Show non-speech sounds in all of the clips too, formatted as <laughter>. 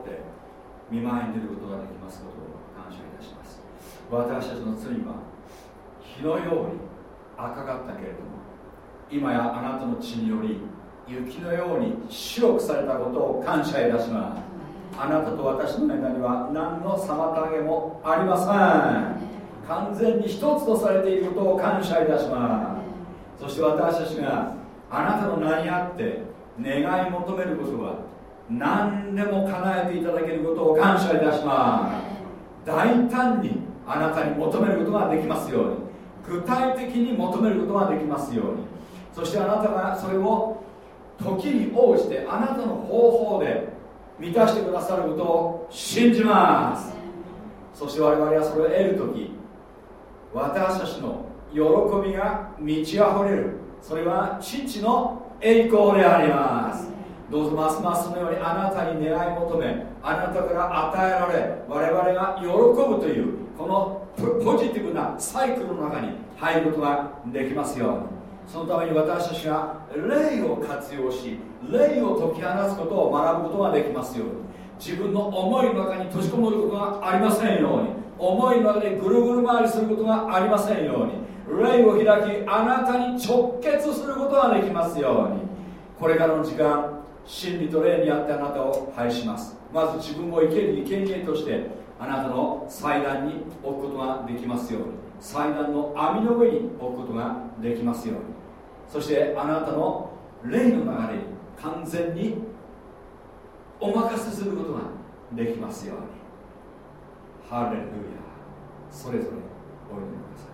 って見舞いに出ることができますことを感謝いたします。私たちの罪は火のように赤かったけれども今やあなたの血により雪のように白くされたことを感謝いたします。あなたと私の間には何の妨げもありません。完全に一つとされていることを感謝いたします。そして私たちがあなたの名にあって願い求めることは何でも叶えていただけることを感謝いたします。大胆にあなたに求めることができますように具体的に求めることができますように。そしてあなたがそれを時に応じてあなたの方法で満たしてくださることを信じます。そして我々はそれを得る時私たちの喜びが満ち溢れる。それは父の栄光であります。どうぞますますのようにあなたに願い求めあなたから与えられ我々が喜ぶというこのポジティブなサイクルの中に入ることができますように。そのために私たちが霊を活用し霊を解き放つことを学ぶことができますように。自分の思いの中に閉じこもることがありませんように。思いの中でぐるぐる回りすることがありませんように。霊を開きあなたに直結することができますように。これからの時間真理と霊にあってあなたを拝します。まず自分を生ける生贄としてあなたの祭壇に置くことができますように。祭壇の網の上に置くことができますように。そしてあなたの霊の流れに完全にお任せすることができますように。ハレルヤそれぞれお祈りください。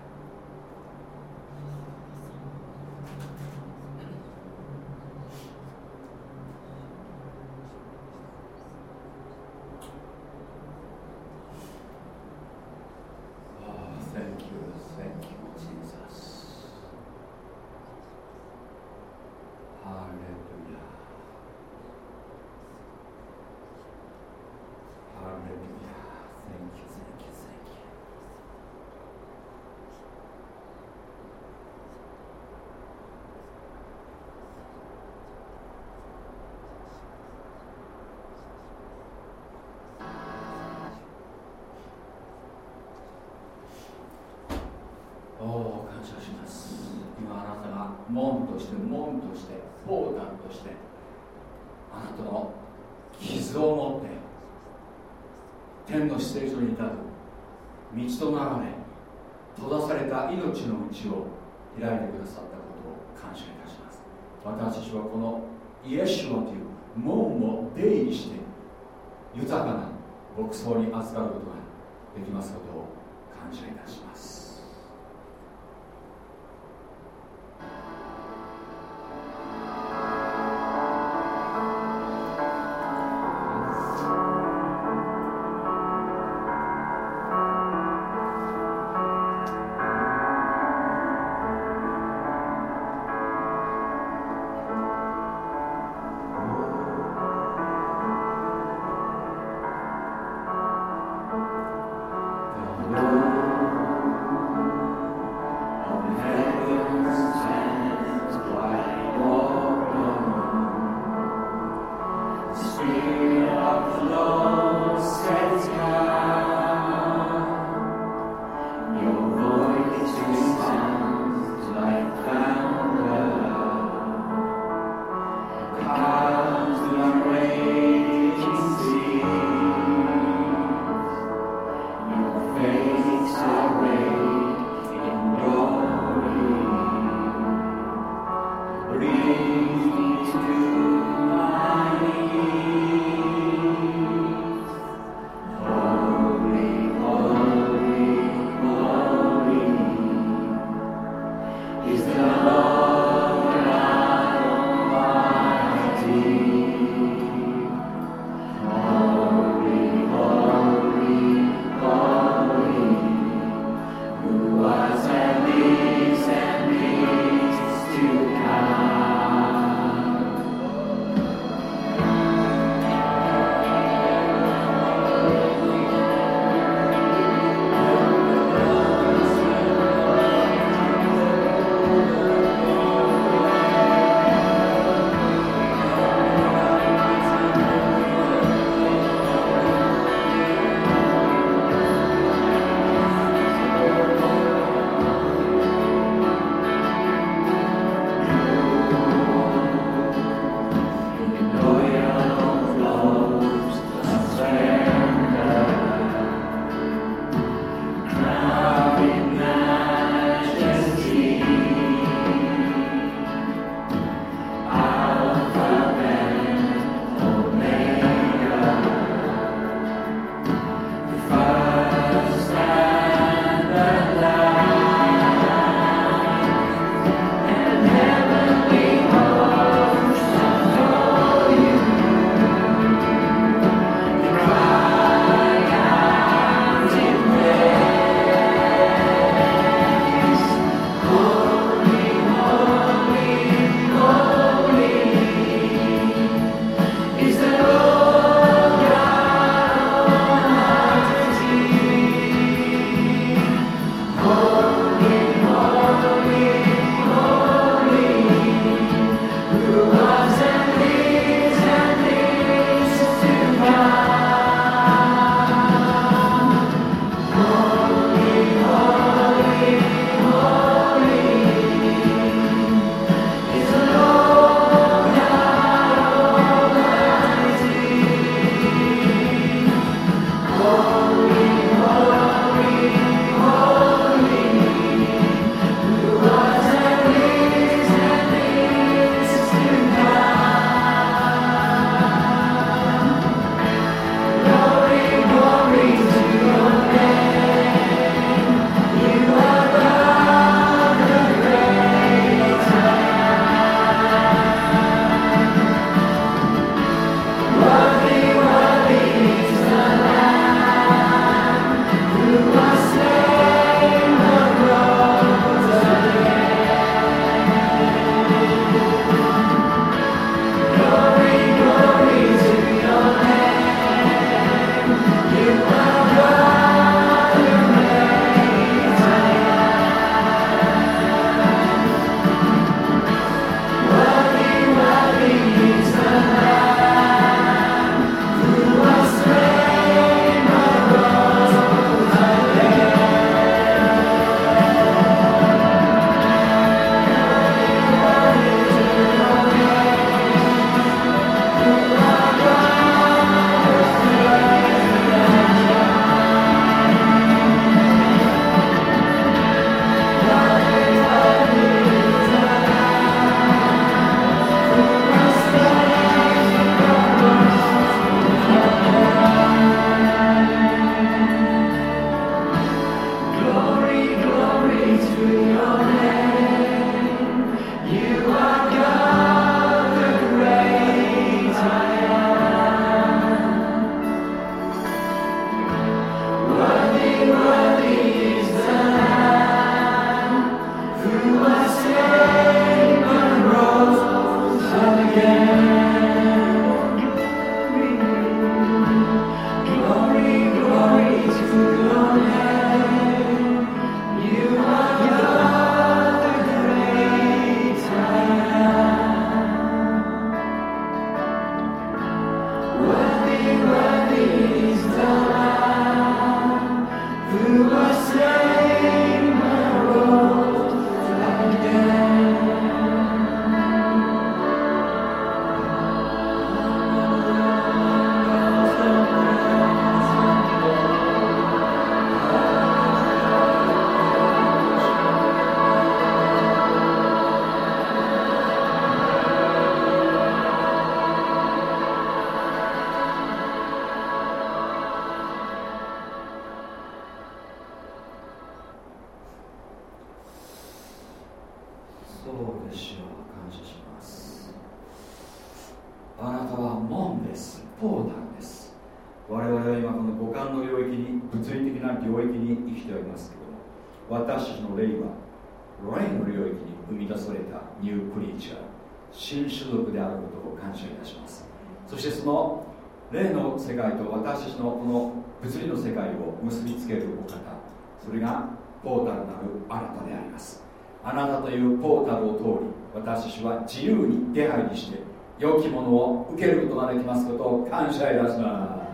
良きものを受けることができますことを感謝いたしま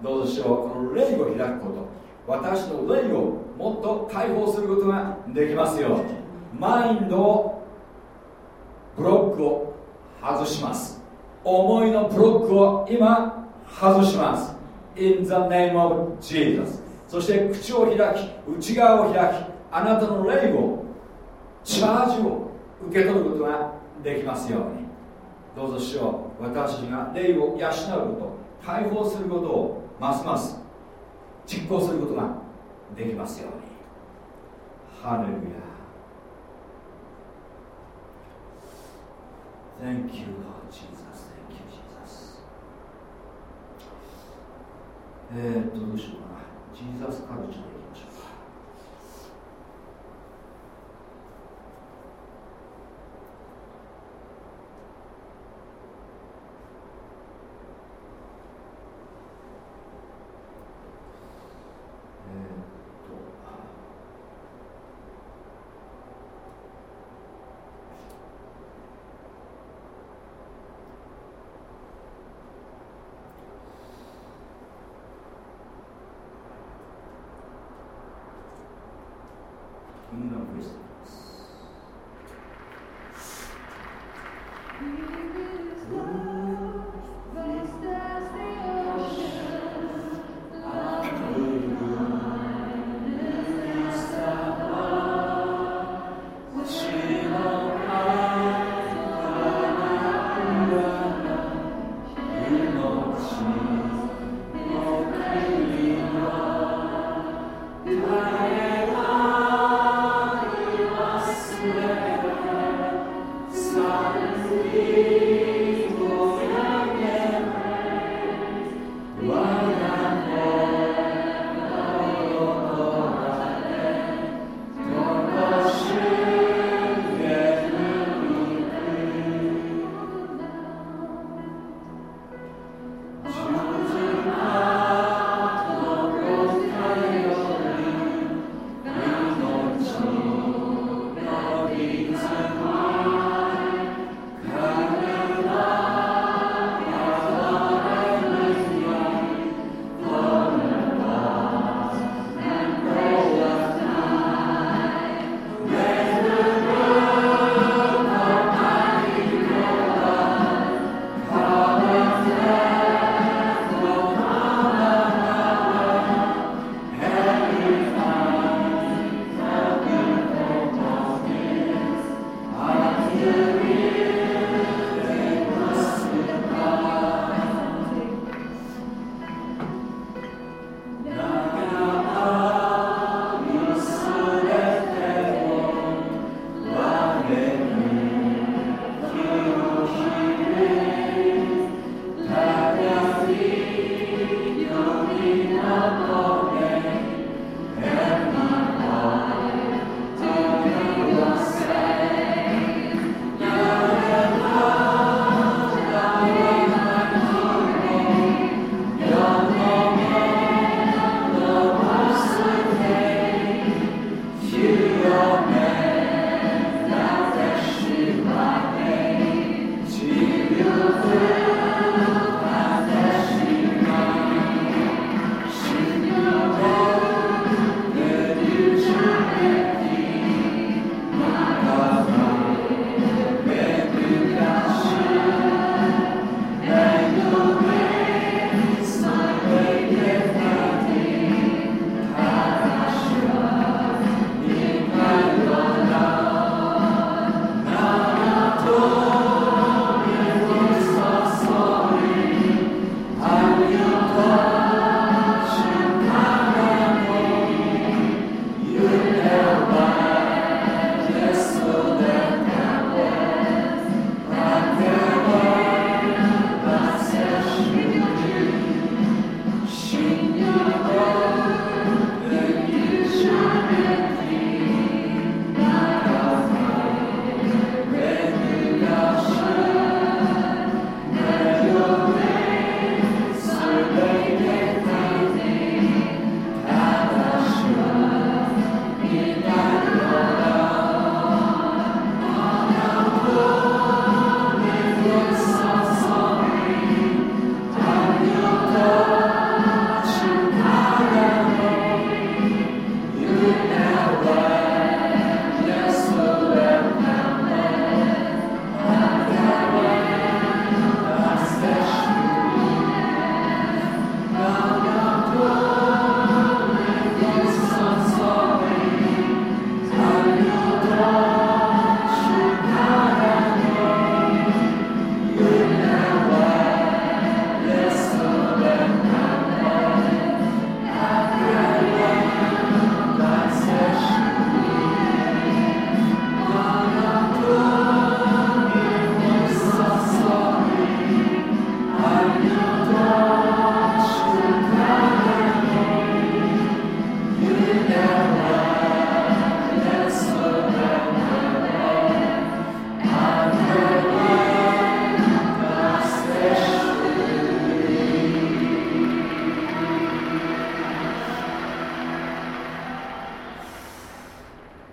す。どうぞしようこの霊を開くこと。私の霊をもっと解放することができますよマインドをブロックを外します。思いのブロックを今外します。In the name of Jesus そして口を開き内側を開きあなたの霊をチャージを受け取ることができますように。どうぞしよ私たちが霊を養うこと解放することをますます実行することができますようにハレルヤ Thank you, Lord Jesus. Thank you, Jesus. えー、っと、どうしようかな。ジーザスカルチャー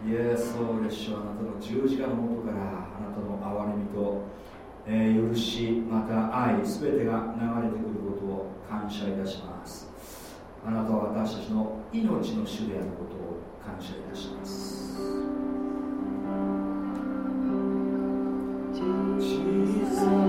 でいきましょう。あなたの十字架のもとからあなたの憐れみと、えー、許しまた愛全てが流れてくることを感謝いたしますあなたは私たちの命の主であることを感謝いたします Jesus. か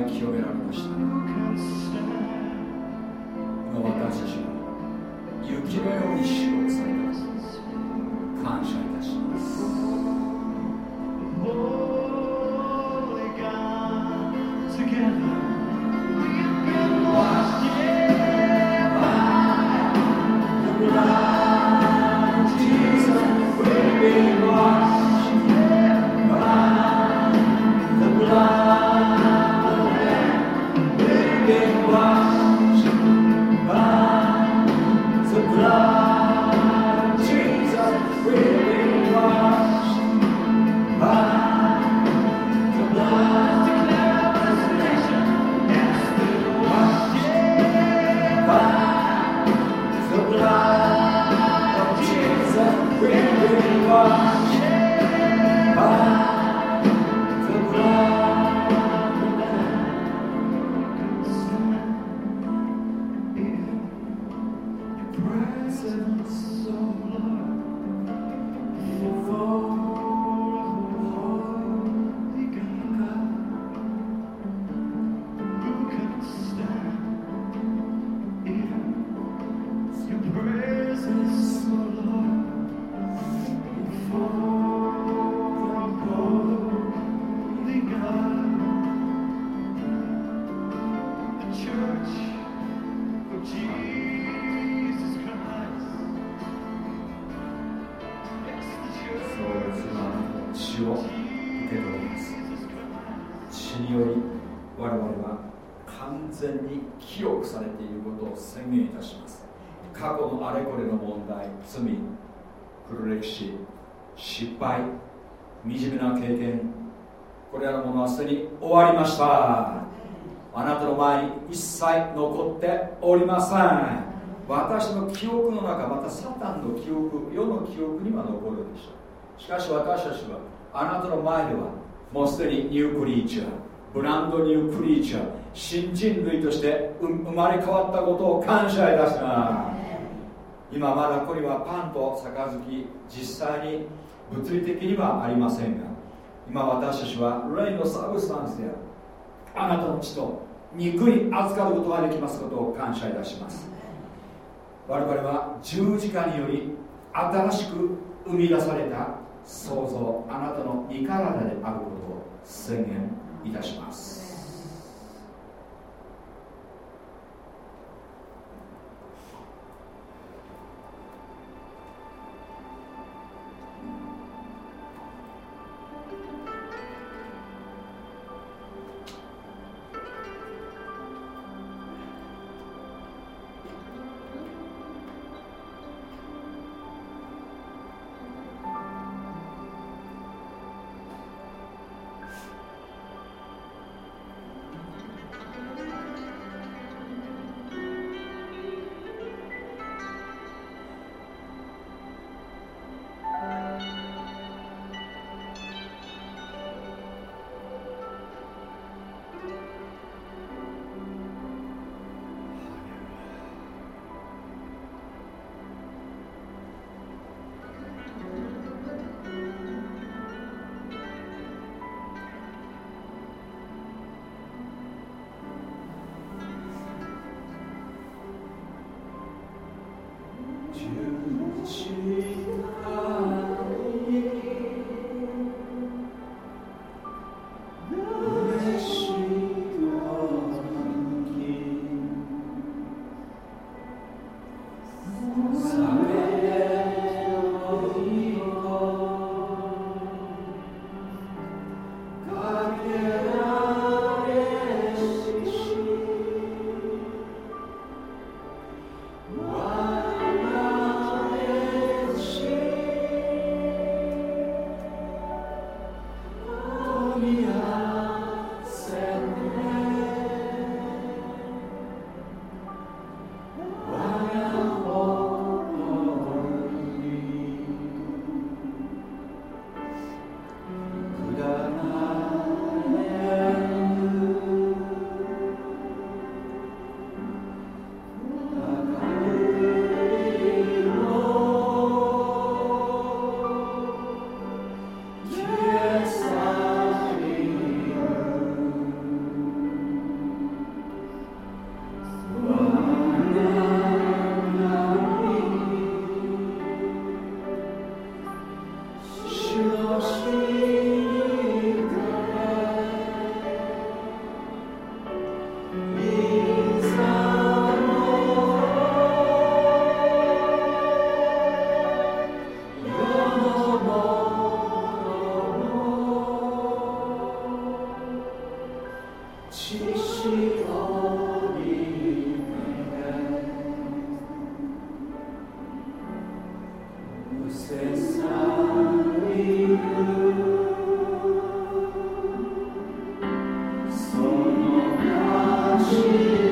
い清められました。今私たちは雪のように白くされた歴史失敗惨めな経験これらのものはすでに終わりました。あなたの前に一切残っておりません。私の記憶の中またサタンの記憶世の記憶には残るでしょう。しかし私たちはあなたの前ではもうすでにニュークリーチャーブランドニュークリーチャー新人類として生まれ変わったことを感謝いたします。今まだここにはパンと杯実際に物理的にはありませんが今私たちは霊のサブスタンスであるあなたの血と肉に預かることができますことを感謝いたします。我々は十字架により新しく生み出された創造あなたの身体であることを宣言いたします。主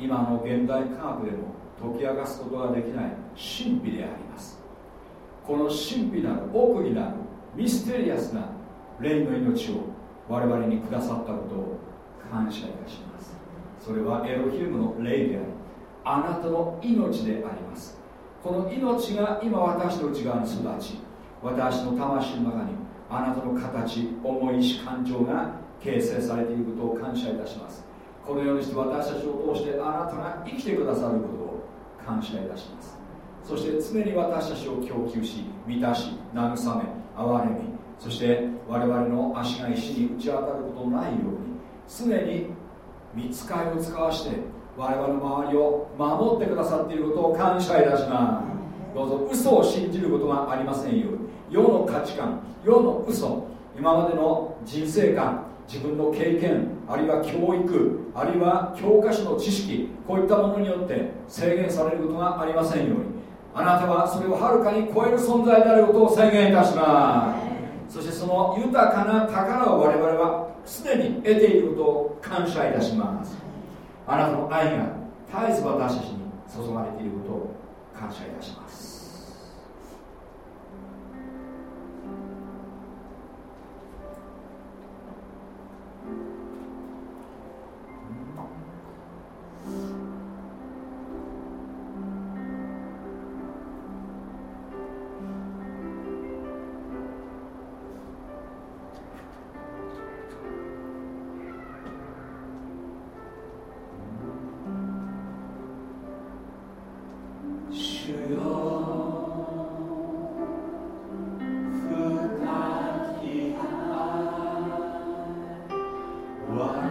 今の現代科学でも解き明かすことができない神秘であります。この神秘なる奥になるミステリアスな霊の命を我々にくださったことを感謝いたします。それはエロヒムの霊でありあなたの命であります。この命が今私の内側に育ち私の魂の中にあなたの形思い意志感情が形成されていることを感謝いたします。このようにして私たちを通してあなたが生きてくださることを感謝いたします。そして常に私たちを供給し満たし慰め憐れみそして我々の足が石に打ち当たることのないように常に見つかりを使わして我々の周りを守ってくださっていることを感謝いたします。どうぞ嘘を信じることがありませんように。世の価値観世の嘘今までの人生観自分の経験あるいは教育あるいは教科書の知識こういったものによって制限されることがありませんように。あなたはそれをはるかに超える存在であることを宣言いたします。そしてその豊かな宝を我々はすでに得ていることを感謝いたします。あなたの愛が絶えず私たちに注がれていることを感謝いたします深き愛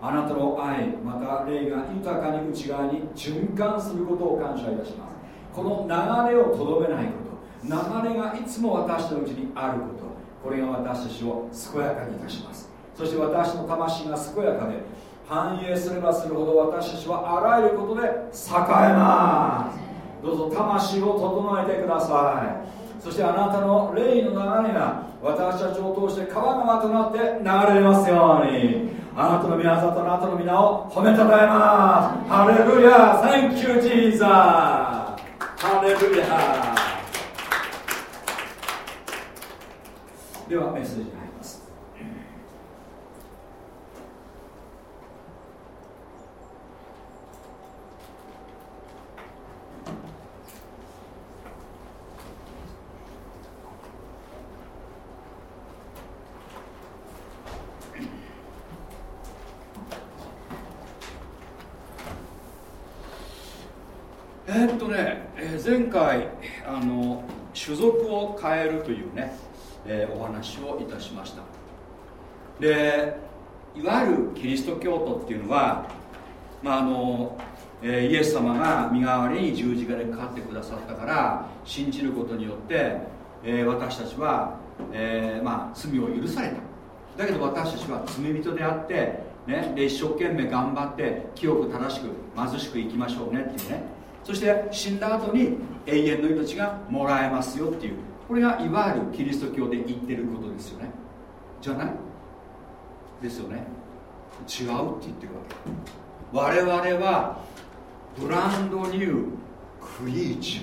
あなたの愛また霊が豊かに内側に循環することを感謝いたします。この流れをとどめないこと流れがいつも私のうちにあることこれが私たちを健やかにいたします。そして私の魂が健やかで繁栄すればするほど私たちはあらゆることで栄えます。どうぞ魂を整えてください。そしてあなたの霊の流れが私たちを通して川川となって流れますように。あなたの皆さとあなたの皆を褒めたたえます。ハレルヤ。Thank you Jesus ハレルヤ。ではメッセージに入りますえーっとね、えー前回あの種族を変えるというね、えーお話をいたしました。でいわゆるキリスト教徒っていうのは、まあのえイエス様が身代わりに十字架でかかってくださったから信じることによって、え私たちは、えまあ、罪を許された。だけど私たちは罪人であって、ね、で一生懸命頑張って清く正しく貧しく生きましょうねっていうねそして死んだ後に永遠の命がもらえますよっていうこれがいわゆるキリスト教で言ってることですよね。じゃない？ですよね。違うって言ってるわけ。我々はブランドニュークリーチ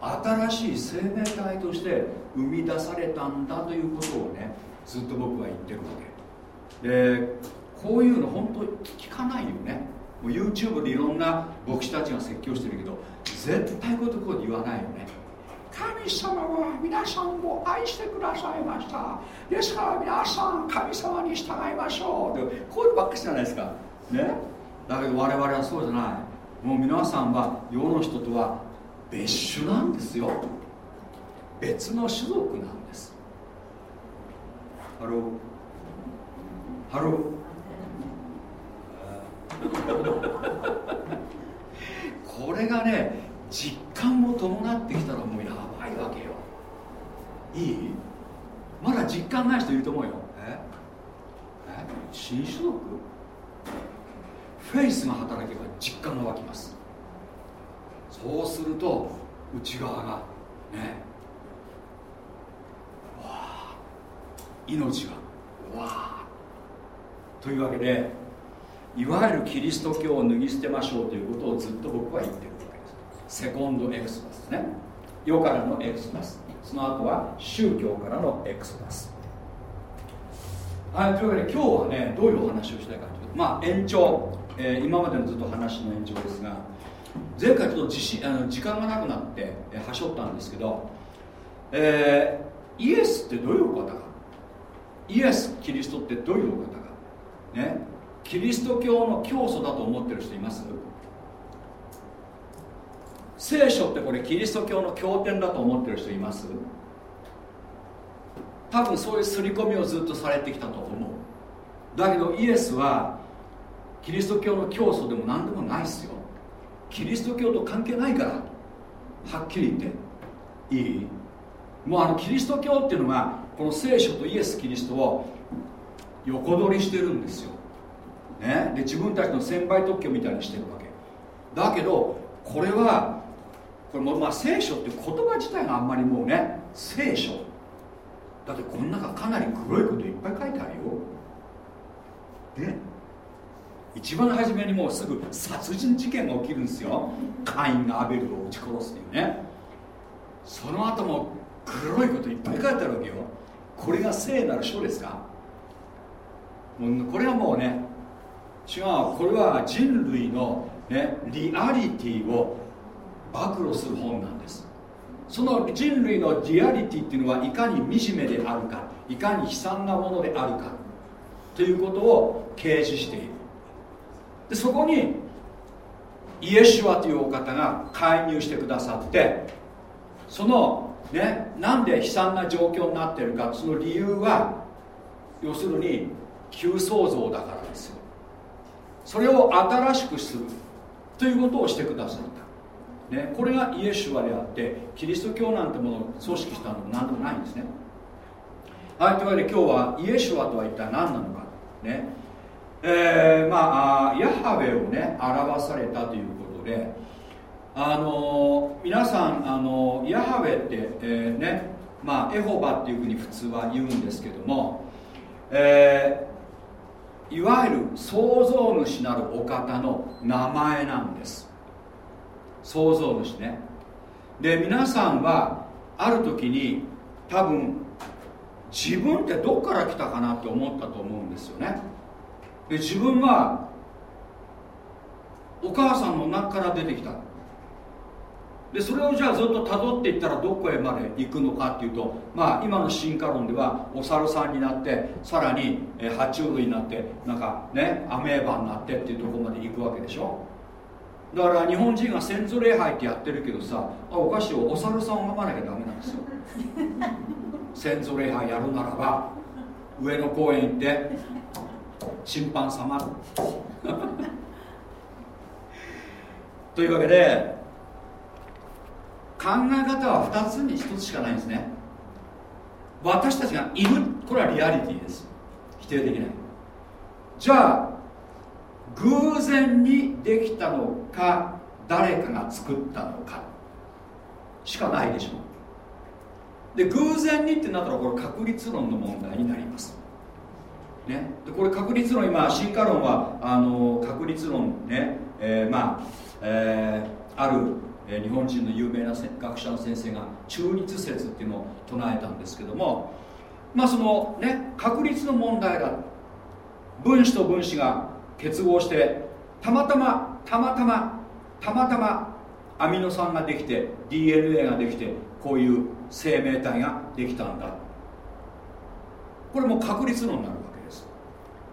ャー新しい生命体として生み出されたんだということをねずっと僕は言ってるわけ。でこういうの本当聞かないよね。YouTube でいろんな牧師たちが説教してるけど絶対こういうところで言わないよね。神様は皆さんを愛してくださいました。ですから皆さん神様に従いましょう。ってこういうばっかりじゃないですか。ね？だけど我々はそうじゃない。もう皆さんは世の人とは別種なんですよ。別の種族なんです。ハロー。ハローこれがね実感を伴ってきたらもうやばいわけよ。いい？まだ実感ない人いると思うよ。え？え？新種族？フェイスが働けば実感が湧きます。そうすると内側がね。わあ。命がわあ。というわけでいわゆるキリスト教を脱ぎ捨てましょうということをずっと僕は言ってるわけです。セコンドエクソダスね。世からのエクソダス。その後は宗教からのエクソダス。はいというわけで今日はねどういうお話をしたいかというとまあ延長、えー今までのずっと話の延長ですが前回ちょっと自信あの時間がなくなって、えーはしょったんですけど、えーイエスってどういうお方か？イエス・キリストってどういうお方か？ね。キリスト教の教祖だと思ってる人います？聖書ってこれキリスト教の経典だと思ってる人います？多分そういう刷り込みをずっとされてきたと思う。だけどイエスはキリスト教の教祖でも何でもないですよ。キリスト教と関係ないからはっきり言っていい？もうあのキリスト教っていうのがこの聖書とイエス・キリストを横取りしてるんですよ、ね、で自分たちの専売特許みたいにしてるわけ。だけどこれはこれもまあ聖書って言葉自体があんまりもうね聖書。だってこの中かなり黒いこといっぱい書いてあるよ。ね。一番初めにもうすぐ殺人事件が起きるんですよ。カインがアベルを撃ち殺すっていうね。その後も黒いこといっぱい書いてあるわけよ。これが聖なる書ですか？もうこれはもうね違うこれは人類の、ね、リアリティを暴露する本なんです。その人類のリアリティっていうのはいかに惨めであるかいかに悲惨なものであるかということを掲示している。でそこにイエシュアというお方が介入してくださってそのねなんで悲惨な状況になってるかその理由は要するに旧創造だからですよ。それを新しくするということをしてくださった、ね、これがイエシュアであってキリスト教なんてものを組織したのも何でもないんですね。はいというわけで今日はイエシュアとは一体何なのか。ね。えー、まあヤハウェをね表されたということであのー、皆さんあのー、ヤハウェって、えー、ねまあエホバっていうふうに普通は言うんですけども、えー、いわゆる創造主なるお方の名前なんです。創造主ね。で皆さんはある時に多分自分ってどっから来たかなって思ったと思うんですよね。で自分はお母さんの中から出てきた。でそれをじゃあずっとたどっていったらどこへまで行くのかっていうとまあ今の進化論ではお猿さんになってさらに、えー、爬虫類になってなんかねアメーバになってっていうところまで行くわけでしょ？だから日本人が先祖礼拝ってやってるけどさあおかしいお猿さんを拝まなきゃダメなんですよ。<laughs> 先祖礼拝やるならば上野公園行って審判様。<laughs> というわけで考え方は2つに1つしかないんですね。私たちがいるこれはリアリティです。否定できない。じゃあ偶然にできたのか誰かが作ったのか。しかないでしょう。で偶然にってなったらこれ確率論の問題になります。ね、でこれ確率論今進化論はあの確率論ね、えー、まあ、えー、ある、え、日本人の有名な学者の先生が中立説っていうのを唱えたんですけどもまあそのね確率の問題だ分子と分子が結合してたまたまたまたまたまたまアミノ酸ができて DNA ができてこういう生命体ができたんだ。これも確率論になるわけです。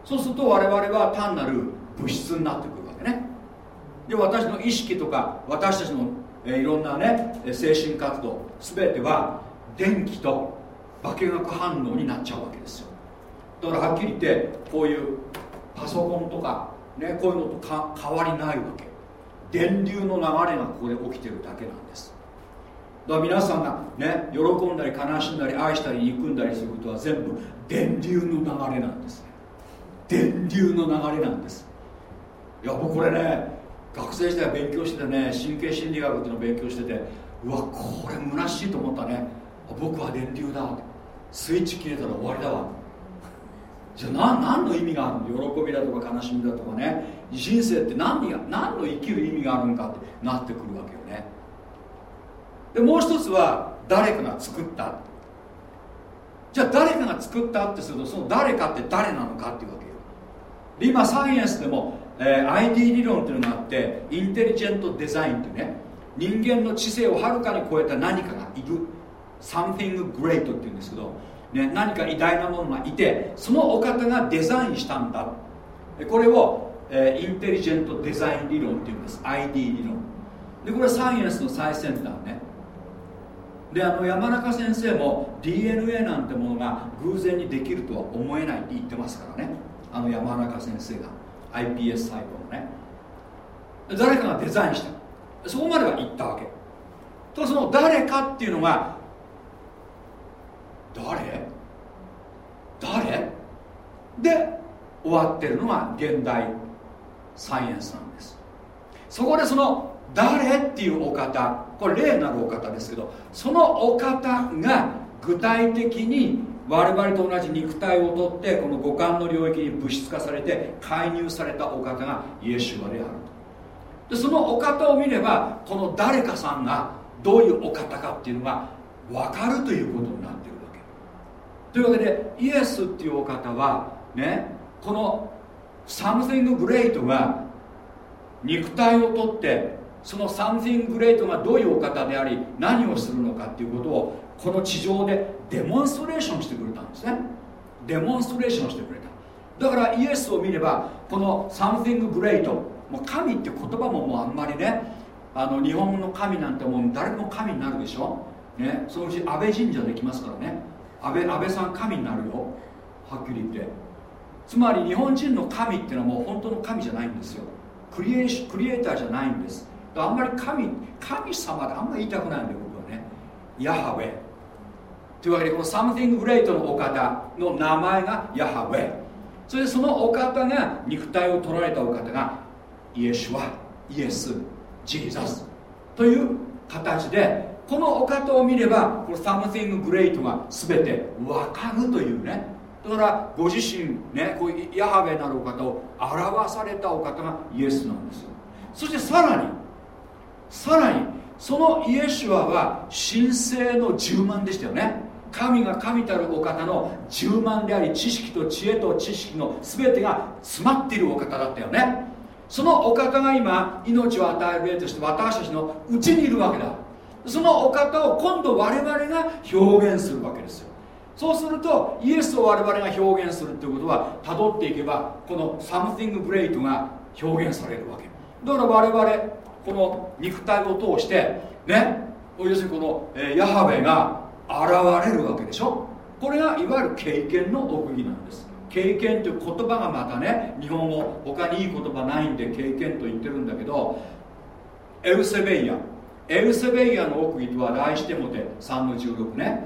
そうすると我々は単なる物質になってくるわけね。で私の意識とか私たちの、え、いろんなね精神活動全ては電気と化学反応になっちゃうわけですよ。だからはっきり言ってこういうパソコンとか、ね、こういうのと変わりないわけ。電流の流れがここで起きてるだけなんです。だから皆さんがね喜んだり悲しんだり愛したり憎んだりすることは全部電流の流れなんです。電流の流れなんです。いや僕これね学生時代勉強しててね神経心理学っていうのを勉強しててうわこれ虚しいと思ったね。僕は電流だ。スイッチ切れたら終わりだわ。じゃあ何の意味があるの？喜びだとか悲しみだとかね。人生って何が何の生きる意味があるのかってなってくるわけよね。でもう一つは誰かが作った。じゃあ誰かが作ったってするとその誰かって誰なのかっていうわけよ。で今サイエンスでも、えー、ID 理論っていうのがあってインテリジェントデザインってね人間の知性をはるかに超えた何かがいる something great っていうんですけどね、何か偉大なものがいてそのお方がデザインしたんだ。これを、えー、インテリジェントデザイン理論っていうんです。ID 理論。でこれはサイエンスの最先端ね。であの山中先生も DNA なんてものが偶然にできるとは思えないって言ってますからね。あの山中先生が。iPS 細胞のね誰かがデザインした。そこまでは言ったわけ。とその誰かっていうのが誰？誰？で終わってるのが現代サイエンスなんです。そこでその誰っていうお方これ霊なるお方ですけどそのお方が具体的に我々と同じ肉体をとってこの五感の領域に物質化されて介入されたお方がイエシュアであると。でそのお方を見ればこの誰かさんがどういうお方かっていうのが分かるということになってるわけ。というわけでイエスっていうお方はねこのサム t ンググレートが肉体をとってそのサム t ンググレートがどういうお方であり何をするのかっていうことをこの地上でデモンストレーションしてくれたんですね。デモンストレーションしてくれた。だからイエスを見ればこの Something Great もう神って言葉ももうあんまりねあの日本の神なんてもう誰でも神になるでしょ、ね、そのうち安倍神社できますからね。安倍安倍さん神になるよ。はっきり言って。つまり日本人の神っていうのはもう本当の神じゃないんですよ。クリエーシクリエイターじゃないんです。あんまり神神様ってあんまり言いたくないんだよ僕はね。ヤハウェ。というわけでこの Something Great のお方の名前がヤハウェ。それでそのお方が肉体を取られたお方がイエシュワイエスジーザスという形でこのお方を見ればこの Something Great が全て分かるというね。だからご自身ねこうヤハベなるお方を表されたお方がイエスなんですそしてさらにさらにそのイエシュアは神聖の10万でしたよね。神が神たるお方の10万であり知識と知恵と知識の全てが詰まっているお方だったよね。そのお方が今命を与える例として私たちのうちにいるわけだ。そのお方を今度我々が表現するわけですよ。そうするとイエスを我々が表現するっていうことはたどっていけばこの Something Great が表現されるわけ。だから我々この肉体を通してね要するにこの、えヤハベが現れるわけでしょ？これがいわゆる経験の奥義なんです。経験という言葉がまたね日本語他にいい言葉ないんで経験と言ってるんだけどエウセベイヤ。エウセベイヤの奥義とは題してもて3の16ね。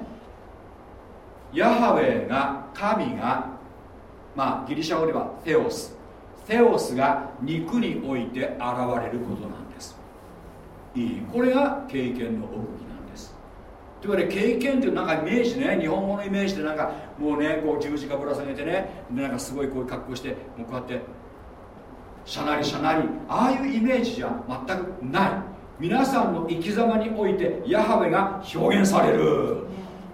ヤハウェが神がまあギリシャ語ではテオス。テオスが肉において現れることなんです。いい？これが経験の奥義というわけで経験っていうなんかイメージね日本語のイメージでなんかもうねこう十字架ぶら下げてねでなんかすごいこういう格好してもうこうやってしゃなりしゃなりああいうイメージじゃ全くない。皆さんの生き様においてヤハウェが表現される。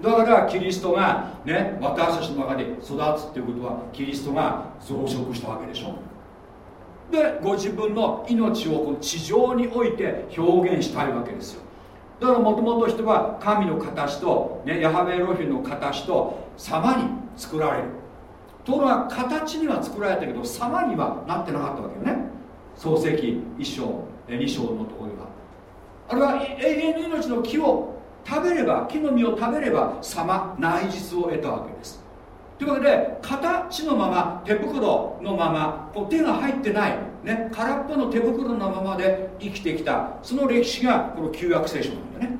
だからキリストがね私たちの中で育つっていうことはキリストが増殖したわけでしょ。でご自分の命をこの地上において表現したいわけですよ。だからもともと人は神の形と、ね、ヤハベエロヒの形と様に作られる。ところが形には作られたけど様にはなってなかったわけよね。創世記1章2章のところは。あれは永遠の命の木を食べれば木の実を食べれば様内実を得たわけですというわけで形のまま手袋のままこう手が入ってない、ね、空っぽの手袋のままで生きてきたその歴史がこの旧約聖書なんだよね。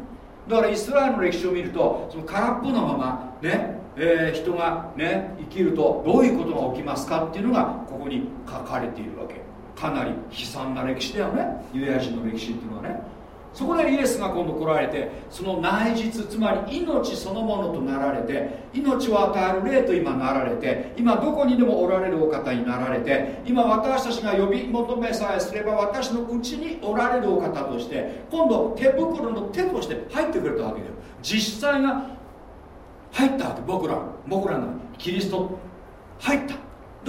だからイスラエルの歴史を見るとその空っぽのままね、えー人がね生きるとどういうことが起きますかっていうのがここに書かれているわけ。かなり悲惨な歴史だよね。ユダヤ人の歴史っていうのはね。そこでイエスが今度来られてその内実つまり命そのものとなられて命を与える霊と今なられて今どこにでもおられるお方になられて今私たちが呼び求めさえすれば私のうちにおられるお方として今度手袋の手として入ってくれたわけだよ。実際が入ったわけ。僕ら僕らのキリスト入った。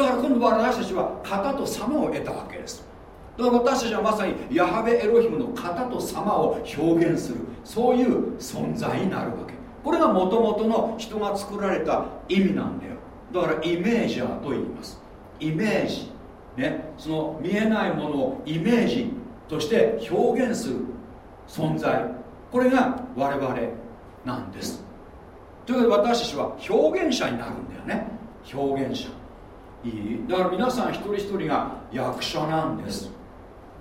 だから今度は私たちは型と様を得たわけです。だから私たちはまさにヤハベエロヒムの型と様を表現するそういう存在になるわけ。これがもともとの人が作られた意味なんだよ。だからイメージャーと言います。イメージ。ね。その見えないものをイメージとして表現する存在。これが我々なんです。というわけで私たちは表現者になるんだよね。表現者。いい？だから皆さん一人一人が役者なんです。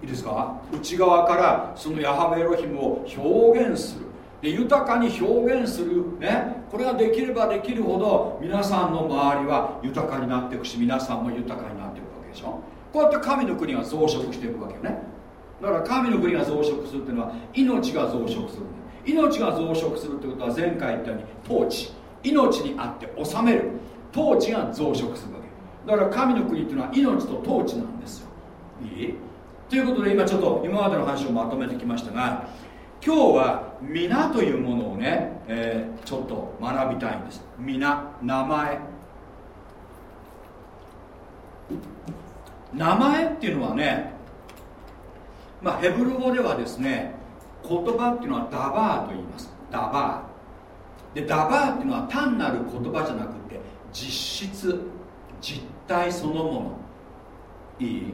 いいですか？内側からそのヤハベエロヒムを表現する。で豊かに表現する。ね。これができればできるほど皆さんの周りは豊かになっていくし皆さんも豊かになっていくわけでしょ？こうやって神の国が増殖していくわけよね。だから神の国が増殖するっていうのは命が増殖する命が増殖するってことは前回言ったように統治。命にあって治める。統治が増殖するわけ。だから神の国っていうのは命と統治なんですよ。いい？ということで今ちょっと今までの話をまとめてきましたが今日は皆というものをね、えーちょっと学びたいんです。皆名前。名前っていうのはねまあヘブル語ではですね言葉っていうのはダバーと言います。ダバー。でダバーっていうのは単なる言葉じゃなくて実質実体そのもの。いい？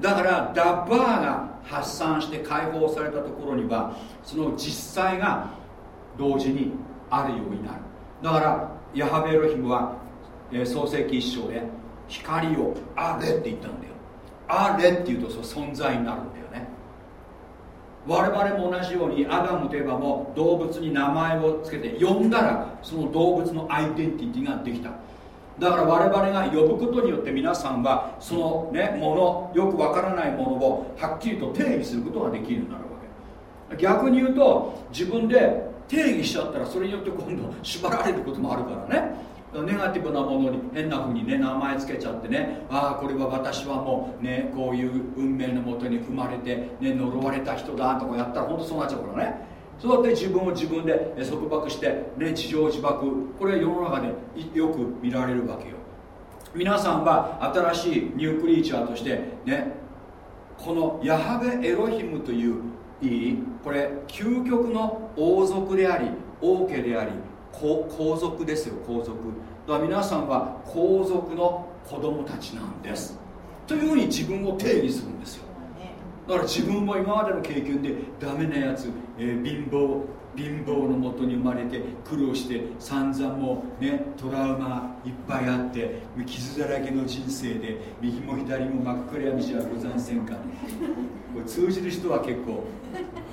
だからダッバーが発散して解放されたところにはその実際が同時にあるようになる。だからヤハベエロヒムは、えー創世記一章で光をあれって言ったんだよ。あれって言うとその存在になるんだよね。我々も同じようにアダムといえばも動物に名前をつけて呼んだらその動物のアイデンティティができた。だから我々が呼ぶことによって皆さんはそのねものよくわからないものをはっきりと定義することができるようになるわけ。逆に言うと自分で定義しちゃったらそれによって今度縛られることもあるからね。ネガティブなものに変な風にね名前つけちゃってね。ああこれは私はもうねこういう運命のもとに生まれて、ね、呪われた人だとかやったら本当そうなっちゃうからね。そうやって自分を自分で束縛して、ね、自情自爆。これ世の中でよく見られるわけよ。皆さんは新しいニュークリーチャーとしてねこのヤハベエロヒムといういいこれ究極の王族であり王家であり皇皇族ですよ皇族。だから皆さんは皇族の子供たちなんです。というふうに自分を定義するんですよ。だから自分も今までの経験でダメなやつ、えー貧乏貧乏のもとに生まれて苦労して散々もねトラウマいっぱいあって傷だらけの人生で右も左も真っ暗闇じゃござんせんか。これ通じる人は結構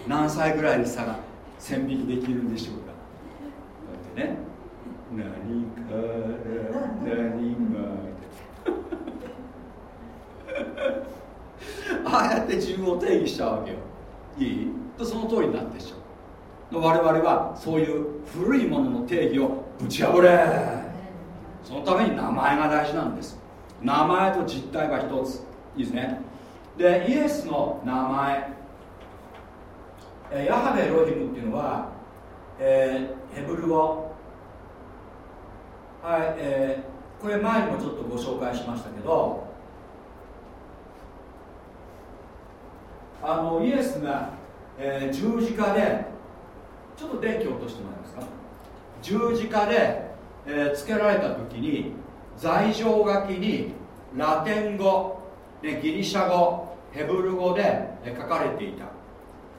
何歳ぐらいで差が線引きできるんでしょうか。こうやってね。何から何まで。<laughs> ああやって自分を定義しちゃうわけよ。いい？とその通りになってしょ。う我々はそういう古いものの定義をぶち破れ。そのために名前が大事なんです。名前と実態は一つ。いいですね。でイエスの名前。ヤハベエロヒムっていうのは、えーヘブル語。はい、えーこれ前にもちょっとご紹介しましたけどあのイエスが、えー十字架でちょっと電気落としてもらえますか？十字架で、えーつけられた時に罪状書きにラテン語、ね、ギリシャ語ヘブル語で書かれていた。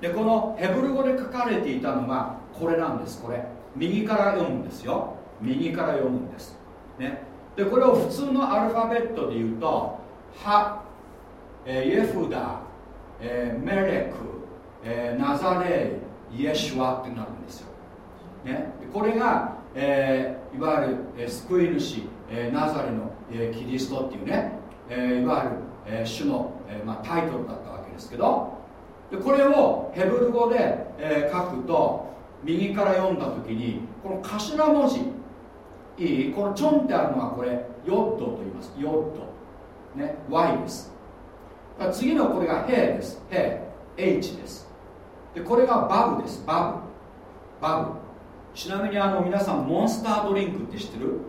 でこのヘブル語で書かれていたのがこれなんです。これ。右から読むんですよ。右から読むんです。ね。でこれを普通のアルファベットで言うと「ハ」えーイエフダ、えーメレク、えーナザレイイエシュアってなるんですよ、ね、これが、えーいわゆる、えー救い主、えーナザレの、えーキリストっていうね、えーいわゆる、えー主の、えーまあ、タイトルだったわけですけど。でこれをヘブル語で、えー書くと右から読んだ時にこの頭文字いい？このチョンってあるのはこれヨッドと言います。ヨッド。ね。Y です。次のこれがヘイです。ヘイ H です。でこれがバブです。バブ。バブ。ちなみにあの皆さんモンスタードリンクって知ってる？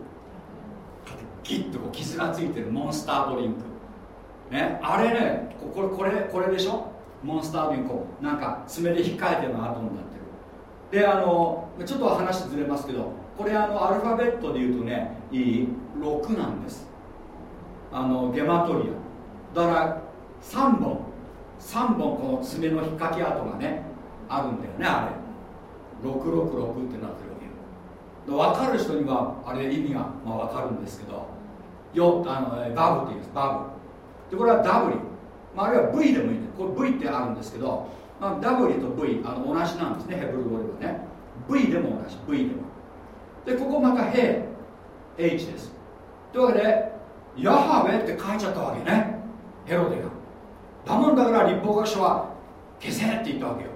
ギッとこう傷がついてる。モンスタードリンク。ね。あれねこれこれこれでしょ？モンスタードリンクこうなんか爪で引っかいてるの跡になって。るであのちょっと話ずれますけどこれあのアルファベットで言うとねいい。6なんです。あのゲマトリア。だから3本。3本この爪の引っかき跡がねあるんだよねあれ。666ってなってるわけよ。分かる人にはあれ意味が、まあ、分かるんですけどよあのバブって言うんです。バブ。でこれは W、まあ、あるいは V でもいいんだこれ V ってあるんですけど、まあ、W と V あの同じなんですねヘブル語ではね。V でも同じ。V でも。でここまた「ヘイ H です。というわけでヤハウェって書いちゃったわけね。ヘロデが。だもんだから立法学者は消せって言ったわけよ。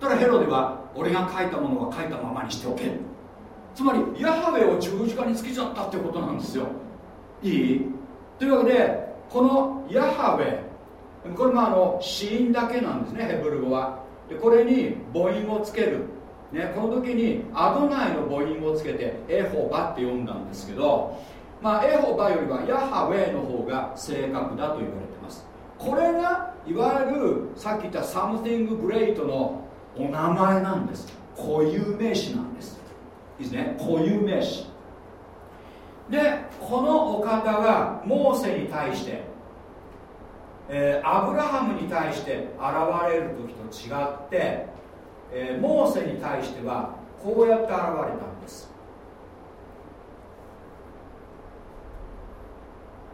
ただヘロデは俺が書いたものは書いたままにしておけ。つまりヤハウェを十字架につけちゃったってことなんですよ。いい？というわけでこのヤハウェこれもあの死因だけなんですねヘブル語は。でこれに母音をつける。ね、この時にアドナイの母音をつけてエホバって読んだんですけど、まあ、エホバよりはヤハウェの方が正確だと言われてます。これがいわゆるさっき言った something great のお名前なんです。固有名詞なんです。いいですね？固有名詞。でこのお方がモーセに対して、えーアブラハムに対して現れる時と違って、えーモーセに対してはこうやって現れたんです。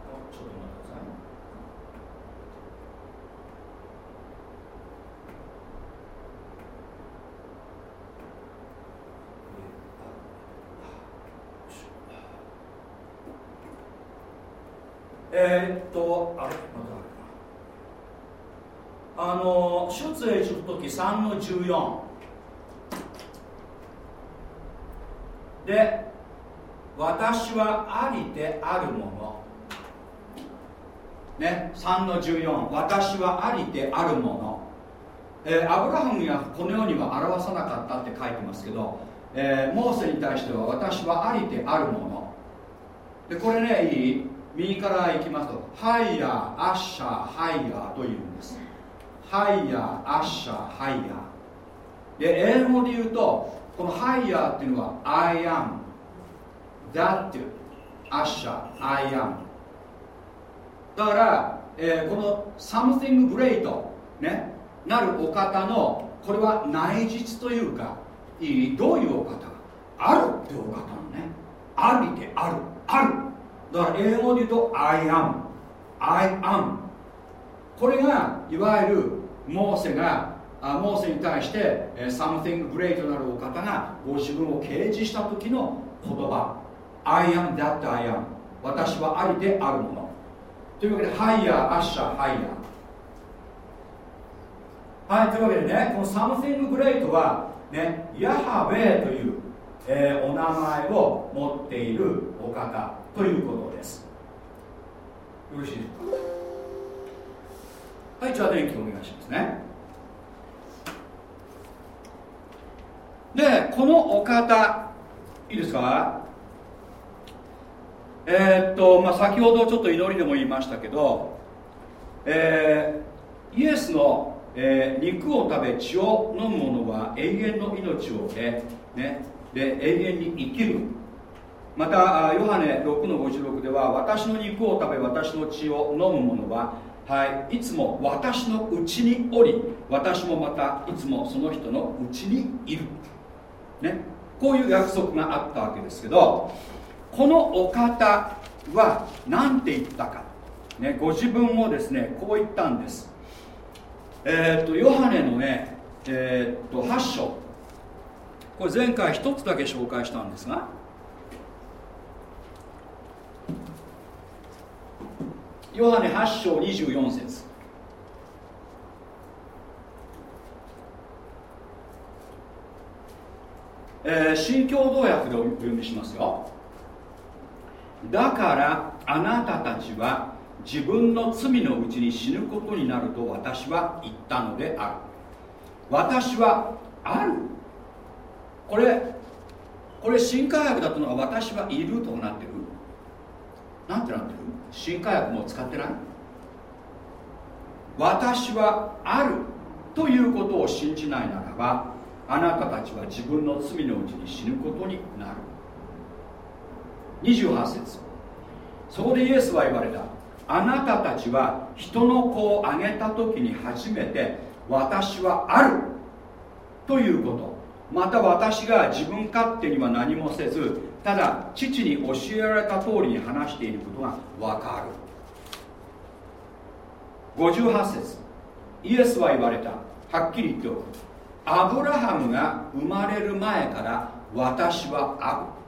あちょっと待ってくださいえーっとあれ？またあの出エジプト記3の14で私はありであるもの。ね3の14私はありであるもの、えーアブラハムがこの世には表さなかったって書いてますけど、えーモーセに対しては私はありであるもの。でこれねいい？右からいきますとハイヤーアッシャーハイヤーというんです。ハイヤーアッシャーハイヤー。で英語で言うとこのהיה っていうのは I am. That アッシャー I am だから、えーこの something great ねなるお方のこれは内実というかいいどういうお方？あるってお方のね。ありであるある。だから英語で言うと I am. I am. これがいわゆるモーセがモーセに対して、something great なるお方がご自分を啓示した時の言葉。I am that I am. 私はありであるもの。というわけでハイヤーアッシャーハイヤーはいというわけでねこの something great はねヤハウェイという、えーお名前を持っているお方。ということです。よろしいですか？はいじゃあ電気お願いしますね。でこのお方いいですか？えーっと、まあ、先ほどちょっと祈りでも言いましたけど、えーイエスの、えー肉を食べ血を飲む者は永遠の命を得、ね、で永遠に生きる。またヨハネ6の56では私の肉を食べ私の血を飲む者は、はい、いつも私のうちにおり私もまたいつもその人のうちにいる、ね、こういう約束があったわけですけどこのお方は何て言ったか、ね、ご自分をですねこう言ったんです。えーっとヨハネのね、えーっと8章。これ前回一つだけ紹介したんですがヨハネ8章24節。えー新共同訳でお読みしますよ。だからあなたたちは自分の罪のうちに死ぬことになると私は言ったのである。私はある。これこれ新科学だとのが私はいるとなってる。なんてなってる？新科学も使ってない？私はあるということを信じないならばあなたたちは自分の罪のうちに死ぬことになる。28節。そこでイエスは言われた。あなたたちは人の子をあげた時に初めて私はあるということ。また私が自分勝手には何もせずただ父に教えられた通りに話していることがわかる。58節。イエスは言われた。はっきり言っておく。アブラハムが生まれる前から私はある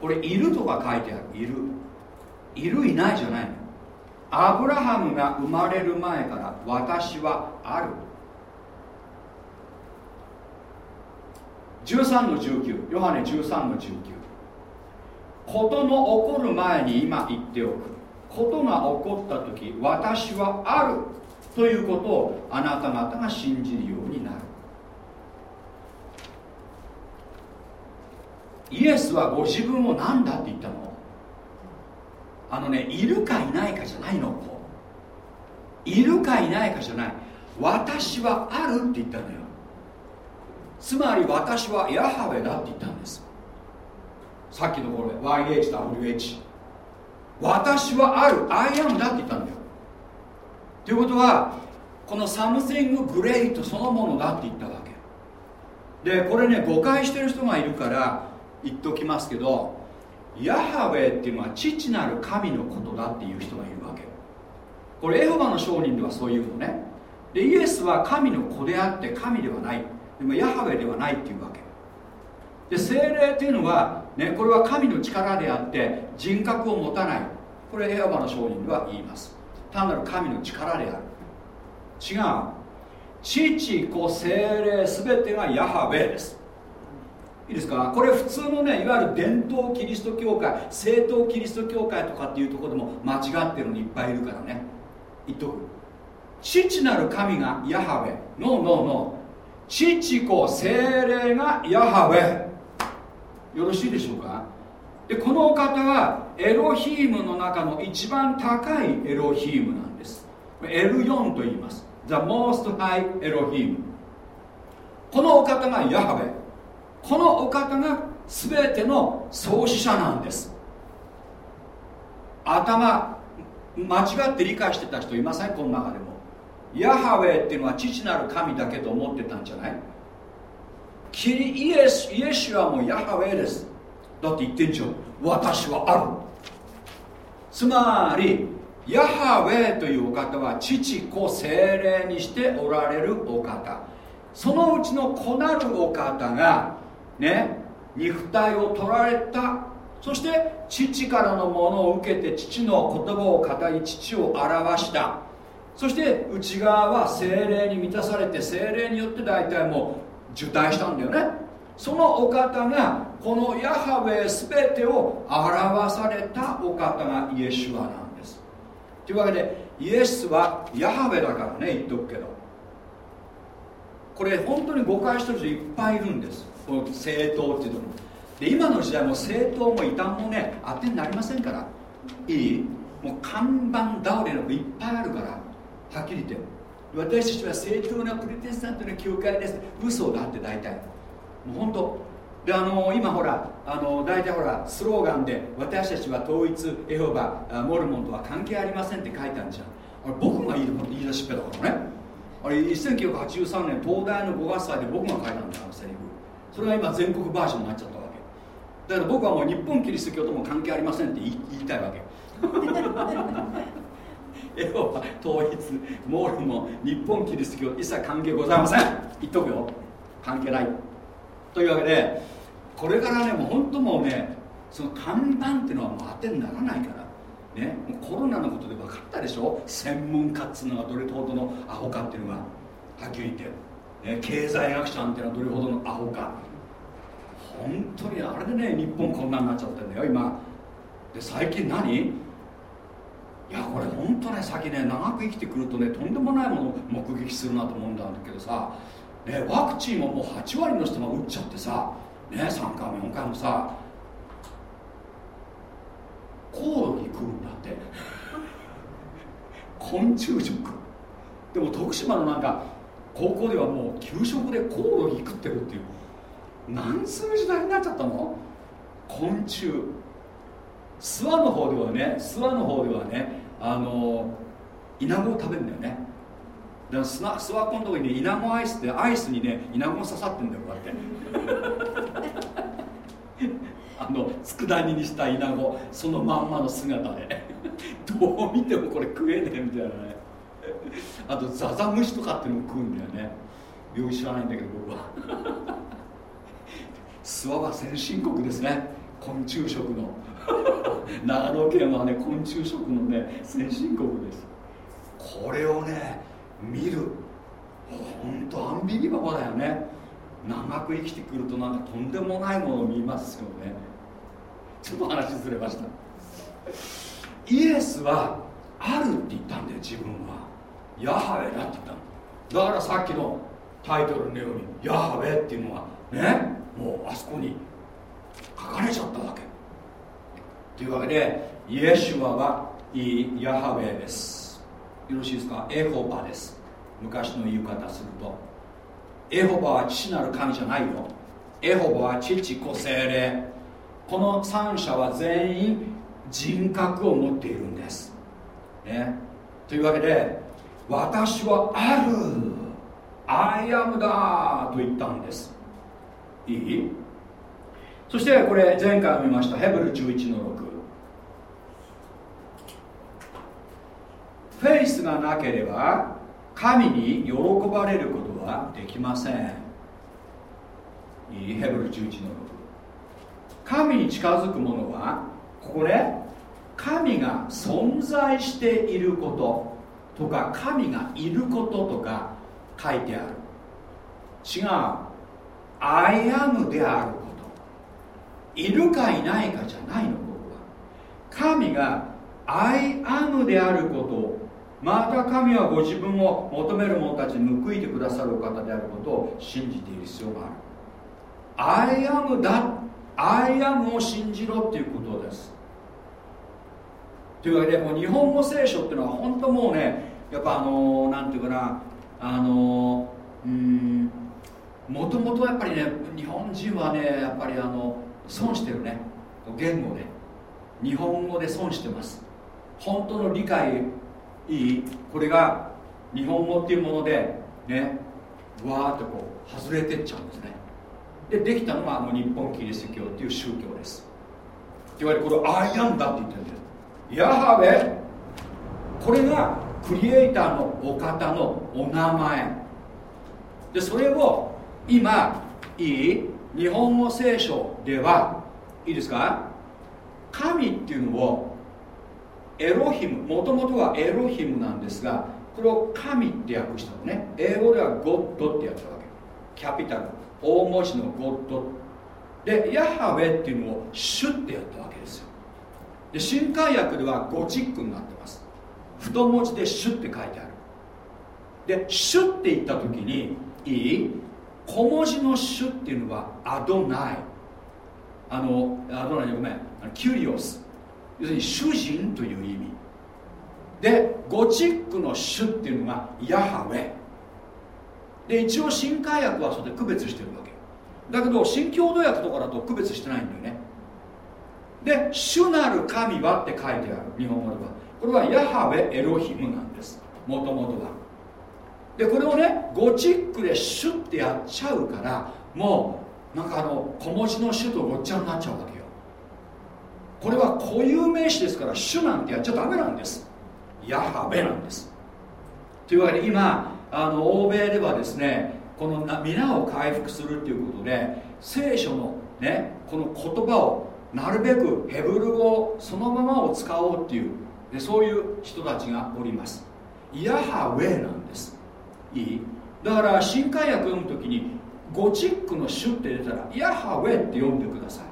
これいるとか書いてある。いる。いるいないじゃないの。アブラハムが生まれる前から私はある13の19ヨハネ13の19ことの起こる前に今言っておく。ことが起こった時私はあるということをあなた方が信じるようになる。イエスはご自分を何だって言ったの？あのねいるかいないかじゃないのいるかいないかじゃない。私はあるって言ったのよ。つまり私はヤハウェだって言ったんです。さっきのこれ YHWH 私はある I am だって言ったんだよ。ということはこの something great そのものだって言ったわけ。でこれね誤解してる人がいるから言っておきますけどヤハウェっていうのは父なる神のことだっていう人がいるわけ。これエホバの証人ではそういうのね。でイエスは神の子であって神ではない。でもヤハウェではないっていうわけ。で精霊っていうのは、ね、これは神の力であって人格を持たない。これエホバの証人では言います。単なる神の力である。違う。父子精霊全てがヤハウェです。いいですか？これ普通のねいわゆる伝統キリスト教会正統キリスト教会とかっていうとこでも間違ってるのにいっぱいいるからね。言っとく。父なる神がヤハウェ。ノーノーノー父子精霊がヤハウェ。よろしいでしょうか？でこのお方はエロヒームの中の一番高いエロヒームなんです。エル4と言います。The Most High Elohim このお方がヤハウェ。このお方が全ての創始者なんです。頭間違って理解してた人いません？この中でも。ヤハウェっていうのは父なる神だけと思ってたんじゃない？キリイエスイエシュはもうヤハウェです。だって言ってんじゃん私はある。つまりヤハウェというお方は父子精霊にしておられるお方。そのうちの子なるお方がね肉体を取られた。そして父からのものを受けて父の言葉を語り父を表した。そして内側は精霊に満たされて精霊によって大体もう受胎したんだよね。そのお方がこのヤハウェ全てを表されたお方がイエシュアなんです。というわけでイエスはヤハウェだからね言っとくけど。これ本当に誤解してる人いっぱいいるんです。この政党っていうのも。で今の時代も政党も異端もね当てになりませんから。いい？もう看板倒れのいっぱいあるから。はっきり言って私たちは正当なプロテスタントの教会です。嘘だって大体。もう本当。であの今ほらあの大体ほらスローガンで私たちは統一エホバモルモンとは関係ありませんって書いてあるじゃん。あれ僕が言い言い出しっぺだからね。あれ1983年東大の5月祭で僕が書いたんだあのセリフ。それが今全国バージョンになっちゃったわけ。だから僕はもう日本キリスト教とも関係ありませんって言いたいわけ。エホバ統一モールも日本キリスト教一切関係ございません。言っとくよ。関係ない。というわけでこれからねもう本当もうねその看板っていうのはもう当てにならないから。ねもうコロナのことで分かったでしょ？専門家っつうのがどれほどのアホかっていうのが。はっきり言って、ね、経済学者なんていうのはどれほどのアホか。本当にあれでね日本こんなになっちゃってんだよ今。で最近何？いやこれ本当ね先ね長く生きてくるとねとんでもないものを目撃するなと思うんだけどさ、ね、ワクチンももう8割の人が打っちゃってさ、ね、3回も4回もさコオロギ食うんだって。<laughs> 昆虫食。でも徳島のなんか高校ではもう給食でコオロギ食ってるっていう何する時代になっちゃったの？昆虫。諏訪の方ではね諏訪の方ではねあのイナゴを食べるんだよね。だから諏訪湖のとこにねイナゴアイスってアイスにねイナゴが刺さってんだよこうやって。<laughs> あの佃煮にしたイナゴそのまんまの姿で。どう見てもこれ食えねえみたいなねあとザザムシとかっていうのも食うんだよね。よく知らないんだけど僕は。<laughs> 諏訪は先進国ですね。昆虫食の <laughs> 長野県はね昆虫食のね先進国です。これをね見る。本当アンビリバボだよね。長く生きてくるとなんかとんでもないものを見ますよね。ちょっと話ずれました。イエスはあるって言ったんだよ自分は。ヤハウェだって言ったの。だからさっきのタイトルのようにヤハウェっていうのはねもうあそこに書かれちゃったわけ。というわけでイエシュアはいヤハウェです。よろしいですか？エホバです。昔の言い方すると。エホバは父なる神じゃないよ。エホバは父子精霊。この三者は全員人格を持っているんです。ね。というわけで私はある。アイアムだと言ったんです。いい？そしてこれ前回見ましたヘブル11の6フェイスがなければ神に喜ばれることはできません。いいヘブル11の6神に近づく者はここね神が存在していることとか神がいることとか書いてある。違う。I am である。いるかいないかじゃないのここは。神が I am であることをまた神はご自分を求める者たちに報いてくださるお方であることを信じている必要がある。I am だ I am を信じろっていうことです。というわけでもう日本語聖書っていうのは本当もうねやっぱあのなんていうかなあのうんもともとやっぱりね日本人はねやっぱりあの損してるね。言語で日本語で損してます。本当の理解いい？これが日本語っていうものでねわーっとこう外れてっちゃうんですね。でできたのがあの日本キリスト教っていう宗教です。いわゆるこれアイアンだって言ってるんですヤハウェこれがクリエイターのお方のお名前。でそれを今いい？日本語聖書ではいいですか？神っていうのをエロヒムもともとはエロヒムなんですがこれを神って訳したのね。英語ではゴッドってやったわけ。キャピタル。大文字のゴッド。でヤハウェっていうのをシュッてやったわけですよ。で新海訳ではゴチックになってます。太文字でシュッて書いてある。でシュッて言った時にいい？小文字のシュっていうのはアドナイ。あのアドナイごめん。キュリオス。要するに主人という意味。でゴチックの主っていうのがヤハウェ。で一応新海訳はそれで区別してるわけ。だけど新共同訳とかだと区別してないんだよね。で主なる神はって書いてある。日本語では。これはヤハウェエロヒムなんです。もともとは。でこれをねゴチックでシュッてやっちゃうからもうなんかあの小文字の主とごっちゃになっちゃうわけよ。これは固有名詞ですから主なんてやっちゃダメなんです。ヤハベなんです。というわけで今あの欧米ではですねこの皆を回復するっていうことで聖書のねこの言葉をなるべくヘブル語そのままを使おうっていうでそういう人たちがおります。ヤハウェなんです。いい。だから新海訳読む時にゴチックの主って出たらヤハウェって読んでください。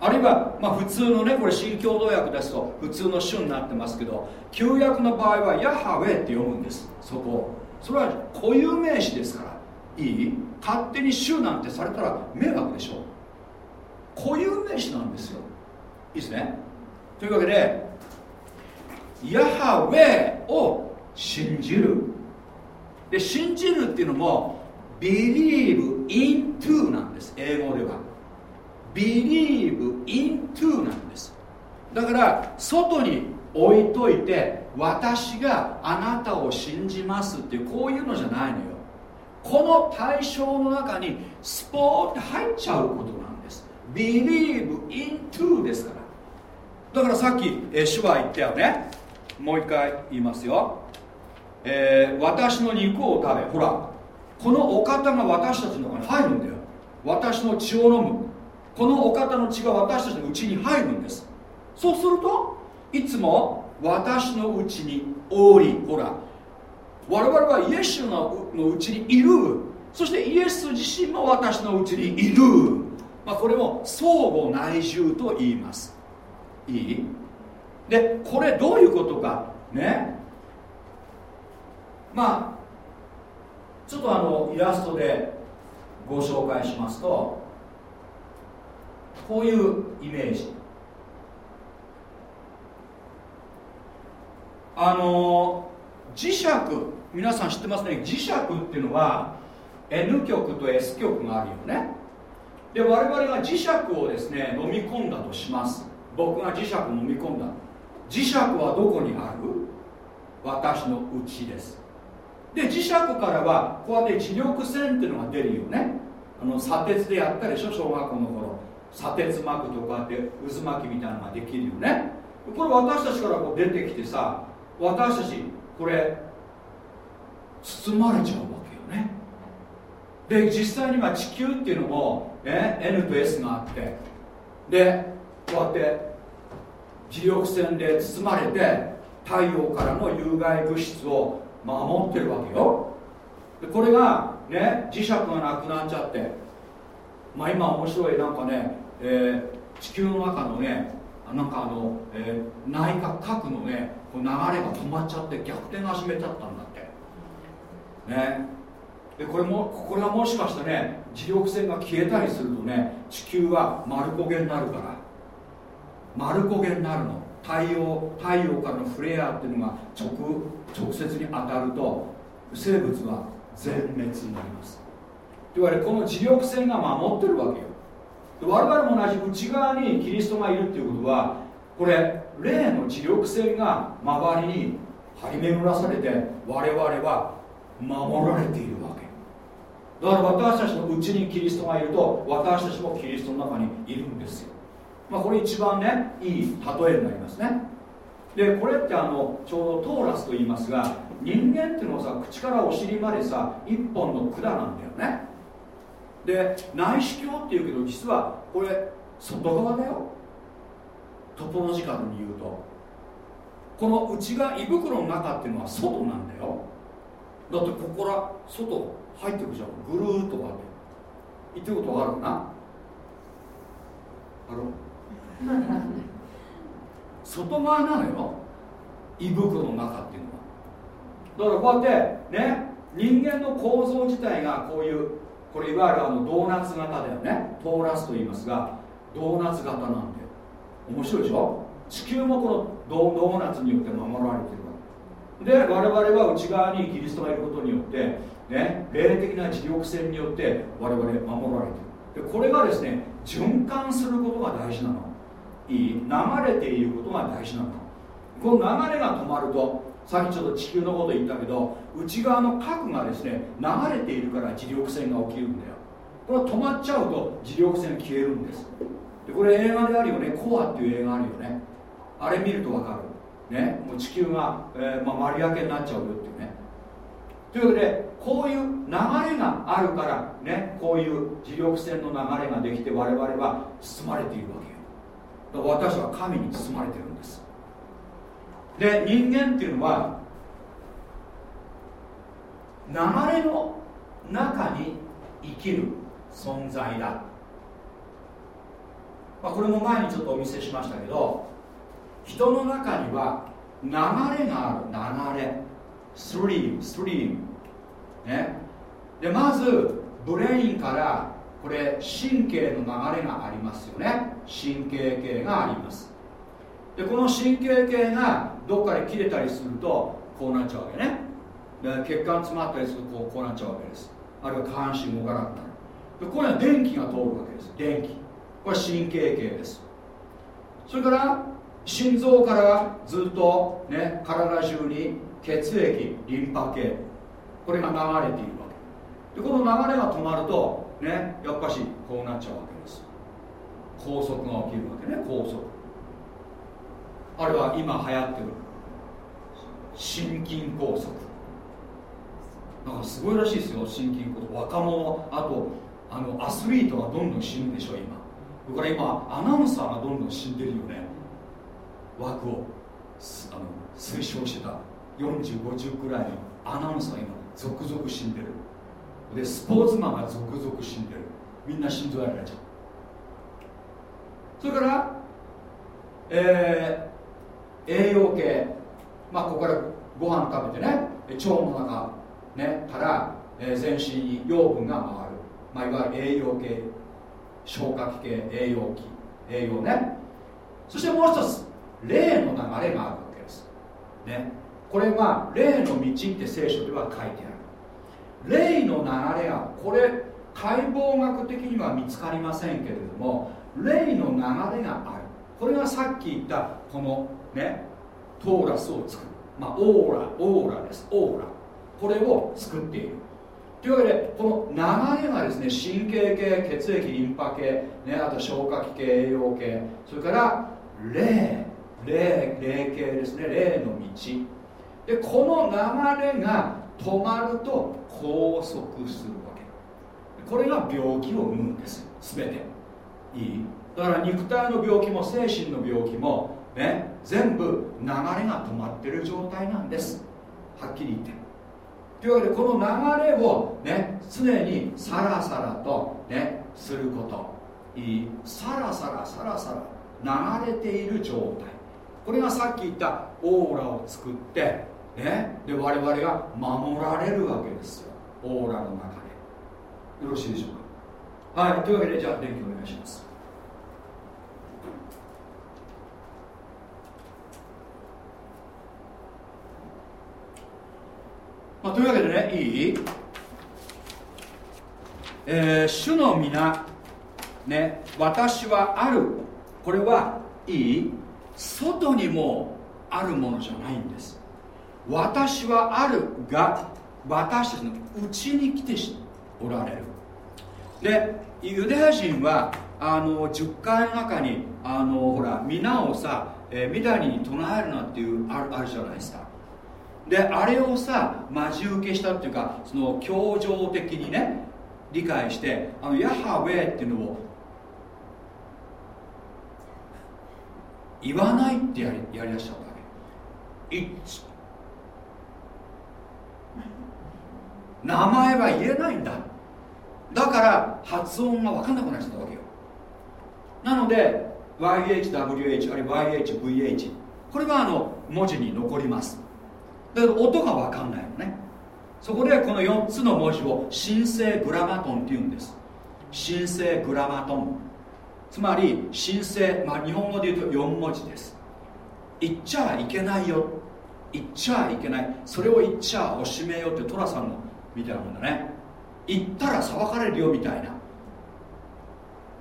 あるいは、まあ、普通のねこれ新共同訳ですと普通の主になってますけど旧約の場合はヤハウェって読むんです。そこそれは固有名詞ですから。いい？勝手に主なんてされたら迷惑でしょ。固有名詞なんですよ。いいですね。というわけでヤハウェを信じる。で信じるっていうのも believe into なんです。英語では。believe into なんです。だから外に置いといて私があなたを信じますっていうこういうのじゃないのよ。この対象の中にスポーって入っちゃうことなんです。believe into ですから。だからさっき、え主は言ったよね。もう一回言いますよ、えー、私の肉を食べほらこのお方が私たちの中に入るんだよ。私の血を飲む。このお方の血が私たちのうちに入るんです。そうするといつも私のうちにおりほら我々はイエスのうちにいる。そしてイエス自身も私のうちにいる、まあ、これを相互内住と言います。いい？でこれどういうことか。ね。まあちょっとあのイラストでご紹介しますとこういうイメージ。あの磁石皆さん知ってますね。磁石っていうのは N 極と S 極があるよね。で我々が磁石をですね飲み込んだとします。僕が磁石を飲み込んだ。磁石はどこにある？私の内です。で磁石からはこうやって磁力線っていうのが出るよね。あの砂鉄でやったでしょ？小学校の頃。砂鉄巻くとこうやって渦巻きみたいなのができるよね。これ私たちからこう出てきてさ私たちこれ包まれちゃうわけよね。で実際には地球っていうのも、ね、N と S があって。でこうやって磁力線で包まれて太陽からの有害物質を守ってるわけよ。でこれがね磁石がなくなっちゃって。まあ今面白いなんかね、えー地球の中のねなんかあの、えー内角角のねこう流れが止まっちゃって逆転が始めちゃったんだって。ね。でこれもこれはもしかしてね磁力線が消えたりするとね地球は丸焦げになるから。丸焦げになるの。太陽太陽からのフレアっていうのが直直接に当たると生物は全滅になります。といわけでこの磁力線が守ってるわけよ。我々も同じ内側にキリストがいるっていうことはこれ霊の磁力線が周りに張り巡らされて我々は守られているわけ。だから私たちのうちにキリストがいると私たちもキリストの中にいるんですよ。まあこれ一番ねいい例えになりますね。でこれってあのちょうどトーラスと言いますが人間っていうのはさ口からお尻までさ一本の管なんだよね。で内視鏡っていうけど実はこれ外側だよ。トポロジカルに言うと。この内側胃袋の中っていうのは外なんだよ。だってここから外入ってくじゃん。ぐるーっとこうやって。言ってることわかるかな？あろ <laughs> 外側なのよ。胃袋の中っていうのは。だからこうやってね人間の構造自体がこういうこれいわゆるあのドーナツ型だよね。トーラスと言いますがドーナツ型なんで面白いでしょ？地球もこのドーナツによって守られてるわけ。で我々は内側にキリストがいることによってね霊的な磁力線によって我々守られてる。でこれがですね循環することが大事なの。いい流れていることが大事なの。この流れが止まるとさっきちょっと地球のこと言ったけど内側の核がですね流れているから磁力線が起きるんだよ。これ止まっちゃうと磁力線消えるんです。でこれ映画であるよね。コアっていう映画あるよね。あれ見ると分かる。ね。もう地球が、えーまあ、丸焼けになっちゃうよっていうね。というわけでこういう流れがあるからね。こういう磁力線の流れができて我々は包まれているわけよ。私は神に包まれてるんです。で人間っていうのは流れの中に生きる存在だ、まあ、これも前にちょっとお見せしましたけど人の中には流れがある。流れ。ストリームストリームね。でまずブレインからこれ神経の流れがありますよね。神経系があります。でこの神経系がどっかで切れたりするとこうなっちゃうわけね。で血管詰まったりするとこうこうなっちゃうわけです。あるいは下半身動かなくなるでこれは電気が通るわけです。電気。これは神経系です。それから心臓からずっとね体中に血液リンパ系。これが流れているわけ。でこの流れが止まるとねやっぱしこうなっちゃうわけです。拘束が起きるわけね拘束。あるいは今流行ってる。心筋梗塞なんかすごいらしいですよ心筋梗塞若者あとあのアスリートがどんどん死ぬでしょ今。だから今アナウンサーがどんどん死んでるよね。枠をあの推奨してた。4050くらいのアナウンサーが今続々死んでる。でスポーツマンが続々死んでる。みんな心臓やられちゃうそれからえー栄養系。まあここからご飯食べてね。腸の中、ね、から、全身に養分が回る、まあ、いわゆる栄養系。消化器系栄養器。栄養ね。そしてもう一つ霊の流れがあるわけです、ね、これが霊の道って聖書では書いてある。霊の流れがこれ解剖学的には見つかりませんけれども霊の流れがある。これがさっき言ったこのねトーラスを作る。まあオーラオーラです。オーラ。これを作っている。というわけでこの流れがですね神経系血液リンパ系、ね、あと消化器系栄養系それから霊。霊霊系ですね。霊の道。でこの流れが止まると拘束するわけ。これが病気を生むんです。全て。いい。だから肉体の病気も精神の病気もね全部流れが止まってる状態なんです。はっきり言って。というわけでこの流れをね常にサラサラとねすること。いいサラサラサラサラ流れている状態。これがさっき言ったオーラを作ってねで我々が守られるわけですよ。オーラの中でよろしいでしょうか？はいというわけでじゃあ電気お願いします。まあ、というわけでねいい、えー、主の皆ね私はある。これはいい？外にもあるものじゃないんです。私はあるが私たちのうちに来ておられる。でユダヤ人はあの10回の中にあのほら皆をさ、えー、みだに唱えるなっていうあるあるじゃないですか。であれをさ待ち受けしたっていうかその協情的にね理解してあのヤハウェっていうのを言わないってやりやりだしちゃったわけ。名前は言えないんだ。だから発音が分かんなくなっちゃったわけよ。なので YHWH あるいは YHVH これはあの文字に残ります。だけど音が分かんないのね。そこでこの4つの文字を神聖グラマトンっていうんです。神聖グラマトン。つまり神聖、まあ、日本語で言うと4文字です。言っちゃいけないよ。言っちゃいけない。それを言っちゃおしめよって寅さんのみたいなもんだね。言ったら裁かれるよみたいな。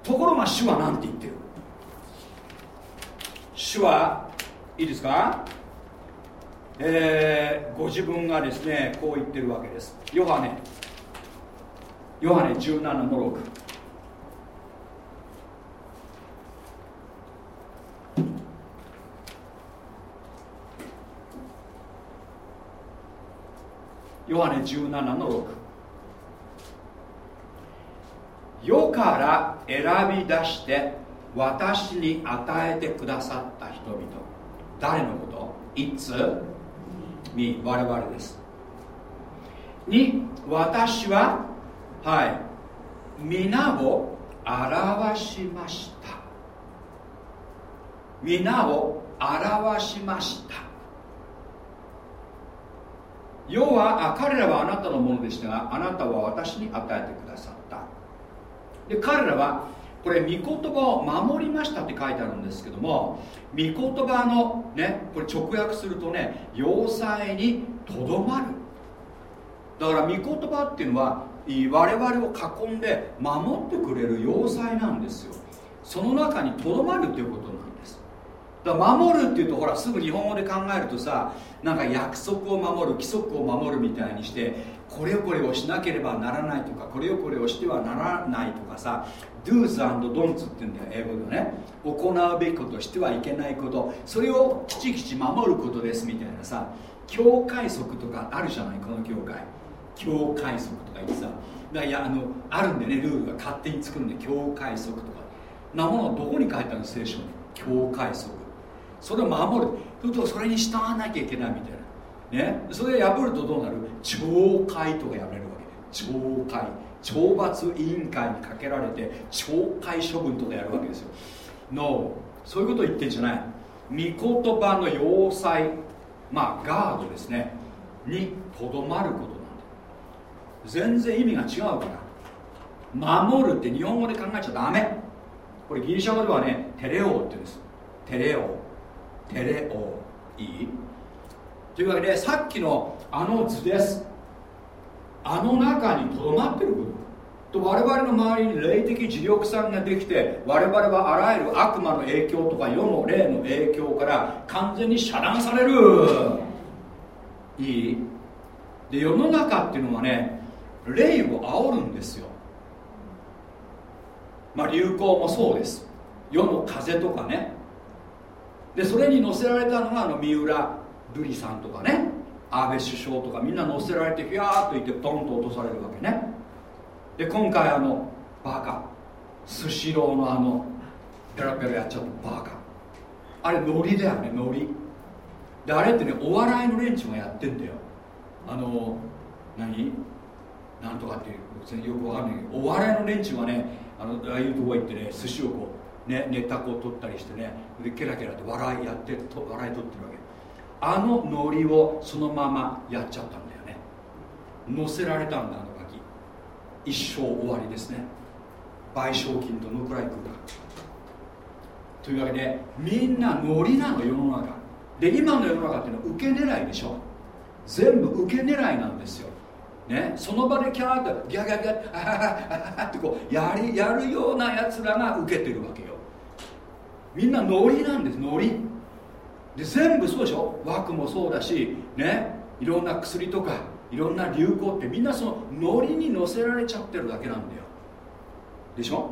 ところが主は何て言ってる？主はいいですか？えー、ご自分がですねこう言ってるわけです。ヨハネ。ヨハネ17の6ヨハネ17の6世から選び出して私に与えてくださった人々。誰のこと？いつ？に我々です。に私ははい皆を表しました。皆を表しました。要は彼らはあなたのものでしたがあなたは私に与えてくださった。で彼らはこれ御言葉を守りましたって書いてあるんですけども御言葉のねこれ直訳するとね要塞にとどまる。だから御言葉っていうのは我々を囲んで守ってくれる要塞なんですよ。その中にとどまるっていうことだ守るっていうとほらすぐ日本語で考えるとさなんか約束を守る規則を守るみたいにしてこれをこれをしなければならないとかこれをこれをしてはならないとかさ do's and don'ts って言うんだよ英語でね。行うべきことしてはいけないこと。それをきちきち守ることですみたいなさ境界則とかあるじゃないこの教会。境界則とか言ってさ。だいやあのあるんでねルールが勝手に作るんで境界則とか。なものどこに書いてあるの聖書に。境界則。それを守る。するとそれに従わなきゃいけないみたいな。ね。それを破るとどうなる？懲戒とかやられるわけ。懲戒。懲罰委員会にかけられて懲戒処分とかやるわけですよ。No そういうことを言ってんじゃない。御言葉の要塞。まあガードですね。にとどまることなんだ。全然意味が違うから。守るって日本語で考えちゃダメ。これギリシャ語ではねテレオって言うんです。テレオ。テレオいいというわけでさっきのあの図です。あの中にとどまってることと我々の周りに霊的磁力さんができて我々はあらゆる悪魔の影響とか世の霊の影響から完全に遮断される。いい。で世の中っていうのはね霊を煽るんですよ。まあ流行もそうです。世の風とかね。でそれに乗せられたのがあの三浦瑠麗さんとかね。安倍首相とかみんな乗せられてひゃーっといってポンと落とされるわけね。で今回あのバカ。スシローのあのペラペラやっちゃったバカ。あれノリだよねノリ。であれってねお笑いの連中がやってんだよ。あの何？なんとかっていう全然よくわかんないけど。お笑いの連中はねあのああいうとこ行ってね寿司をこうねネタこう取ったりしてねでケラケラって笑いやってと笑い取ってるわけ。あのノリをそのままやっちゃったんだよね。乗せられたんだあのガキ。一生終わりですね。賠償金どのくらい来るかというわけでみんなノリなの世の中。で今の世の中っていうのは受け狙いでしょ。全部受け狙いなんですよ。ね、その場でキャーッとギャギャギャあはははってこうやりやるようなやつらが受けてるわけよ。みんなノリなんですノリ。で全部そうでしょ？枠もそうだしね？いろんな薬とかいろんな流行ってみんなそのノリに乗せられちゃってるだけなんだよ。でしょ？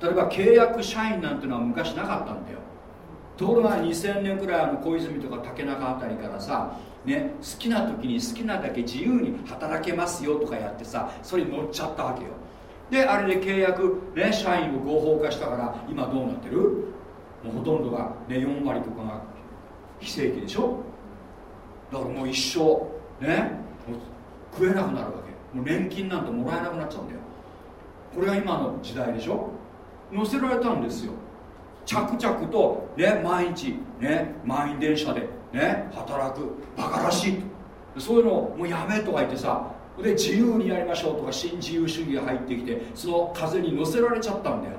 例えば契約社員なんてのは昔なかったんだよ。ところが2000年くらいの小泉とか竹中あたりからさね、好きな時に好きなだけ自由に働けますよとかやってさそれに乗っちゃったわけよ。であれで契約、ね、社員を合法化したから今どうなってる？もうほとんどが、ね、4割とかが非正規でしょ？だからもう一生ねもう食えなくなるわけ。もう年金なんてもらえなくなっちゃうんだよ。これが今の時代でしょ？乗せられたんですよ。着々と、ね、毎日、ね、満員電車でね、働くバカらしいそういうのをもうやめとか言ってさで自由にやりましょうとか新自由主義が入ってきてその風に乗せられちゃったんだよ。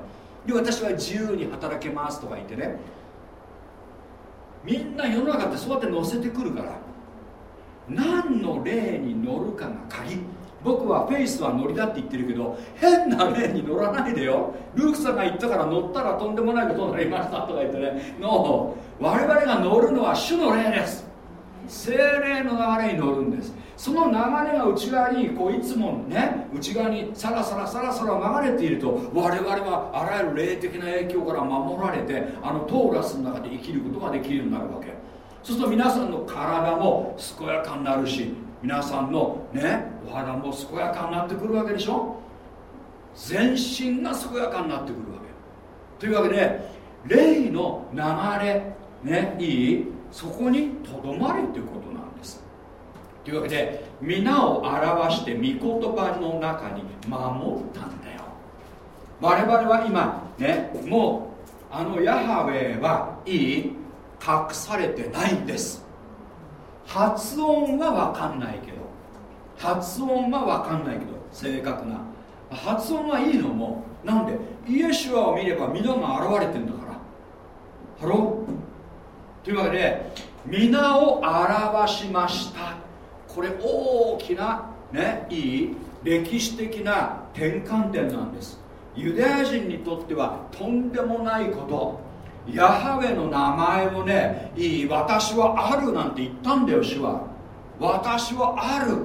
で私は自由に働けますとか言ってね。みんな世の中ってそうやって乗せてくるから何の例に乗るかが鍵。僕はフェイスは乗りだって言ってるけど変な例に乗らないでよ。ルークさんが言ったから乗ったらとんでもないことになりましたとか言ってね。の我々が乗るのは主の霊です。精霊の流れに乗るんです。その流れが内側にこういつもね内側にさらさらさらさら流れていると我々はあらゆる霊的な影響から守られてあのトーラスの中で生きることができるようになるわけ。そうすると皆さんの体も健やかになるし皆さんのねお肌も健やかになってくるわけでしょ？全身が健やかになってくるわけ。というわけで霊の流れねいい？そこにとどまれということというわけで皆を表して御言葉の中に守ったんだよ。我々は今ねもうあのヤハウェはいい隠されてないんです。発音は分かんないけど。発音は分かんないけど正確な。発音はいいのもなんでイエシュアを見れば御名が現れてんだから。ハロー。というわけで御名を現しました。これ大きなねいい歴史的な転換点なんです。ユダヤ人にとってはとんでもないこと。ヤハウェの名前をねいい私はあるなんて言ったんだよ主は。私はある。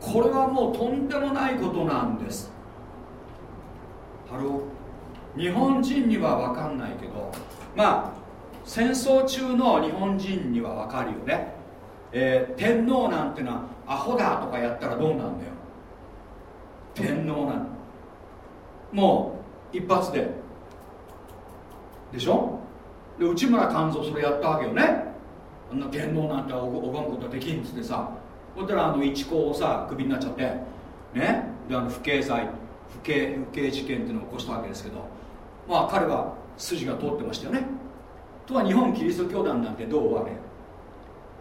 これはもうとんでもないことなんです。ハロー。日本人には分かんないけど。まあ戦争中の日本人には分かるよね、えー天皇なんてのはアホだとかやったらどうなんだよ。天皇なんもう一発で。でしょ？で内村鑑三それやったわけよね。あんな天皇なんて拝むことはできんっつってさ。そしたらあの一行をさクビになっちゃって。ね？であの不敬罪不敬不敬事件っていうのを起こしたわけですけど。まあ彼は筋が通ってましたよね。とは日本キリスト教団なんてどうあれ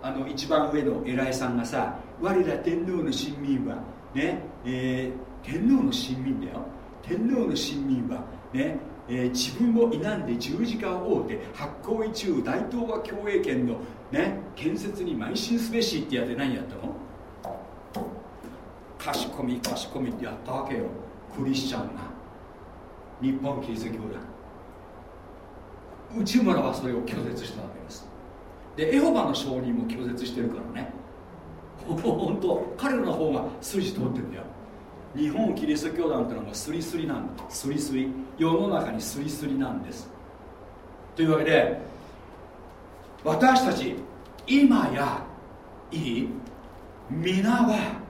あの一番上の偉いさんがさ我ら天皇の臣民はね、えー天皇の臣民だよ。天皇の臣民はね、えー自分を否んで十字架を追うて発行一中大東亜共栄圏の、ね、建設に邁進すべしってやって何やったの？かしこみかしこみってやったわけよ。クリスチャンが。日本キリスト教団。内村はそれを拒絶したわけです。でエホバの証人も拒絶してるからね。<laughs> 本当彼らの方が筋通ってるんだよ。日本キリスト教団ってのはスリスリなんだ。スリスリ。世の中にスリスリなんです。というわけで私たち今やいい？皆は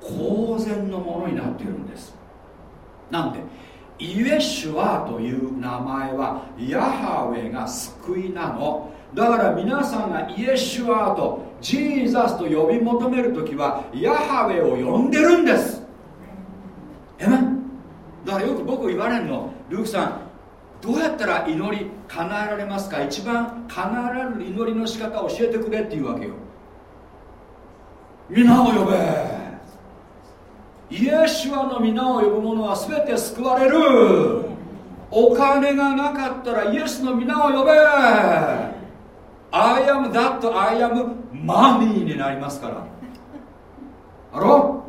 公然のものになっているんです。なんでイエシュアという名前はヤハウェが救いなの。だから皆さんがイエシュアとジーザスと呼び求める時はヤハウェを呼んでるんです。えめだからよく僕言われるの。ルークさんどうやったら祈り叶えられますか？一番叶えられる祈りの仕方を教えてくれっていうわけよ。皆を呼べ。イエシュアの皆を呼ぶ者は全て救われる。お金がなかったらイエスの皆を呼べ。I am that I am money になりますから。あろ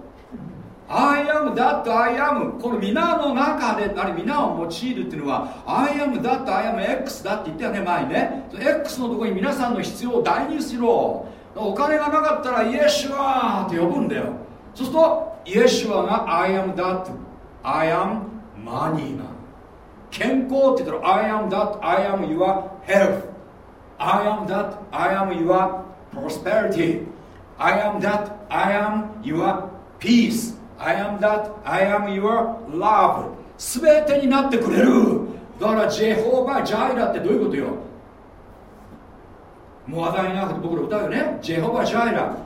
？I am that I am この皆の中であれ皆を用いるっていうのは I am that I am X だって言ったよね前にね X のところに皆さんの必要を代入しろ。お金がなかったらイエシュアって呼ぶんだよ。そうするとイエシュアが I am that I am money な健康って言ったら I am that I am your health I am that I am your prosperity. I am that I am your peace. I am that I am your love. 全てになってくれる。だからジェホーバー・ジャイラってどういうことよ？もう話題になくて僕ら歌うよね。ジェホーバー・ジャイラ。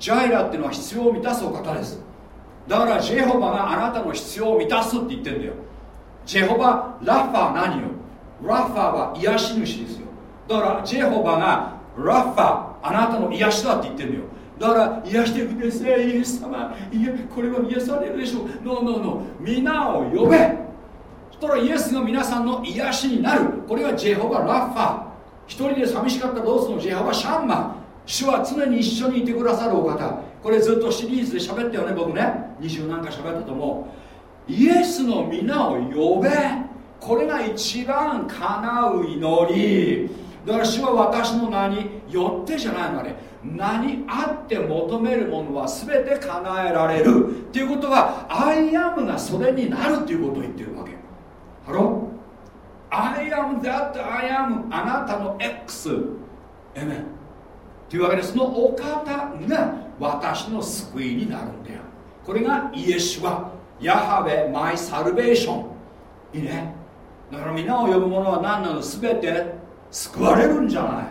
ジャイラっていうのは必要を満たすお方です。だからジェホバがあなたの必要を満たすって言ってんだよ。ジェホバ・ラッファー何よ？ラッファーは癒し主ですよ。だからジェホバがラッファーあなたの癒しだって言ってんだよ。だから癒してくださいイエス様。いやこれは癒されるでしょう。ノーノーノー皆を呼べ。そしたらイエスが皆さんの癒しになる。これがジェホバ・ラッファ。ー一人で寂しかったロースのジェホバ・シャンマ。ン主は常に一緒にいてくださるお方。これずっとシリーズで喋ったよね僕ね。20何か喋ったと思う。イエスの皆を呼べ。これが一番叶う祈り。だから主は私の名によってじゃないのあれ名にあって求めるものは全て叶えられるっていうことはアイアムがそれになるっていうことを言ってるわけ。ハロ I am that I am あなたの X エメンというわけでそのお方が私の救いになるんだよ。これがイエシュはヤハベマイサルベーション。いいね。だから皆を呼ぶ者は何なの？全て救われるんじゃない。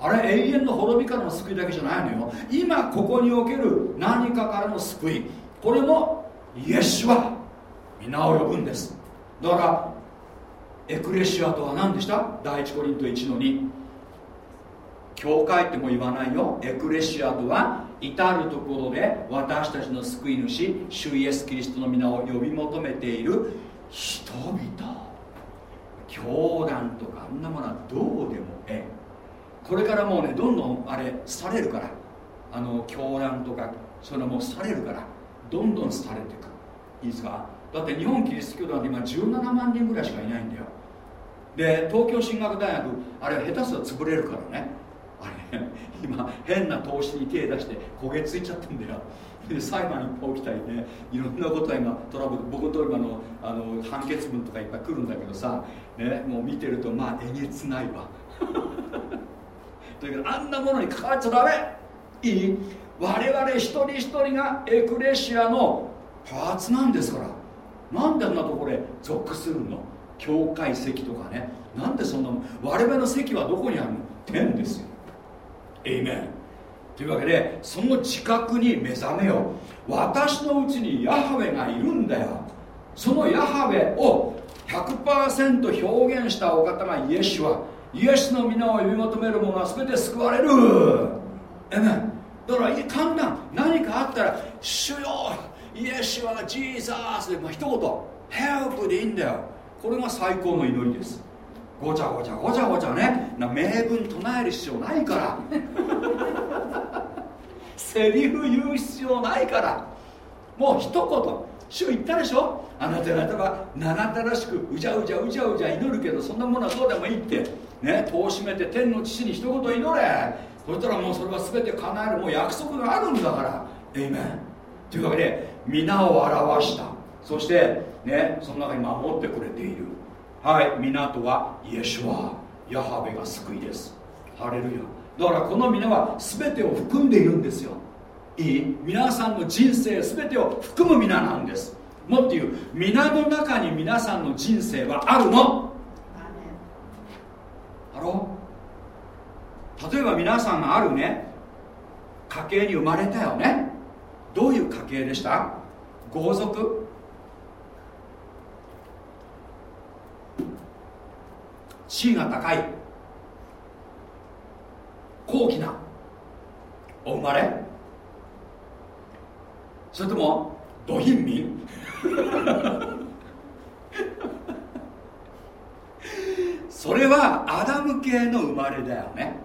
あれ永遠の滅びからの救いだけじゃないのよ。今ここにおける何かからの救い。これもイエシュは皆を呼ぶんです。だからエクレシアとは何でした？第一コリント1の2教会っても言わないよ。エクレシアとは至るところで私たちの救い主主イエス・キリストの皆を呼び求めている人々。教団とかあんなものはどうでもええ。これからもうねどんどんあれされるから。あの教団とかそういうのもされるからどんどんされていく。いいですか？だって日本キリスト教団って今17万人ぐらいしかいないんだよ。で東京進学大学あれ下手すら潰れるからね。あれ今変な投資に手出して焦げついちゃってんだよ。裁判いっぱい起きたりねいろんなことが今トラブル僕のところのあの判決文とかいっぱい来るんだけどさ、ね、もう見てるとまあえげつないわ。というかあんなものに関わっちゃダメ。いい？我々一人一人がエクレシアのパーツなんですから。なんであんなところへ属するの？教会席とかね。なんでそんなの我々の席はどこにあるの？天ですよ。エイメン。というわけでその自覚に目覚めよ。私のうちにヤハウェがいるんだよ。そのヤハウェを100%表現したお方がイエシュはイエスの皆を呼び求める者は全て救われる。エメンだから簡単。何かあったら「主よイエシュはジーザース」で、まあ、一言「ヘルプ」でいいんだよ。これが最高の祈りです。ごちゃごちゃごちゃごちゃね。な名文唱える必要ないから。セリフ言う必要ないから。もう一言。主言ったでしょ？あなた方は七たらしくうじゃうじゃうじゃうじゃ祈るけどそんなものはどうでもいいって。ね戸を閉めて天の父に一言祈れ。そしたらもうそれは全て叶える。もう約束があるんだから。エイメンというわけで皆を表した。そしてねその中に守ってくれている。はい皆とはイエシュア。ヤハベが救いです。ハレルヤ。だからこの皆は全てを含んでいるんですよ。いい？皆さんの人生全てを含む皆なんです。もっと言う皆の中に皆さんの人生はあるの？あろ例えば皆さんがあるね。家系に生まれたよね。どういう家系でした？豪族。地位が高い高貴な。お生まれ？それとも土貧民？<laughs> それはアダム系の生まれだよね。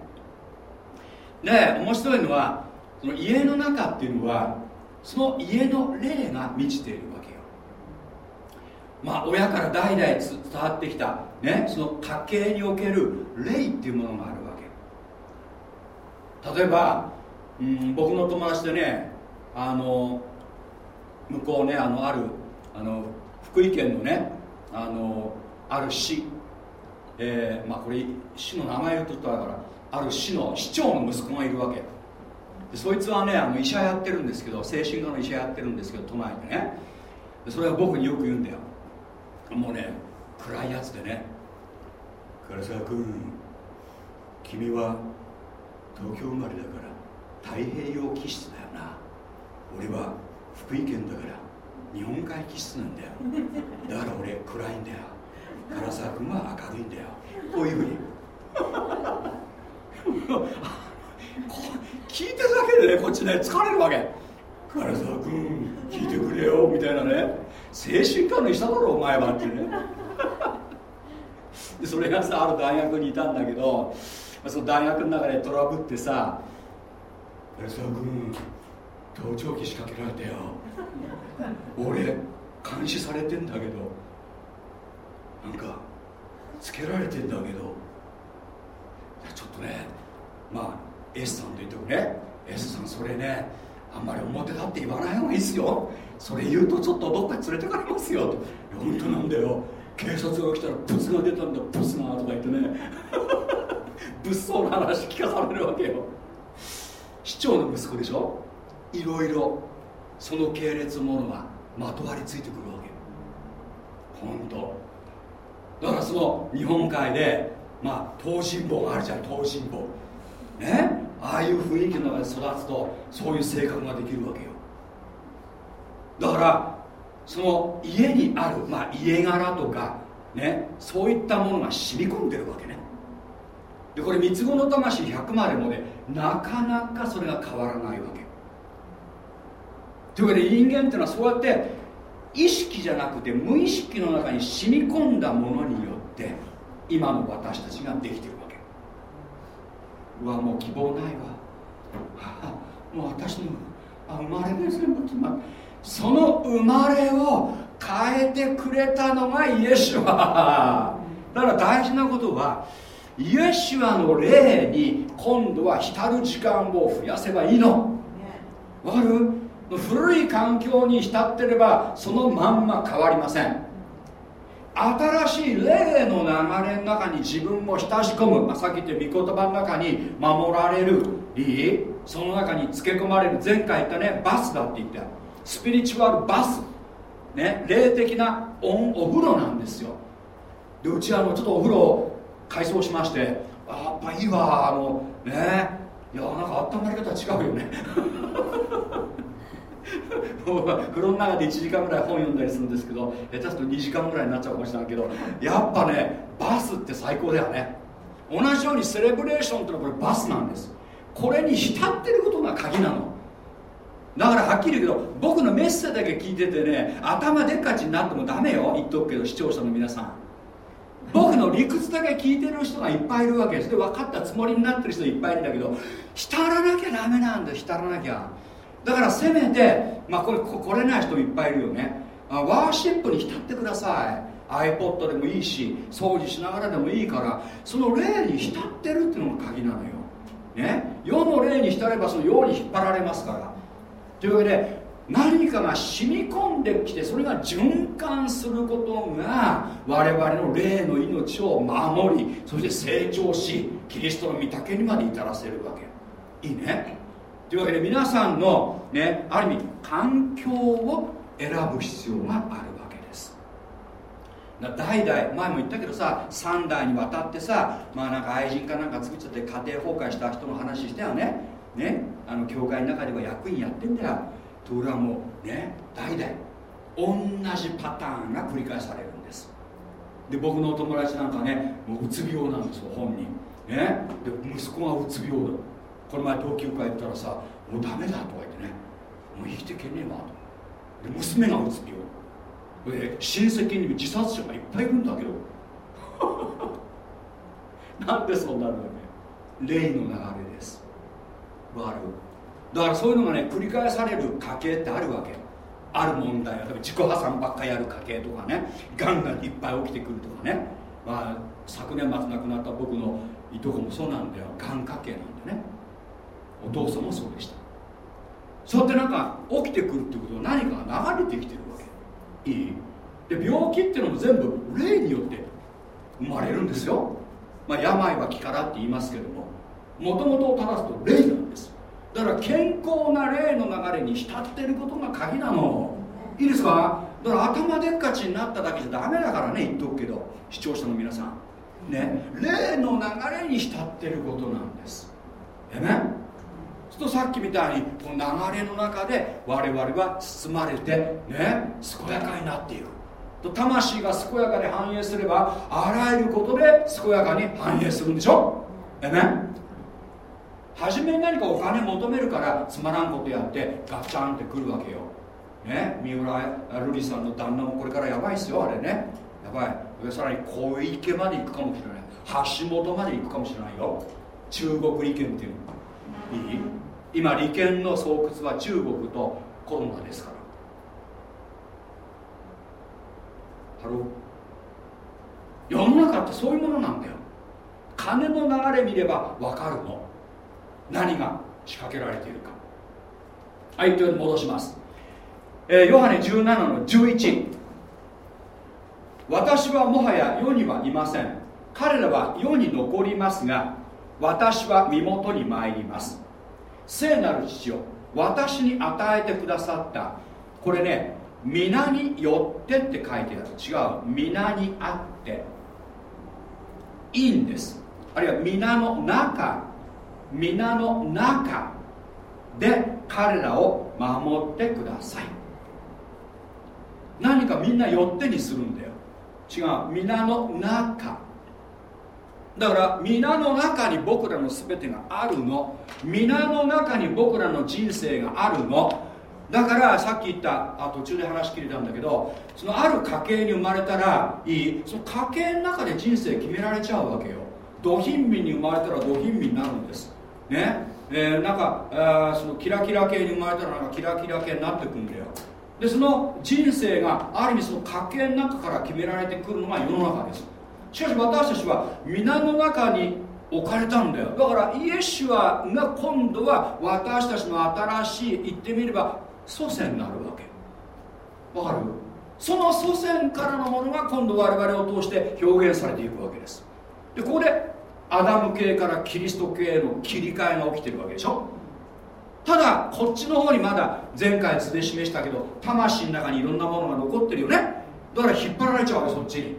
で面白いのはその家の中っていうのはその家の霊が満ちているわけよ。まあ親から代々伝わってきたねその家系における霊っていうものがある例えば、うん、僕の友達でねあの向こうねあのあるあの福井県のねあのある市えーまあこれ市の名前を言うとあれだからある市の市長の息子がいるわけ。そいつはねあの医者やってるんですけど精神科の医者やってるんですけど都内でね。それは僕によく言うんだよ。もうね暗いやつでね。唐沢君君は東京生まれだから太平洋気質だよな。俺は福井県だから日本海気質なんだよ。<laughs> だから俺暗いんだよ。唐沢君は明るいんだよ。こういうふうに。<laughs> 聞いてるだけでねこっちね疲れるわけ。唐沢君聞いてくれよみたいなね。精神科の医者だろお前はってね。でそれがさある大学にいたんだけどその大学の中でトラブってさ唐沢君盗聴器仕掛けられたよ。俺監視されてんだけどなんかつけられてんだけど。ちょっとねまあ S さんと言ってくね S さんそれねあんまり表立って言わない方がいいですよ。それ言うとちょっとどっかに連れてかれますよ。と本当なんだよ。警察が来たらブスが出たんだ。ブスがとか言ってね。物騒な話聞かされるわけよ。市長の息子でしょ？いろいろ。その系列ものがまとわりついてくるわけ本当だからその日本海でまあ東尋坊があるじゃん東尋坊。ね？ああいう雰囲気の中で育つとそういう性格ができるわけよ。だからその家にある、まあ、家柄とかね？そういったものが染み込んでるわけね。でこれ三つ子の魂100までもねなかなかそれが変わらないわけ。というわけで人間っていうのはそうやって意識じゃなくて無意識の中に染み込んだものによって今の私たちができてるわけ。うわもう希望ないわ、はあ、もう私のあ生まれで全部決まるその生まれを変えてくれたのがイエシュアだから大事なことはイエシュアの霊に今度は浸る時間を増やせばいいの。わかる？古い環境に浸ってればそのまんま変わりません。新しい霊の流れの中に自分を浸し込む、まあ、さっき言った御言葉の中に守られるいいその中につけ込まれる。前回言ったねバスだって言った。スピリチュアルバス。ね霊的なおお風呂なんですよ。でうちはあのちょっとお風呂を改装しましてあやっぱいいわあのねいやなんか温まり方違うよね。<laughs> 風呂の中で1時間ぐらい本読んだりするんですけど下手すると2時間ぐらいになっちゃうかもしれないけどやっぱねバスって最高だよね。同じようにセレブレーションってのはこれバスなんです。これに浸ってることが鍵なの。だからはっきり言うけど僕のメッセージだけ聞いててね頭でっかちになってもダメよ。言っとくけど視聴者の皆さん。僕の理屈だけ聞いてる人がいっぱいいるわけです。で分かったつもりになってる人いっぱいいるんだけど浸らなきゃダメなんだ浸らなきゃ。だからせめてまあこれこ来れない人いっぱいいるよね。あワーシップに浸ってください。iPod でもいいし掃除しながらでもいいからその霊に浸ってるっていうのが鍵なのよ。ね？世の霊に浸ればその世に引っ張られますから。というわけで何かが染み込んできてそれが循環することが我々の霊の命を守りそして成長しキリストの御岳にまで至らせるわけ。いいね。というわけで皆さんのねある意味環境を選ぶ必要があるわけです。代々前も言ったけどさ3代にわたってさまあなんか愛人かなんか作っちゃって家庭崩壊した人の話してはね。ね。あの教会の中では役員やってんだよ。と俺はもうね代々同じパターンが繰り返されるんです。で僕のお友達なんかねもううつ病なんですよ本人。ね。で息子がうつ病だ。この前同級会行ったらさもうダメだとか言ってね。もう生きていけねえわと。で娘がうつ病。で親戚にも自殺者がいっぱいいるんだけど。<laughs> なんでそうなるわけ霊の流れです。わかるだからそういうのがね繰り返される家系ってあるわけ。ある問題。は例えば自己破産ばっかりやる家系とかね。がんがいっぱい起きてくるとかね、まあ、昨年末亡くなった僕のいとこもそうなんだよ。がん家系なんでね。お父さんもそうでした。そうやってなんか起きてくるってことは何かが流れてきてるわけ。いい？で病気っていうのも全部霊によって生まれるんですよ、まあ、病は気からって言いますけどももともとを正すと霊なんです。だから健康な霊の流れに浸ってることが鍵なの。いいですか？だから頭でっかちになっただけじゃダメだからね言っとくけど。視聴者の皆さん。ね。霊の流れに浸ってることなんです。えねするとさっきみたいにこの流れの中で我々は包まれてね健やかになっていくと魂が健やかで繁栄すればあらゆることで健やかに繁栄するんでしょ？えね初めに何かお金求めるからつまらんことやってガチャンってくるわけよ。ね？三浦瑠麗さんの旦那もこれからやばいっすよあれね。やばい。さらに小池まで行くかもしれない。橋本まで行くかもしれないよ。中国利権っていうの。いい？今利権の巣窟は中国とコロナですから。ハロ世の中ってそういうものなんだよ。金の流れ見れば分かるの。何が仕掛けられているか。はいというに戻します、えーヨハネ17の11私はもはや世にはいません。彼らは世に残りますが私は身元に参ります。聖なる父よ私に与えてくださった。これね皆によってって書いてある。違う。皆にあって。いいんです。あるいは皆の中皆の中で彼らを守ってください。何かみんなよってにするんだよ。違う。皆の中。だから皆の中に僕らの全てがあるの。皆の中に僕らの人生があるの。だからさっき言ったあ途中で話し切れたんだけどそのある家系に生まれたらいい。その家系の中で人生決められちゃうわけよ。土貧民に生まれたら土貧民になるんです。ね。えーなんかあそのキラキラ系に生まれたらなんかキラキラ系になってくんだよ。でその人生がある意味その家系の中から決められてくるのが世の中です。しかし私たちは皆の中に置かれたんだよ。だからイエシュアが今度は私たちの新しい言ってみれば祖先になるわけ。わかる？その祖先からのものが今度我々を通して表現されていくわけです。でここでアダム系からキリスト系への切り替えが起きてるわけでしょ？ただこっちの方にまだ前回図で示したけど魂の中にいろんなものが残ってるよね？だから引っ張られちゃうわけそっちに。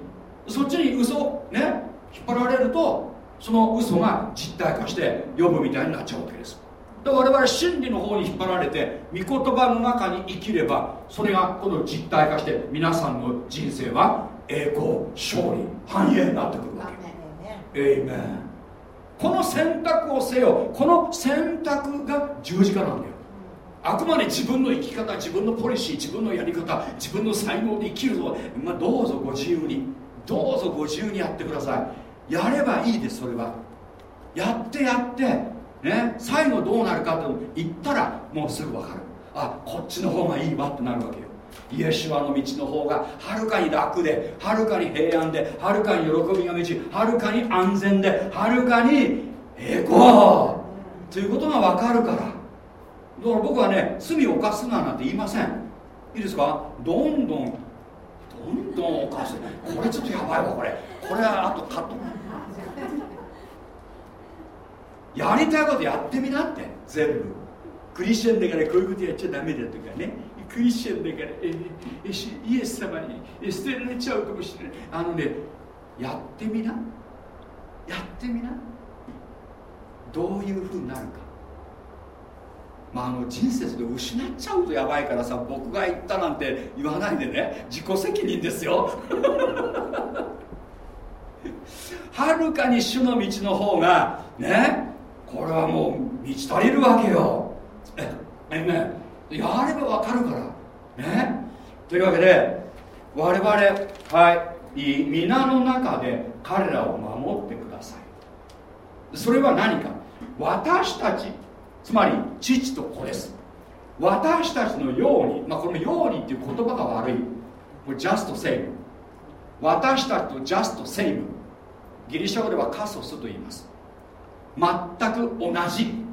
そっちに嘘ね？引っ張られるとその嘘が実体化して呼ぶみたいになっちゃうわけです。で我々真理の方に引っ張られて御言葉の中に生きればそれがこの実体化して皆さんの人生は栄光勝利繁栄になってくるわけ。エイメンこの選択をせよこの選択が十字架なんだよ。あくまで自分の生き方自分のポリシー自分のやり方自分の才能で生きるぞ、まあ、どうぞご自由に。どうぞご自由にやってください。やればいいですそれは。やってやってね、最後どうなるかって言ったらもうすぐ分かる。あこっちの方がいいわってなるわけよ。イエシュアの道の方がはるかに楽ではるかに平安ではるかに喜びが満ちはるかに安全ではるかに栄光。ということが分かるから。だから僕はね罪を犯すななんて言いません。いいですか？どんどんどんどん犯す。これちょっとやばいわこれ。これはあとカット。やりたいことやってみなって全部。クリスチャンだからこういうことやっちゃダメだとかね。クリスチャンだから。ええイエス様に。捨てられちゃうかもしれない。あのねやってみな。やってみな。どういうふうになるか。まあ、あの人生で失っちゃうとやばいからさ僕が言ったなんて言わないでね。自己責任ですよ。<laughs> はるかに主の道の方がねこれはもう満ち足りるわけよ。ええねやればわかるから。ね。というわけで我々はい皆の中で彼らを守ってください。それは何か。私たちつまり父と子です。私たちのように、まあ、このようにっていう言葉が悪い。これ just same 私たちと just same ギリシャ語ではカソスと言います。全く同じ。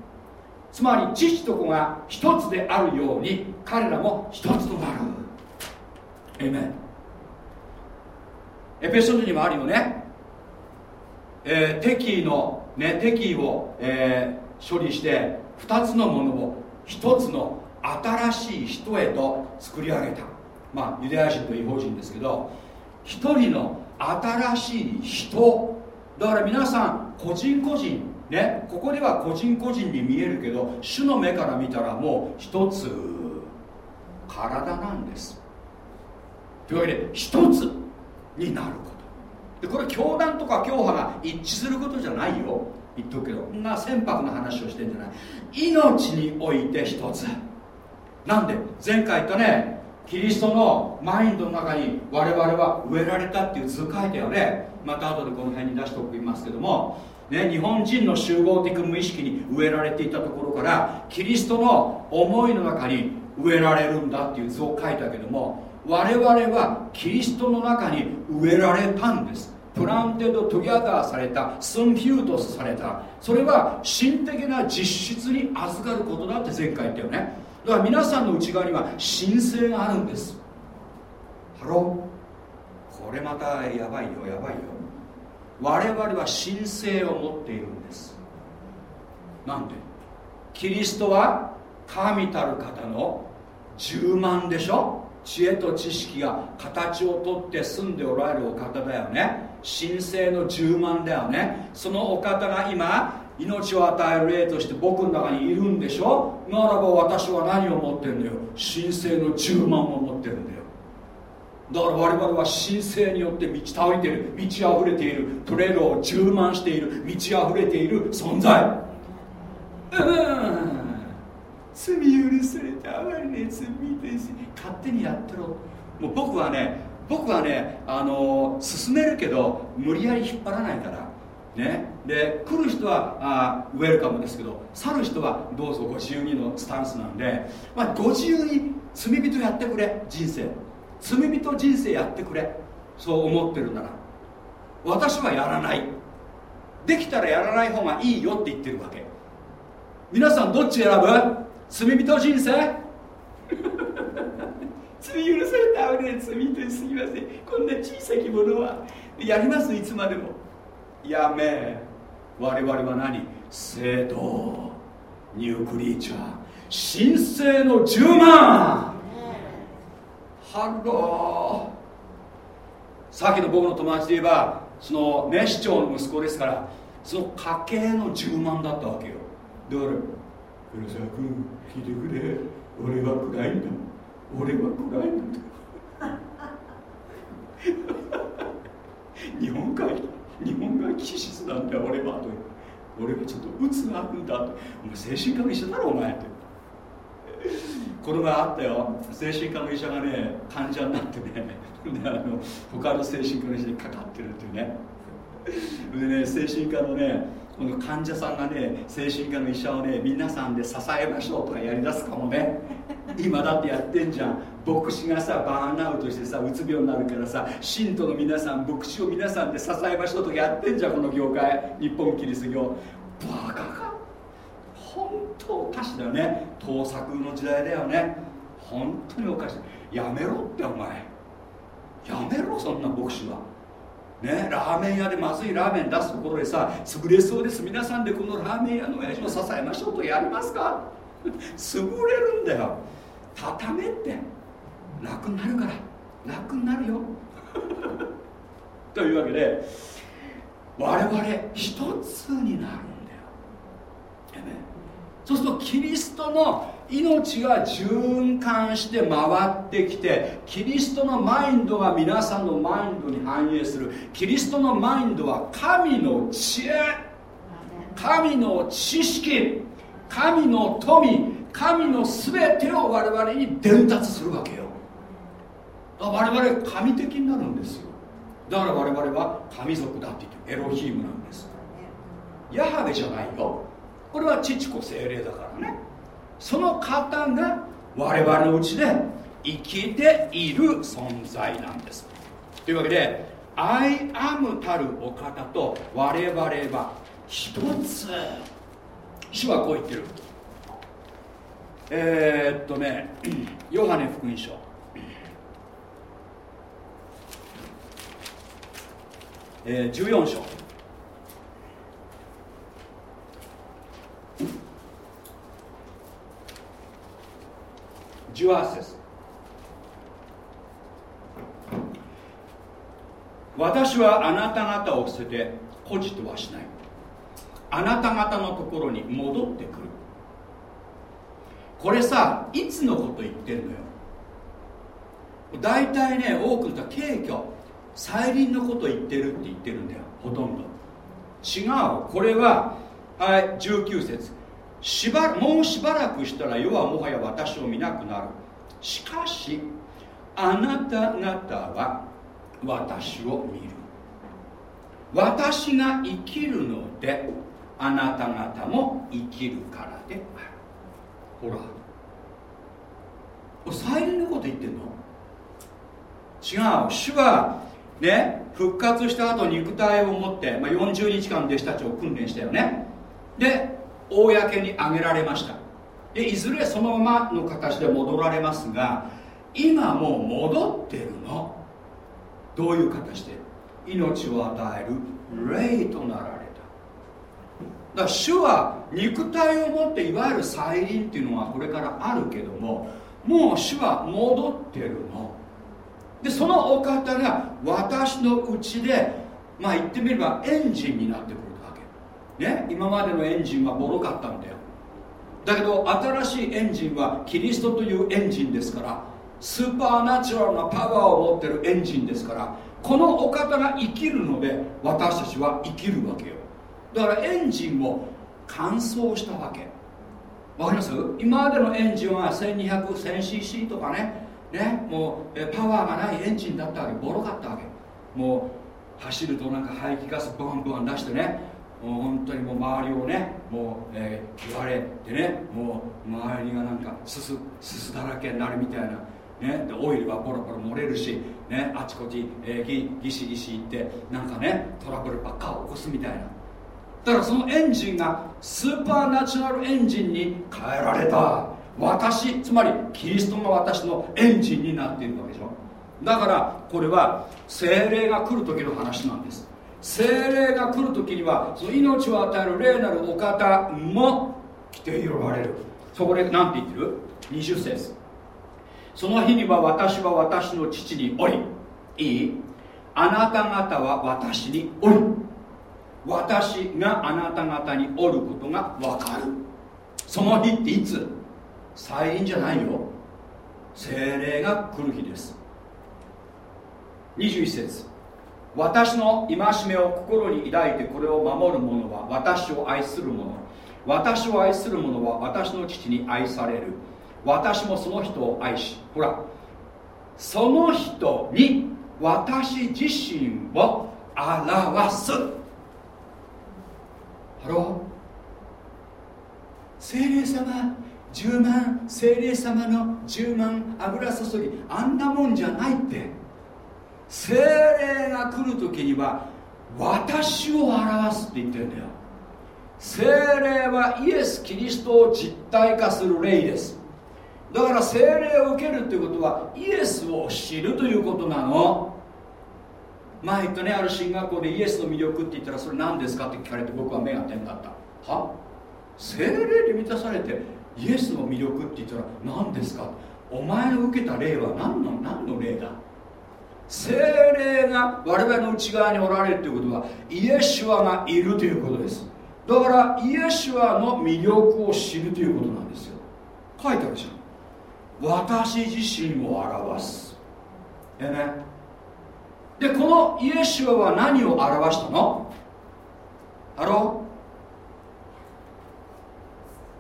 つまり父と子が一つであるように彼らも一つとなる。エメエペソードにもあるよね、えー、敵意の、ね、敵意を、えー、処理して2つのものを1つの新しい人へと作り上げた。まあユダヤ人と違法人ですけど1人の新しい人。だから皆さん個人個人ねここでは個人個人に見えるけど主の目から見たらもう一つ体なんです。というわけで一つになること。でこれ教団とか教派が一致することじゃないよ。言っとくけどこんな船舶の話をしてんじゃない。命において一つ。なんで前回言ったねキリストのマインドの中に我々は植えられたっていう図書いたよね。また後でこの辺に出しておきますけども、ね、日本人の集合的無意識に植えられていたところからキリストの思いの中に植えられるんだっていう図を書いたけども我々はキリストの中に植えられたんです。 planted together されたσύμφυτος された。それは神的な実質に預かることだって前回言ったよね。だから皆さんの内側には神性があるんです。ハロー。これまたやばいよやばいよ。我々は神聖を持っているんです。なんでキリストは神たる方の10万でしょ？知恵と知識が形をとって住んでおられるお方だよね。神聖の10万だよね。そのお方が今命を与える霊として僕の中にいるんでしょ？ならば私は何を持ってるんだよ？神聖の10万を持ってるんだよ。だから我々は神聖によって満ち倒れている満ち溢れているトレードを充満している満ち溢れている存在。うん。罪許されて哀れね罪です。勝手にやってろ。もう僕はね僕はねあの進めるけど無理やり引っ張らないから。ね。で来る人はあウェルカムですけど去る人はどうぞご自由にのスタンスなんで、まあ、ご自由に罪人やってくれ人生。罪人人生やってくれ。そう思ってるなら。私はやらない。できたらやらない方がいいよって言ってるわけ。皆さんどっち選ぶ？罪人人生？<laughs> 罪許されたあれ罪人すぎません。こんな小さきものはやりますいつまでも。やめ。我々は何？聖堂。new creature。神性の充満ハロー。さっきの僕の友達で言えばそのね市長の息子ですからその家系の充満だったわけよ。だから黒沢君聞いてくれ。俺は暗いんだ。俺は暗いんだ <laughs> 日本海日本が気質なんだ俺は。と俺はちょっと鬱があるんだ。とお前精神科の医者だろお前。ってこの前あったよ。精神科の医者がね患者になってねであの他の精神科の医者にかかってるっていうね。でね精神科のねこの患者さんがね精神科の医者をね皆さんで支えましょうとかやりだすかもね。今だってやってんじゃん。牧師がさバーンアウトしてさうつ病になるからさ信徒の皆さん牧師を皆さんで支えましょうとかやってんじゃんこの業界。日本キリスト教。バカか。本当おかしいだよね盗作の時代だよね。本当におかしい。やめろってお前。やめろそんな牧師は。ねラーメン屋でまずいラーメン出すところでさ潰れそうです。皆さんでこのラーメン屋の親父を支えましょうとやりますか。潰れるんだよ。畳めって。楽になるから。楽になるよ。<laughs> というわけで我々一つになる。そうするとキリストの命が循環して回ってきてキリストのマインドが皆さんのマインドに反映する。キリストのマインドは神の知恵。神の知識。神の富。神の全てを我々に伝達するわけよ。我々神的になるんですよ。だから我々は神族だって言ってエロヒームなんです。ヤハベじゃないよ。これは父子精霊だからね。その方が我々のうちで生きている存在なんです。というわけで「I am たるお方と我々は一つ」主はこう言ってる。えー、っとね <clears throat> ヨハネ福音書。えー、14章。18節私はあなた方を捨てて孤児とはしない。あなた方のところに戻ってくる。これさいつのこと言ってるのよ。大体ね多くの人は軽挙再臨のこと言ってるって言ってるんだよほとんど。違う。これははい19節。しばもうしばらくしたら世はもはや私を見なくなる。しかしあなた方は私を見る。私が生きるのであなた方も生きるからである。ほら。再臨のこと言ってんの？違う。主はね復活した後肉体を持って、まあ、40日間弟子たちを訓練したよね。で公に挙げられました。でいずれそのままの形で戻られますが今もう戻ってるの。どういう形で？命を与える霊となられた。だから主は肉体を持っていわゆる再臨っていうのはこれからあるけどももう主は戻ってるの。でそのお方が私のうちでまあ言ってみればエンジンになってくる。ね今までのエンジンはボロかったんだよ。だけど新しいエンジンはキリストというエンジンですからスーパーナチュラルなパワーを持ってるエンジンですからこのお方が生きるので私たちは生きるわけよ。だからエンジンを乾燥したわけ。わかります？今までのエンジンは1200、1000cc とかねねもうパワーがないエンジンだったわけ。ボロかったわけ。もう走るとなんか排気ガスボンボン出してねもう本当にもう周りをねもう、えー、言われてねもう周りがなんかすすすすだらけになるみたいなね、でオイルがポロポロ漏れるし、ね、あちこち、えー、ギギシギシいってなんかねトラブルばっかを起こすみたいな。だからそのエンジンがスーパーナチュラルエンジンに変えられた。私つまりキリストが私のエンジンになっているわけでしょ。だからこれは精霊が来る時の話なんです。精霊が来る時にはその命を与える霊なるお方も来ていられる。そこで何て言ってる ?20 節。その日には私は私の父におりいい？あなた方は私におり私があなた方におることがわかる。その日っていつ？再臨じゃないよ。精霊が来る日です。21節。私の戒めを心に抱いてこれを守る者は私を愛する者。私を愛する者は私の父に愛される。私もその人を愛しほらその人に私自身を現す。ハロー。精霊様10万精霊様の10万油注ぎあんなもんじゃないって。聖霊が来る時には私を表すって言ってんだよ。精霊はイエス・キリストを実体化する霊です。だから精霊を受けるということはイエスを知るということなの。前言ったねある進学校でイエスの魅力って言ったらそれ何ですかって聞かれて僕は目が点だった。は？精霊で満たされてイエスの魅力って言ったら何ですか？お前の受けた霊は何の何の霊だ？聖霊が我々の内側におられるということはイエシュアがいるということです。だからイエシュアの魅力を知るということなんですよ。書いてあるじゃん。私自身を現す。えね。でこのイエシュアは何を現したの？ハロ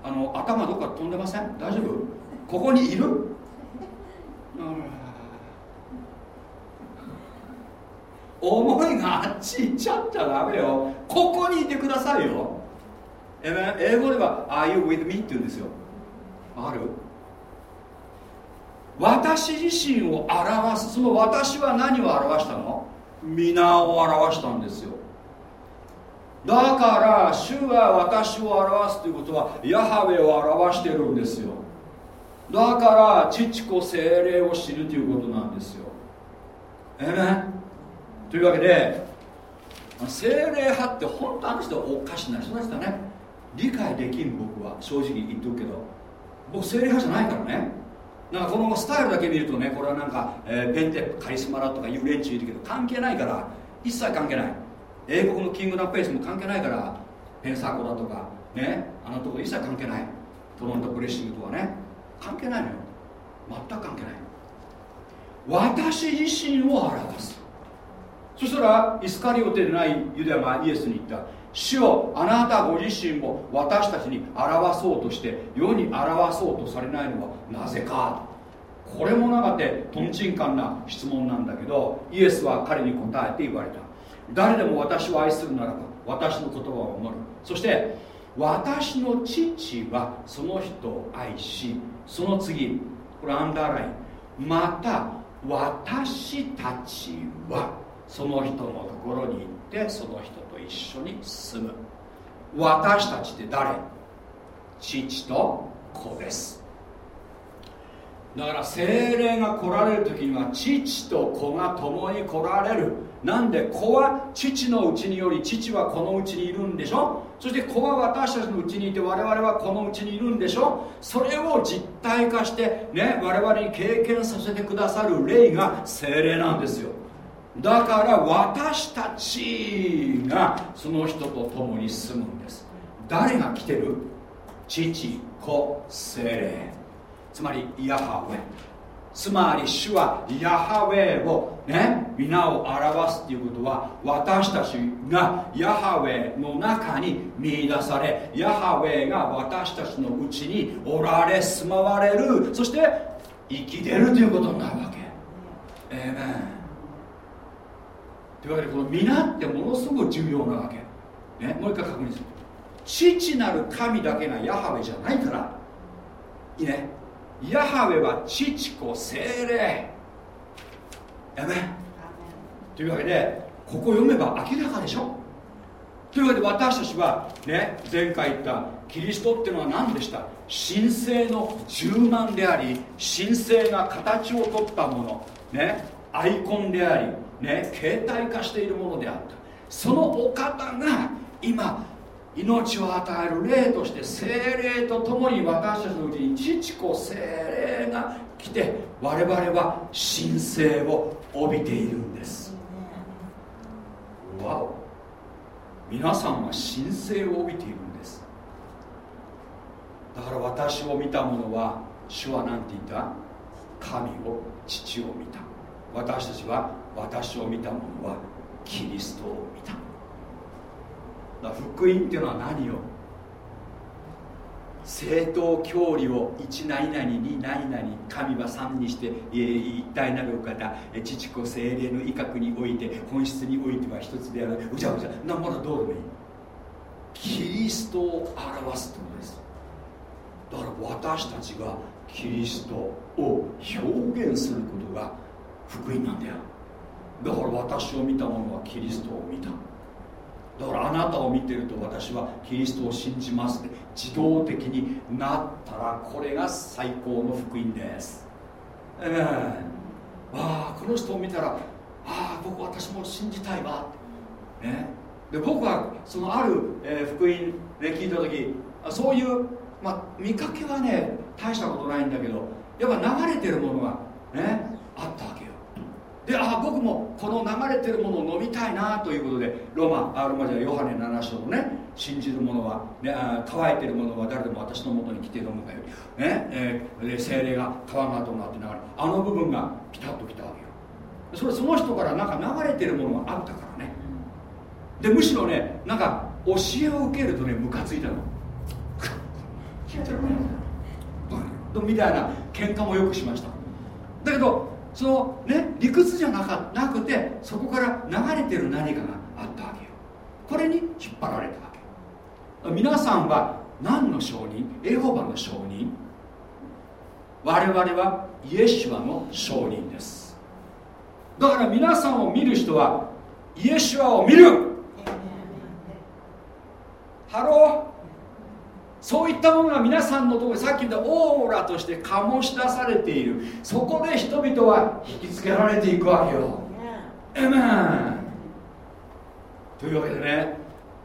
ーあの頭どっか飛んでません？大丈夫？ここにいる？<laughs> 思いがあっち行っちゃったらダメよ。ここにいてくださいよ。英語では「Are you with me?」って言うんですよ。ある？私自身を表すその私は何を表したの？皆を表したんですよ。だから主が私を表すということはヤハウェを表してるんですよ。だから父子精霊を知るということなんですよ。えねというわけで精霊派って本当あの人はおかしな人だしたね。理解できん僕は正直言っとくけど。僕精霊派じゃないからね。なんかこのスタイルだけ見るとねこれはなんか、えーペンテカリスマだとかいう連中いるけど関係ないから。一切関係ない。英国のキングダムペースも関係ないから。ペンサーコだとかねあのとこ一切関係ない。トロントブレッシングとはね。関係ないのよ。全く関係ない。私自身を表す。そしたらイスカリオテでないユダヤがイエスに言った。主よあなたご自身を私たちに表そうとして世に表そうとされないのはなぜか。これもなかてとんちんかんな質問なんだけどイエスは彼に答えて言われた。誰でも私を愛するならば私の言葉を守る。そして私の父はその人を愛しその次これアンダーライン。また私たちはその人のところに行ってその人と一緒に住む。私たちって誰？父と子です。だから精霊が来られる時には父と子が共に来られる。なんで子は？父のうちにより父は子のうちにいるんでしょ？そして子は私たちのうちにいて我々は子のうちにいるんでしょ？それを実体化してね我々に経験させてくださる霊が精霊なんですよ。だから私たちがその人と共に住むんです。誰が来てる？父子精霊。つまりヤハウェ。つまり主はヤハウェをね皆を表すっていうことは私たちがヤハウェの中に見出されヤハウェが私たちのうちにおられ住まわれる。そして生き出るということになるわけ。えーというわけでこの皆ってものすごく重要なわけ、ね、もう一回確認する。父なる神だけがヤハウェじゃないから。いいね。ヤハウェは父子精霊。やめ。というわけでここ読めば明らかでしょ。というわけで私たちはね前回言ったキリストっていうのは何でした？神聖の柔軟であり神聖が形をとったもの。ねアイコンでありね形態化しているものであった。そのお方が今命を与える霊として精霊とともに私たちのうちに父子精霊が来て我々は神聖を帯びているんです。わお。皆さんは神聖を帯びているんです。だから私を見た者は主は何て言った？神を父を見た。私たちは私を見た者はキリストを見た。だ福音っていうのは何よ？正当教理を一何々に何々神は三にして、一体なるお方父子精霊の威嚇において本質においては一つである。うじゃうじゃなものどうでもいい。キリストを表すってことです。だから私たちがキリストを表現することが福音なんだよ。だから私を見た者はキリストを見た。だからあなたを見てると私はキリストを信じますって自動的になったらこれが最高の福音です。ええ。ああこの人を見たらああ僕私も信じたいわ。ねで僕はそのある、えー福音で聞いた時そういう、まあ、見かけはね大したことないんだけどやっぱ流れてるものがねあったわけ。であ僕もこの流れてるものを飲みたいなということでロマあロマじゃヨハネ7章のね信じる者は、ね、あ乾いてる者は誰でも私のもとに来て飲むがより、ねえーで精霊が川がとなって流れあの部分がピタッときたわけよ。それその人からなんか流れてるものがあったからね。でむしろねなんか教えを受けるとねムカついたの。みたいな喧嘩もよくしました。だけどそのね理屈じゃなかなくてそこから流れてる何かがあったわけよ。これに引っ張られたわけ。皆さんは何の証人エホバの証人我々はイエシュアの証人です。だから皆さんを見る人はイエシュアを見る。ハローそういったものが皆さんのところさっき言ったオーラとして醸し出されている。そこで人々は引きつけられていくわけよ。エイメンというわけでね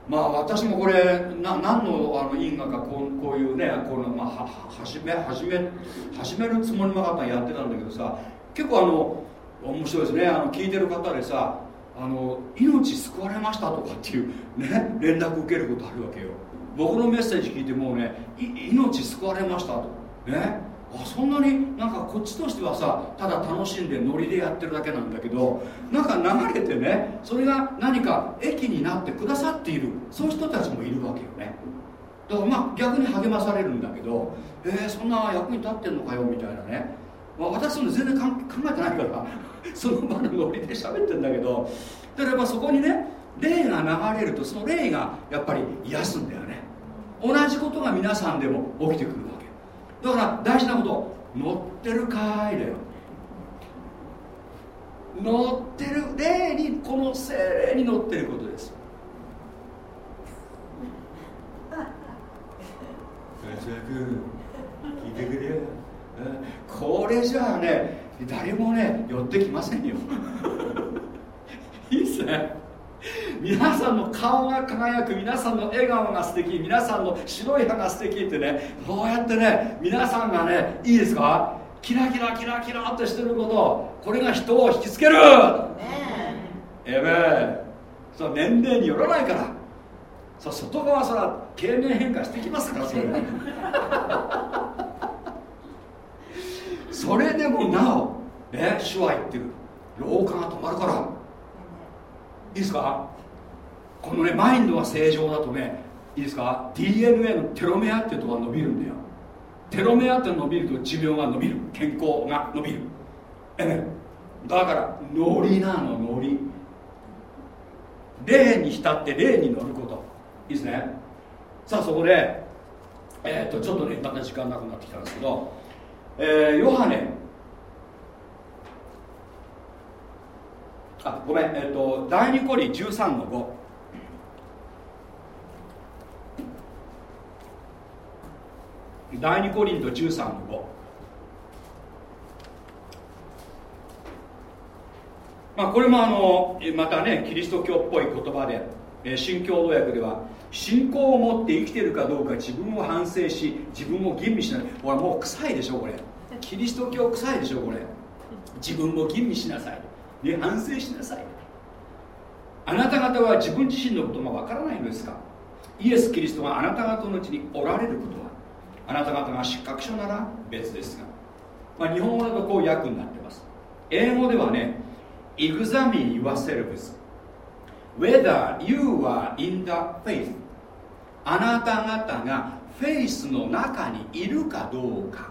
まあ私もこれな何のあの因果かこうこういうねこの、まあ、は始め始め始めるつもりもなかったやってたんだけどさ結構あの面白いですね。あの聞いてる方でさあの命救われましたとかっていうね連絡受けることあるわけよ。僕のメッセージ聞いてもうねい命救われましたと。ね？あそんなになんかこっちとしてはさただ楽しんでノリでやってるだけなんだけどなんか流れてねそれが何か益になってくださっているそういう人たちもいるわけよね。だからまあ逆に励まされるんだけどえー、そんな役に立ってんのかよみたいなね、まあ、私その全然考えてないから <laughs> その場のノリで喋ってんだけどだからやっぱそこにね霊が流れるとその霊がやっぱり癒すんだよね。同じことが皆さんでも起きてくるわけ。だから大事なこと。乗ってるかいだよ。乗ってる。霊にこの精霊に乗ってることです。聞いてくれよ。これじゃあね誰もね寄ってきませんよ。いいっすね皆さんの顔が輝く皆さんの笑顔が素敵皆さんの白い歯が素敵ってねこうやってね皆さんがねいいですか？キラキラキラキラっとしてることこれが人を引きつける。えべその年齢によらないから。そう外側はそら経年変化してきますからそれ。それでもなおね主は言ってる。老化が止まるからいいですか？このねマインドが正常だとねいいですか？DNA のテロメアっていうとこが伸びるんだよ。テロメアって伸びると寿命が伸びる。健康が伸びる。えねだからノリなのノリ。霊に浸って霊に乗ること。いいですね？さあそこでえっ、とちょっとねまた時間なくなってきたんですけど、えーヨハネあごめんえっ、と第二コリ13の5第二コリント13の5まあこれもあのまたねキリスト教っぽい言葉でえ新共同訳では信仰を持って生きてるかどうか自分を反省し自分を吟味しない。ほらもう臭いでしょこれ。キリスト教臭いでしょこれ。自分を吟味しなさい、ね、反省しなさい。あなた方は自分自身のことがわからないのですか？イエス・キリストがあなた方のうちにおられることは？あなた方が失格書なら別ですが、まあ、日本語だとこう訳になってます。英語ではね Examine yourselves whether you are in the faith あなた方がフェイスの中にいるかどうか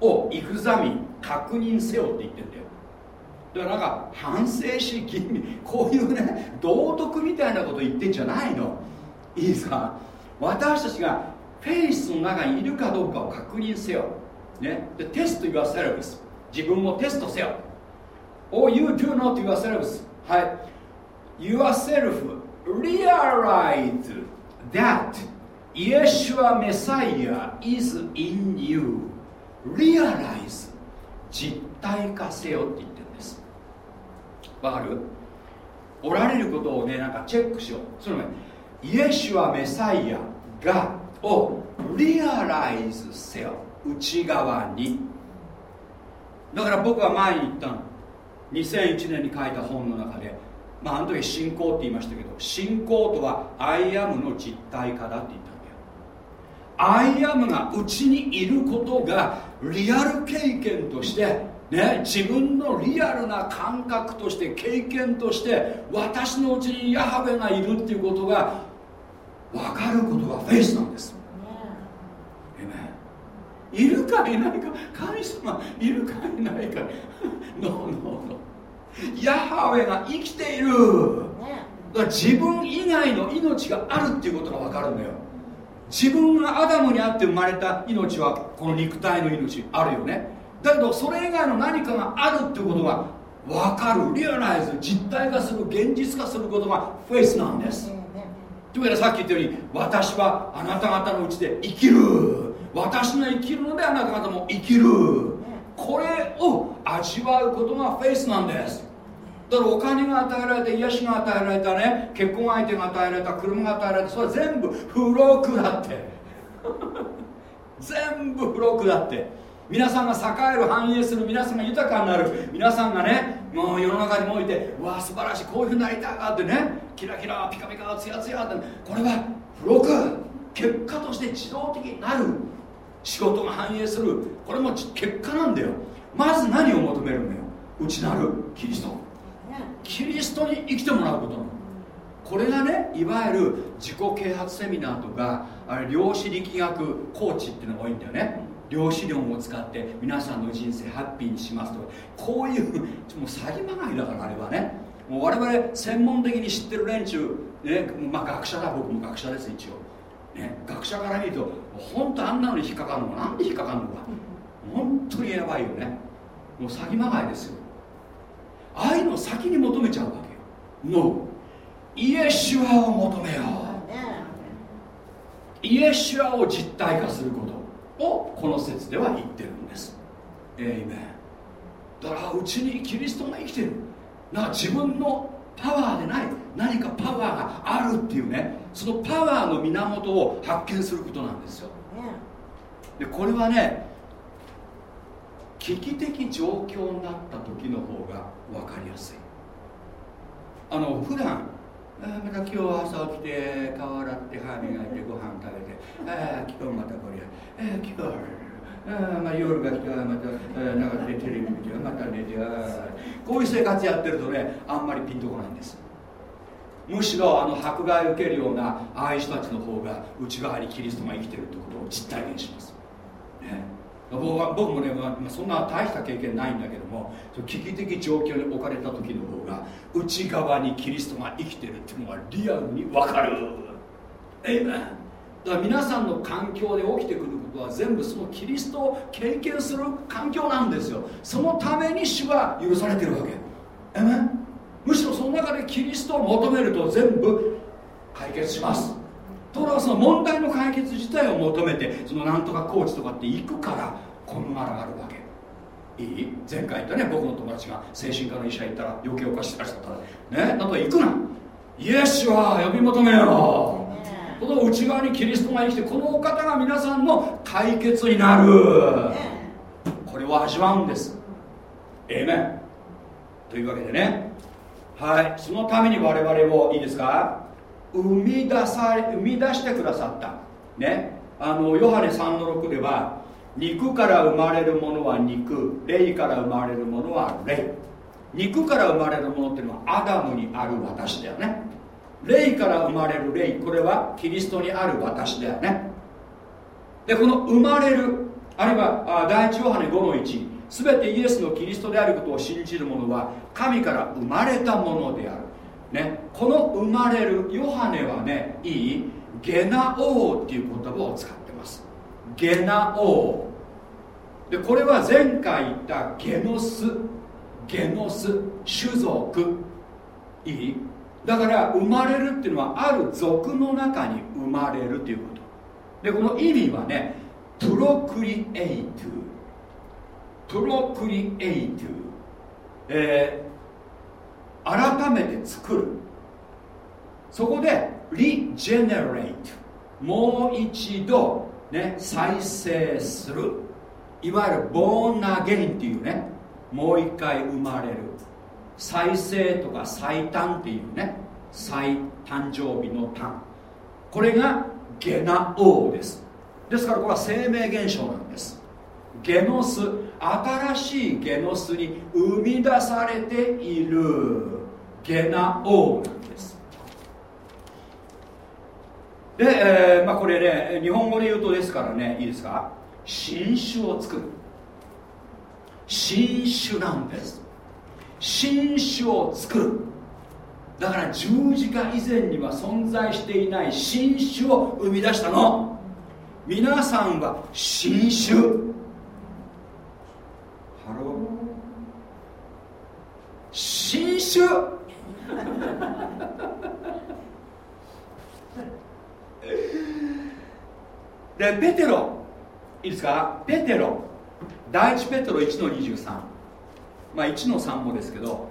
をイグザミン確認せよって言ってるんだよ。だからなんか反省し吟味こういうね <laughs> 道徳みたいなこと言ってんじゃないの。いいですか？私たちがフェイスの中にいるかどうかを確認せよ、ね、でテスト yourselves 自分をテストせよ。Or you do not yourselves. はい。yourself realize that Yeshua Messiah is in you. Realize 実体化せよって言ってわかる？おられることをねなんかチェックしよう。その前イエシュア・メサイアがを realize せよ。内側に。だから僕は前に言ったの。2001年に書いた本の中でまああの時信仰って言いましたけど信仰とは I am の実体化だって言ったんだよ。 I am がうちにいることがリアル経験としてね、自分のリアルな感覚として経験として私のうちにヤハウェがいるっていうことが分かることがフェイスなんです。いるかいないか神様いるかいないか。 no no no ヤハウェが生きている。だから自分以外の命があるっていうことが分かるんだよ。自分がアダムにあって生まれた命はこの肉体の命あるよねだけどそれ以外の何かがあるってことが分かる。 realize 実体化する現実化することがフェイスなんです。というわけでさっき言ったように私はあなた方のうちで生きる。私が生きるのであなた方も生きる。これを味わうことがフェイスなんです。だからお金が与えられて癒しが与えられたね。結婚相手が与えられた。車が与えられた。それは全部付録だって。全部付録だって。皆さんが栄える繁栄する皆さんが豊かになる。皆さんがねもう世の中においてうわ素晴らしいこういうふうになりたいってねキラキラピカピカツヤツヤってこれは付録結果として自動的になる。仕事が繁栄する。これも結果なんだよ。まず何を求めるんだよ。内なるキリスト。キリストに生きてもらうこと。なのこれがねいわゆる自己啓発セミナーとかあれ量子力学コーチっていうのが多いんだよね。量子論を使って皆さんの人生ハッピーにしますと。かこういうもう詐欺まがいだからあれはね。もう我々専門的に知ってる連中、ねまあ、学者だ僕も学者です一応、ね、学者から見ると本当あんなのに引っかかるのかな？んで引っかかるのか？本当にやばいよね。もう詐欺まがいですよ。ああいうのを先に求めちゃうわけよ。No イエシュアを求めよう。イエシュアを実体化することをこの説では言ってるんです。エイメンだからうちにキリストが生きてる。だから自分のパワーでない。何かパワーがあるっていうね。そのパワーの源を発見することなんですよ。でこれはね危機的状況になった時の方が分かりやすい。あの普段あまた今日朝起きて顔洗って歯磨いてご飯食べて。ああ今日またこれあー今日あまあ、夜が来てあーまたあーなんかテレビ見てまた寝てあこういう生活やってるとねあんまりピンとこないんです。むしろあの迫害を受けるようなああいう人たちの方が内側にキリストが生きてるってことを実体現します、僕は僕もね、まあ、そんな大した経験ないんだけども危機的状況に置かれた時の方が内側にキリストが生きてるっていうのがリアルに分かる。エイメンだから皆さんの環境で起きてくることは全部そのキリストを経験する環境なんですよ。そのために主は許されてるわけ。エイメンむしろその中でキリストを求めると全部解決します。ところがその問題の解決自体を求めてそのなんとかコーチとかって行くからこんがらがるわけ。いい？前回言ったね僕の友達が精神科の医者行ったら余計おかしいらしかったらね？なんと行くな。イエスは呼び求めよう。この内側にキリストが生きてこのお方が皆さんの解決になる。これを味わうんです。ええねというわけでね。はい。そのために我々をいいですか？生み出され生み出してくださった。ね。あのヨハネ3の6では肉から生まれるものは肉霊から生まれるものは霊。肉から生まれるものっていうのはアダムにある私だよね。霊から生まれる霊これはキリストにある私だよね。でこの生まれるあるいは第一ヨハネ5の1全てイエスのキリストであることを信じる者は神から生まれたものである、ね、この生まれるヨハネはねいいゲナオーっていう言葉を使ってます。ゲナオーでこれは前回言ったゲノス。ゲノス。種族。いい？だから生まれるっていうのはある族の中に生まれるということ。でこの意味はねプロクリエイト。プロクリエイト、えー、改めて作る。そこでリジェネレイトもう一度、ね、再生する。いわゆるボーンアゲインっていうねもう一回生まれる。再生とか最短っていうね再誕生日の誕。これがゲナオーです。ですからこれは生命現象なんです。ゲノス新しいゲノスに生み出されている。ゲナオなんです。で、えーまあ、これね日本語で言うとですからねいいですか？新種を作る。新種なんです。新種を作る。だから十字架以前には存在していない新種を生み出したの。皆さんは新種ハロー新種 <laughs> でペテロ。いいですか？ペテロ。第一ペテロ1の23まあ1の3もですけど。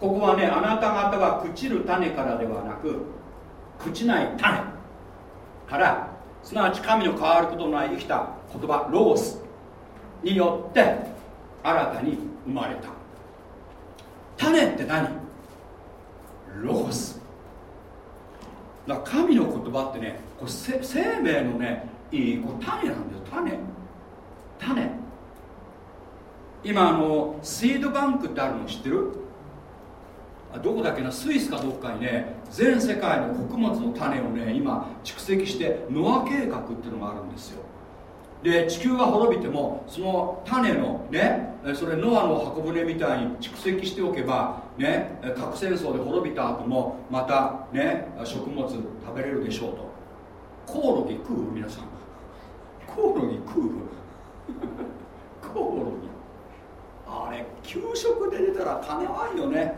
ここはねあなた方は朽ちる種からではなく朽ちない種からすなわち神の変わることのない生きた言葉ロゴスによって新たに生まれた。種って何？ロゴス。だから神の言葉ってねこれ生命のねいいこれ種なんだよ種。種。今あのシードバンクってあるの知ってる？どこだっけな？スイスかどっかにね全世界の穀物の種をね今蓄積してノア計画っていうのがあるんですよ。で地球が滅びてもその種のねそれノアの箱舟みたいに蓄積しておけばね核戦争で滅びた後もまたね食物食べれるでしょうと。コオロギ食う？皆さん。コオロギ食う？<laughs> コオロギ。あれ給食で出たら金ないよね。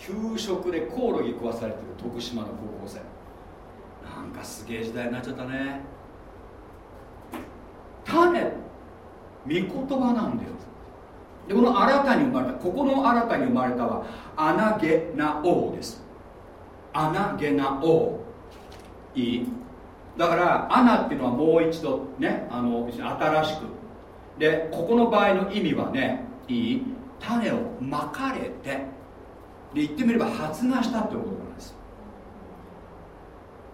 給食でコオロギ食わされてる徳島の高校生。なんかすげえ時代になっちゃったね。種御言葉なんだよ。でこの新たに生まれたここの新たに生まれたはアナゲナオーです。アナゲナオーいい。だからアナっていうのはもう一度ねあの新しく。でここの場合の意味はねいい。種をまかれてで言ってみれば発芽したということなんです。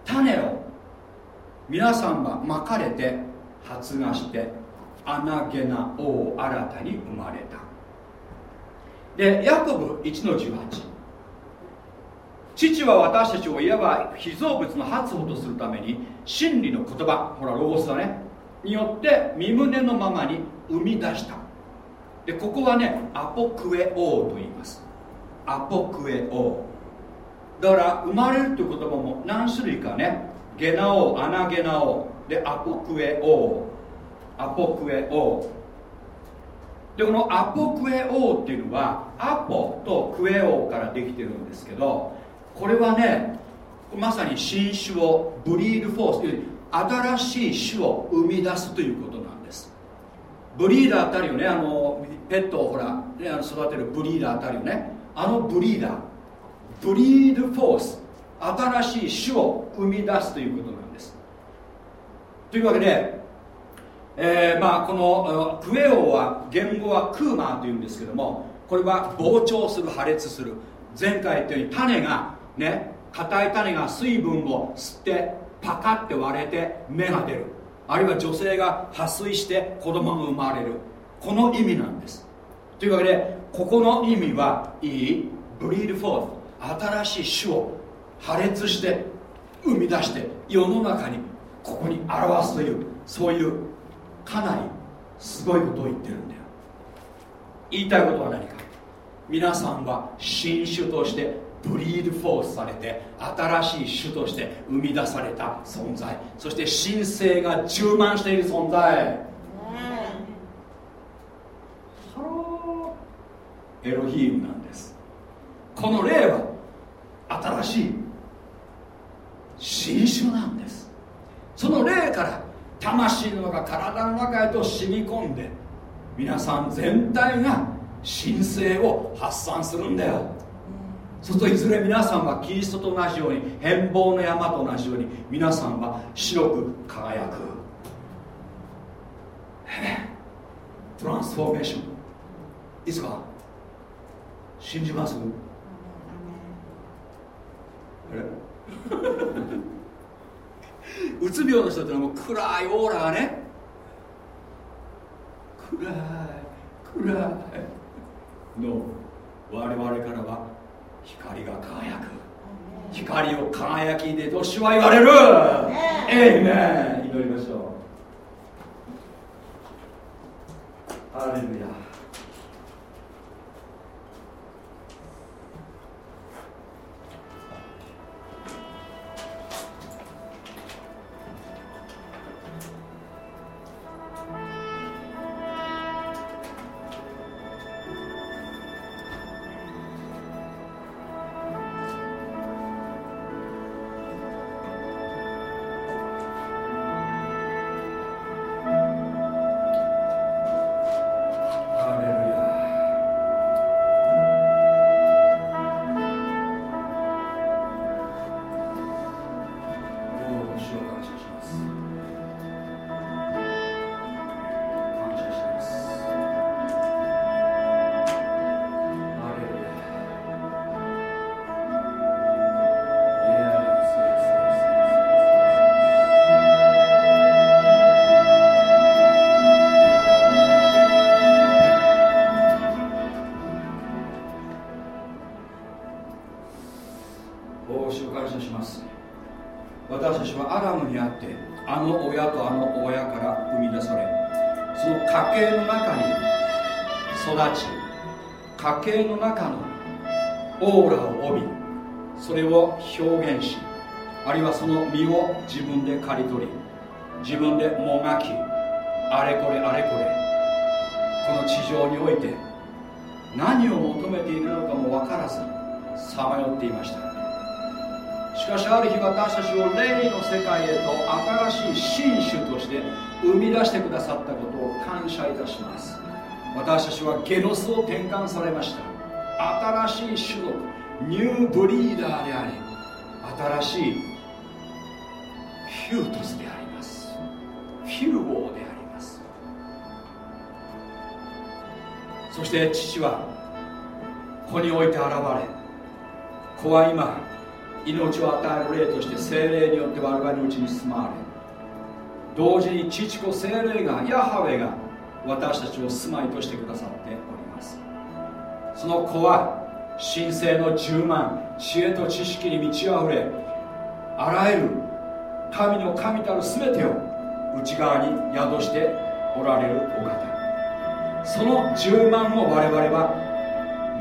種を皆さんはまかれて発芽して穴げな王新たに生まれた。でヤコブ1の18父は私たちをいわば被造物の発歩とするために真理の言葉ほらロゴスだね。によって身胸のままに生み出した。でここはねアポクエオーと言います。アポクエオ。だから生まれるという言葉も何種類かね。ゲナオアナゲナオ。でアポクエオ。ーアポクエオ。ーでこのアポクエオーっていうのはアポとクエオーからできてるんですけどこれはねまさに新種をブリードフォース。という新しい種を生み出すということなんです。ブリーダーってあるよね。あのペットをほら、ね、あの育てるブリーダーってあるよね。あのブリーダーブリードフォース新しい種を生み出すということなんです。というわけで、えーまあ、このクエオは言語はクーマーというんですけどもこれは膨張する破裂する。前回言ったように種がね硬い種が水分を吸ってパカって割れて芽が出る。あるいは女性が破水して子供が生まれる。この意味なんです。というわけでここの意味はいいブリードフォー新しい種を破裂して生み出して世の中にここに表すというそういうかなりすごいことを言ってるんだよ。言いたいことは何か。皆さんは新種としてブリードフォースされて新しい種として生み出された存在。そして神性が充満している存在。ハローエロヒームなんです。この霊は新しい新種なんです。その霊から魂の中体の中へと染み込んで皆さん全体が神聖を発散するんだよ。そうするといずれ皆さんはキリストと同じように変貌の山と同じように皆さんは白く輝く。トランスフォーメーションいいですか信じます？あれ？<laughs> うつ病の人ってのはもう暗いオーラがね。暗い暗い。の我々からは光が輝く。光を輝きでと主は言われる。エイメン祈りましょう。ハレルヤ刈り取り自分でもがきあれこれあれこれこの地上において何を求めているのかも分からずさまよっていました。しかしある日私たちを霊の世界へと新しい新種として生み出してくださったことを感謝いたします。私たちはゲノスを転換されました。新しい種族ニューブリーダーであり新しいュートスであります。フューオーであります。そして父は子において現れ子は今命を与える霊として精霊によって我々のうちに住まわれ同時に父子精霊がヤハウェが私たちを住まいとしてくださっております。その子は神聖の充満知恵と知識に満ち溢れあらゆる神の神たる全てを内側に宿しておられるお方。その充満を我々は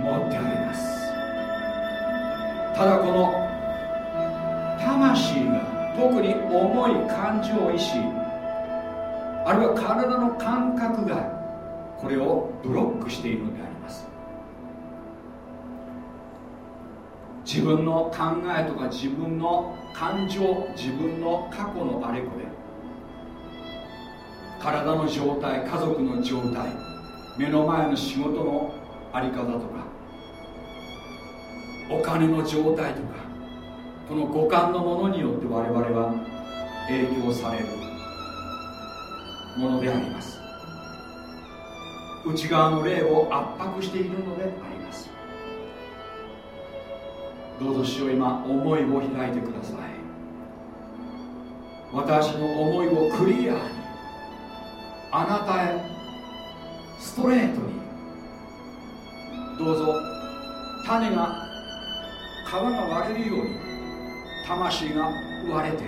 持っております。ただこの魂が特に重い感情を意志あるいは体の感覚がこれをブロックしているので自分の考えとか自分の感情自分の過去のあれこれ体の状態家族の状態目の前の仕事のあり方とかお金の状態とかこの五感のものによって我々は影響されるものであります。内側の霊を圧迫しているのであります。どうぞ主よ今思いを開いてください。私の思いをクリアに。あなたへストレートにどうぞ種が皮が割れるように魂が割れて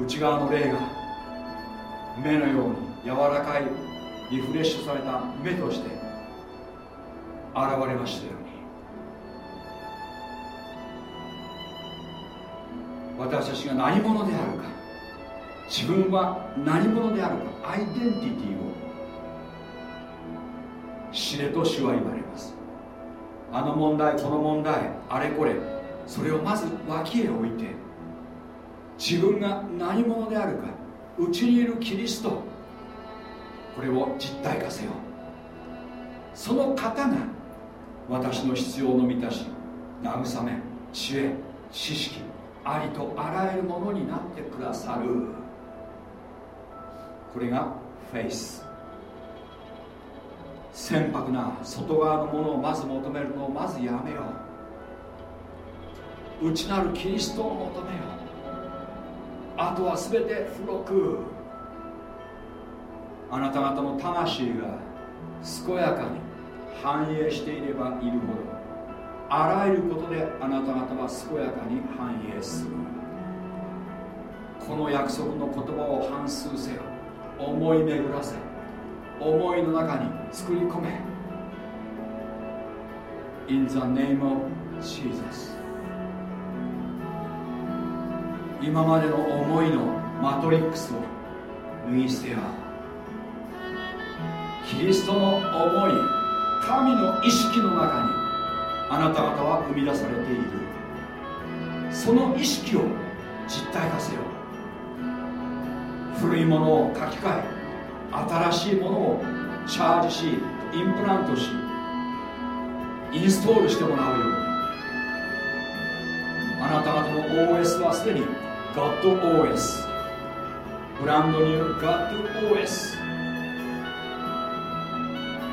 内側の霊が目のように柔らかいリフレッシュされた目として現れましたよ私たちが何者であるか自分は何者であるかアイデンティティを知れと主は言われます。あの問題この問題あれこれそれをまず脇へ置いて自分が何者であるかうちにいるキリストこれを実体化せよ。その方が私の必要の満たし慰め知恵知識ありとあらゆるものになってくださる。これがフェイス。船舶な外側のものをまず求めるのをまずやめよう。内なるキリストを求めよう。あとは全て付録。あなた方の魂が健やかに繁栄していればいるほど。あらゆることであなた方は健やかに繁栄する。この約束の言葉を反数せよ。思い巡らせ思いの中に作り込め。In the name of Jesus 今までの思いのマトリックスを脱ぎ捨てよ。キリストの思い神の意識の中にあなた方は生み出されている。その意識を実体化せよ。古いものを書き換え新しいものをチャージしインプラントしインストールしてもらうように。あなた方の OS はすでに GodOS ブランドニュー GodOS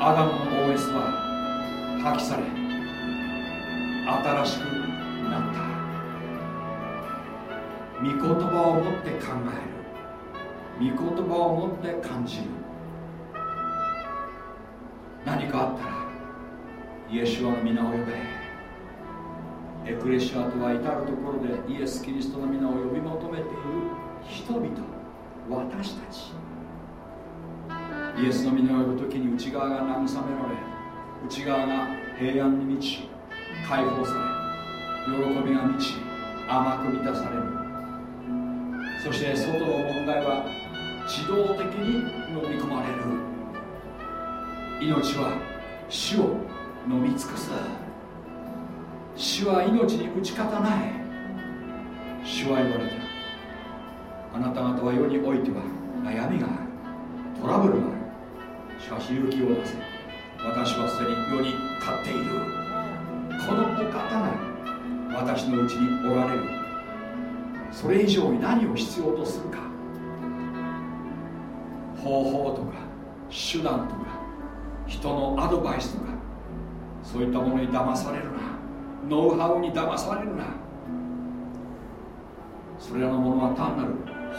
アダムの OS は破棄され新しくなった。御言葉を持って考える。御言葉を持って感じる。何かあったらイエシュアの皆を呼べ。エクレシアとは至るところでイエス・キリストの皆を呼び求めている人々私たち。イエスの皆を呼ぶ時に内側が慰められ内側が平安に満ち解放され喜びが満ち甘く満たされる。そして外の問題は自動的に飲み込まれる。命は死を飲み尽くす。死は命に打ち勝たない。主は言われた。あなた方は世においては悩みがある。トラブルがある。しかし勇気を出せ。私はすでに世に勝っている。このお方が私のうちにおられる。それ以上に何を必要とするか。方法とか手段とか人のアドバイスとかそういったものに騙されるな。ノウハウに騙されるな。それらのものは単なる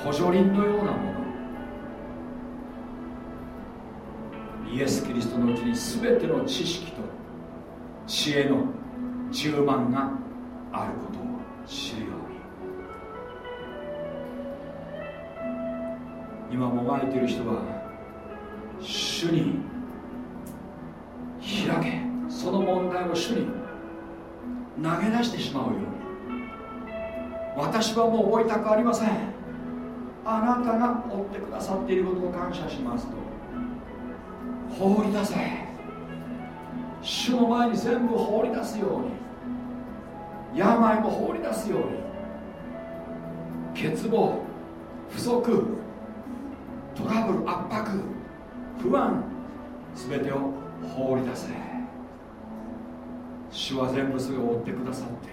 補助輪のようなもの。イエス・キリストのうちに全ての知識と知恵の充満があることを知るように。今もがいている人は主に開けその問題を主に投げ出してしまうように。私はもう覚えたくありません。あなたが追ってくださっていることを感謝しますと。放り出せ。主の前に全部放り出すように。病も放り出すように。欠乏不足トラブル圧迫不安全てを放り出せ。主は全部それを追ってくださって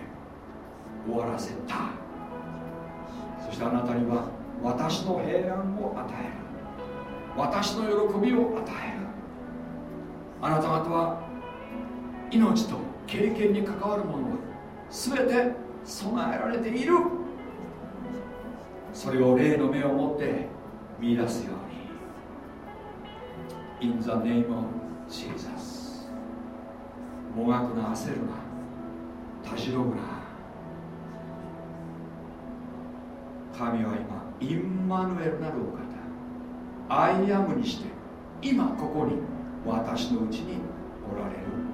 終わらせた。そしてあなたには私の平安を与える。私の喜びを与える。あなた方は命と経験に関わるものは全て備えられている。それを霊の目を持って見出すように。In the name of Jesus もがくな焦るな。たじろぐな。神は今インマヌエルなるお方。アイアムにして今ここに私のうちにおられる。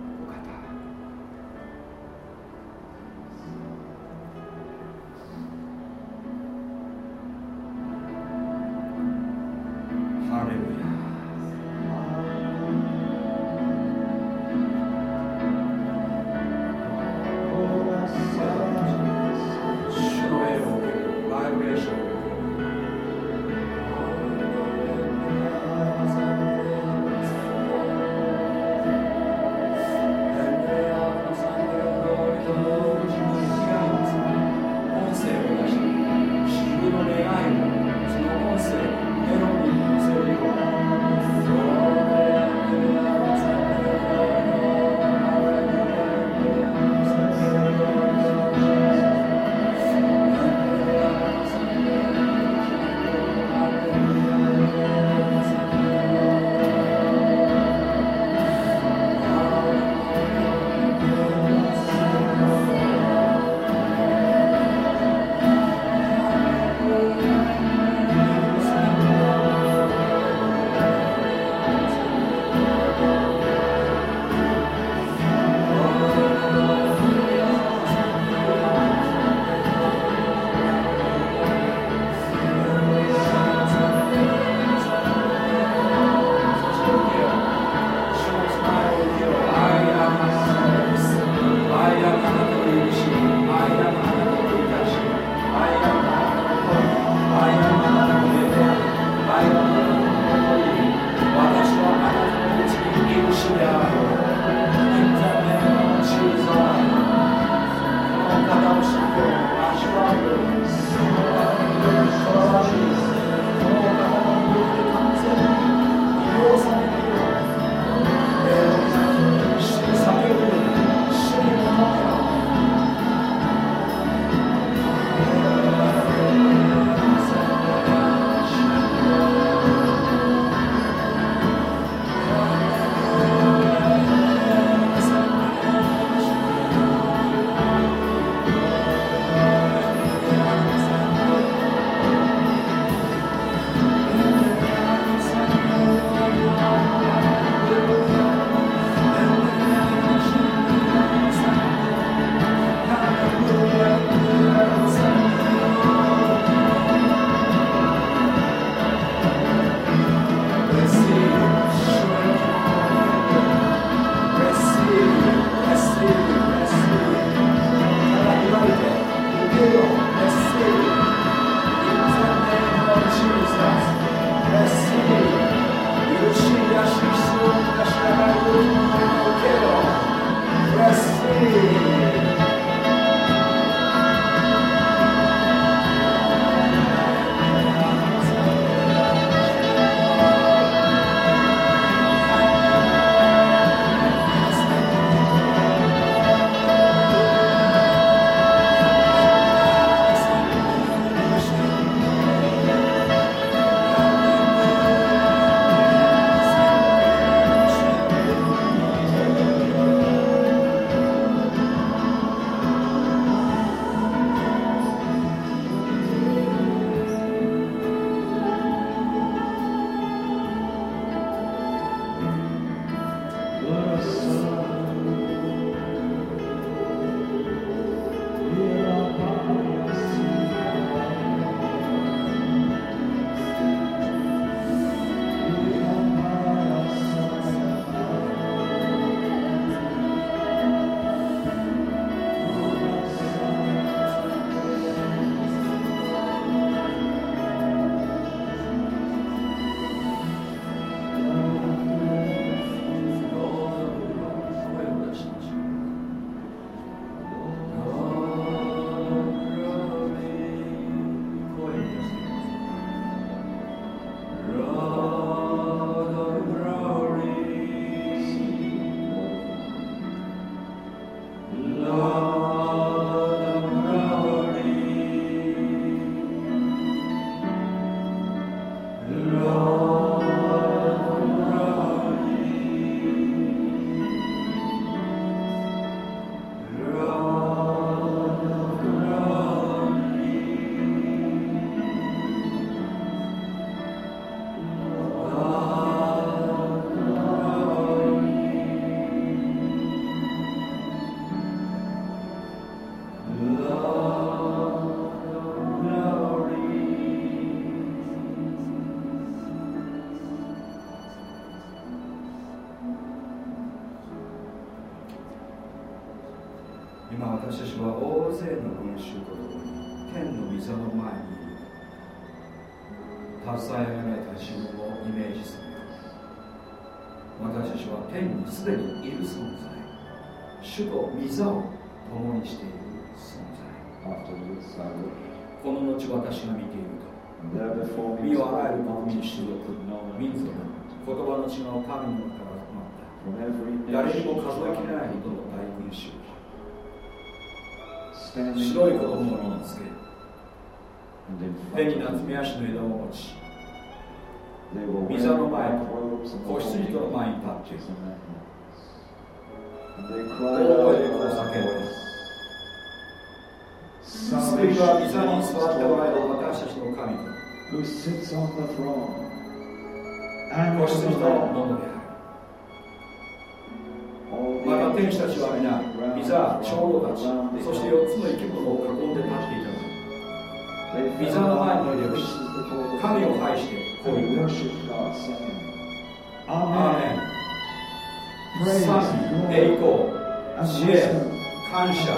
白い子供を身につけ。手に夏目足の枝を持ち御座の前と子羊との前に立って大声でこう叫んで救いは御座に座っておられる私たちの神子羊と the の.ものであるまた天使たちは皆、ビザ長老たち、そして4つの生き物を囲んで立っていたのだ。いざの前に出し、神を拝して、来いあ。アーメン。賛美、栄光、知恵、感謝、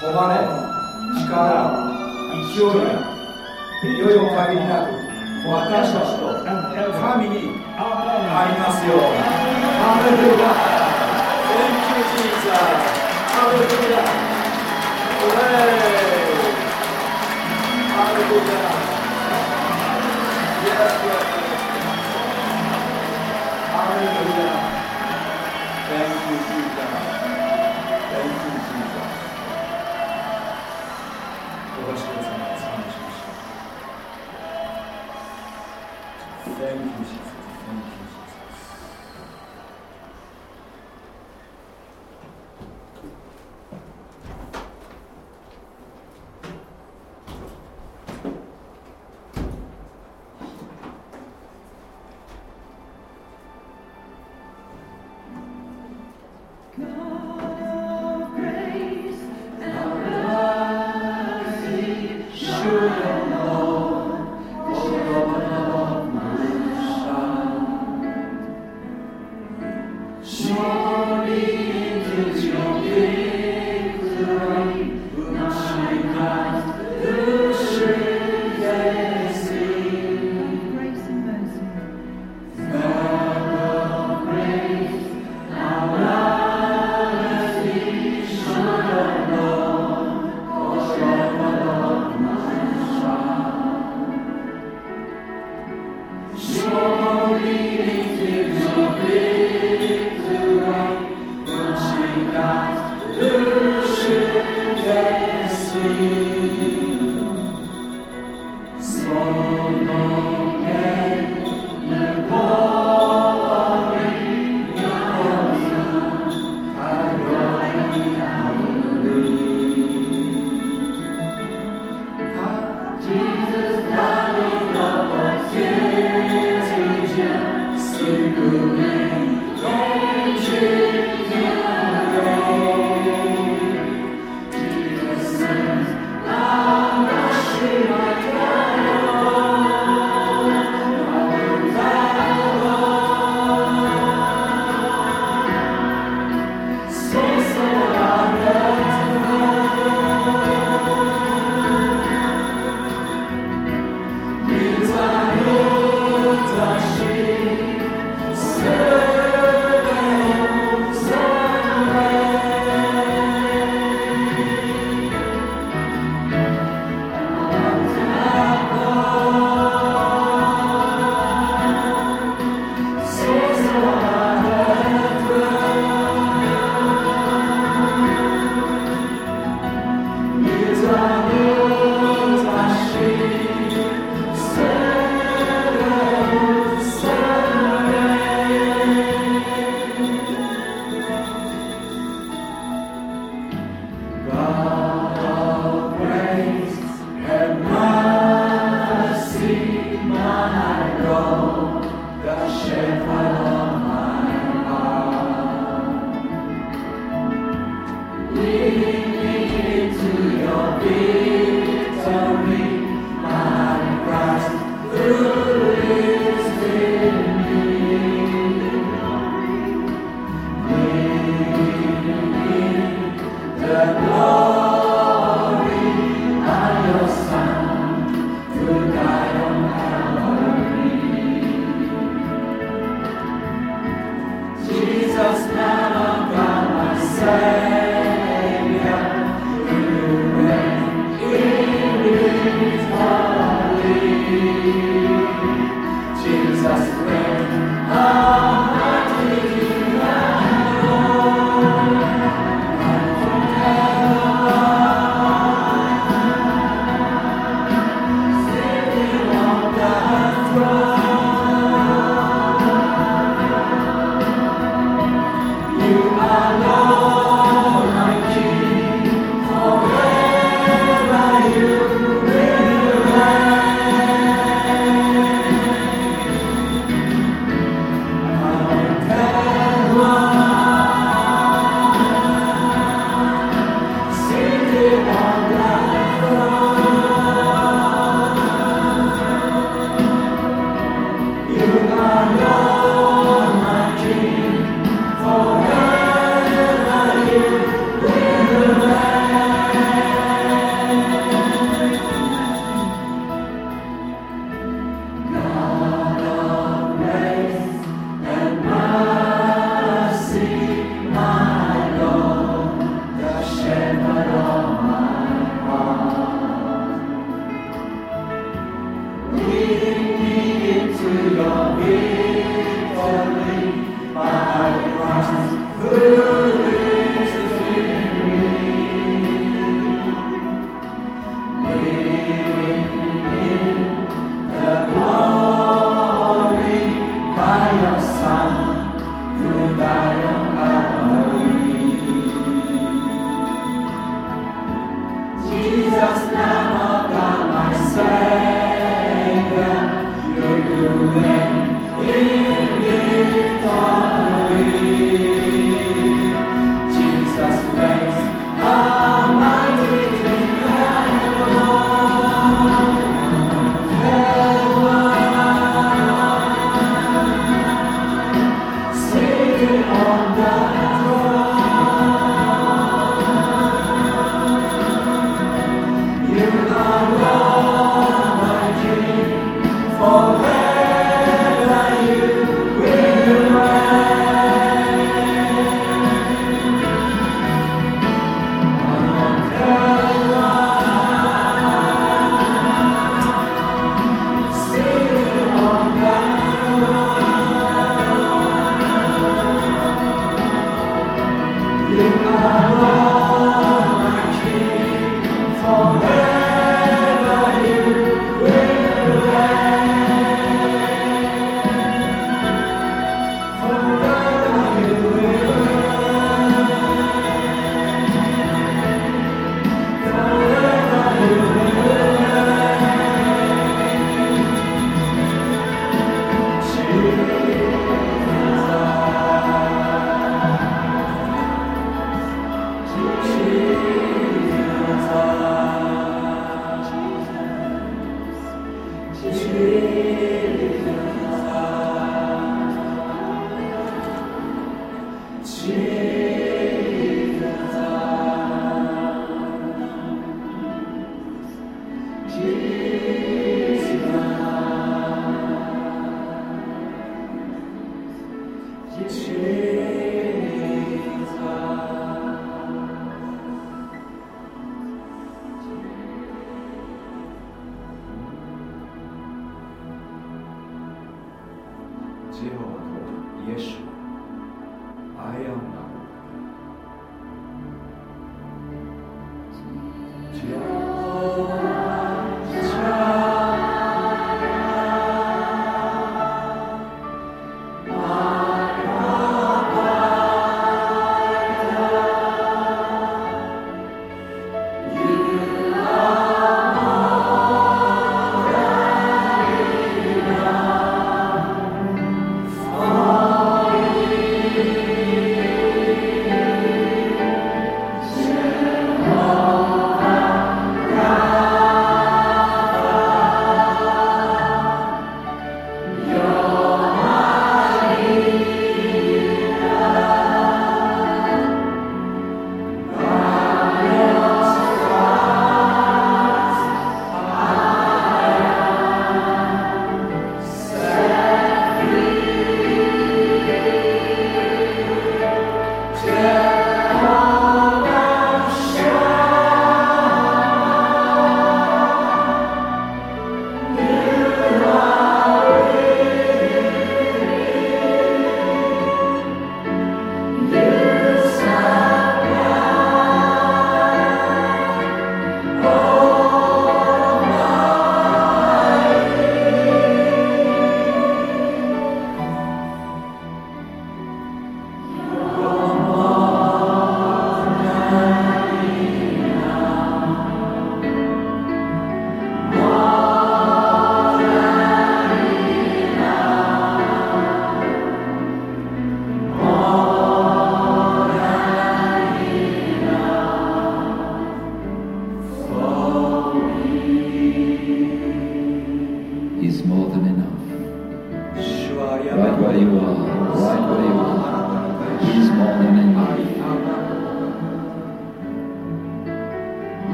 誉れ、力、勢い、いよいよ限りなく、私たちと神に会いますように。Thank you Jesus ハレルヤオレイハレルヤ Yes, yes, yes. ハレルヤ Thank you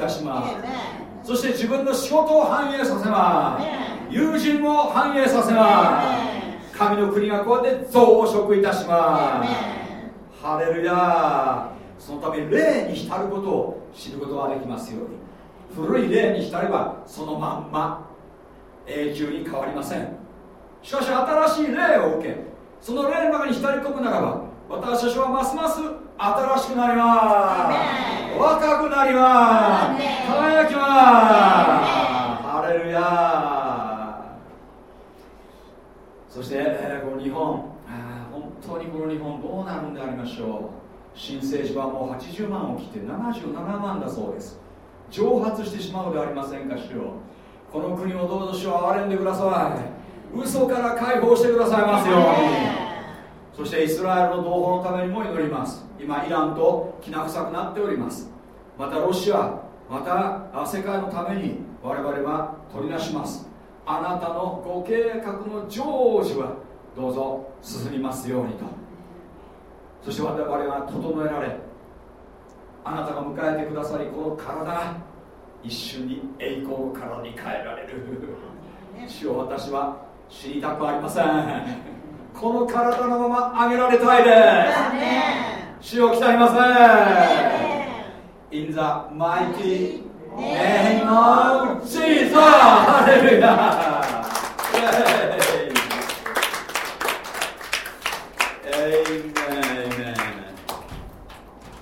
たします。そして自分の仕事を反映させます。友人を反映させます。神の国がこうやって増殖いたします。ハレルヤそのために霊に浸ることを知ることができますように。古い霊に浸ればそのまんま永久に変わりません。しかし新しい霊を受けその霊の中に浸り込むならば私たちはますます新しくなります。若くなります。輝きます。ハレルヤそして、えーこの日本本当にこの日本どうなるんでありましょう。新生児はもう80万を切って77万だそうです。蒸発してしまうではありませんか主よ。この国をどうぞ主を憐れんでください。嘘から解放してくださいますように。そしてイスラエルの同胞のためにも祈ります今イランときな臭くなっております。またロシアまたあ世界のために我々は取りなします。あなたのご計画の成就はどうぞ進みますようにと。そして我々は整えられあなたが迎えてくださりこの体一瞬に栄光の体に変えられる。主を私は死にたくありません。この体のまま上げられたいです主を鍛えますね In the mighty name of Jesus! ハレルヤ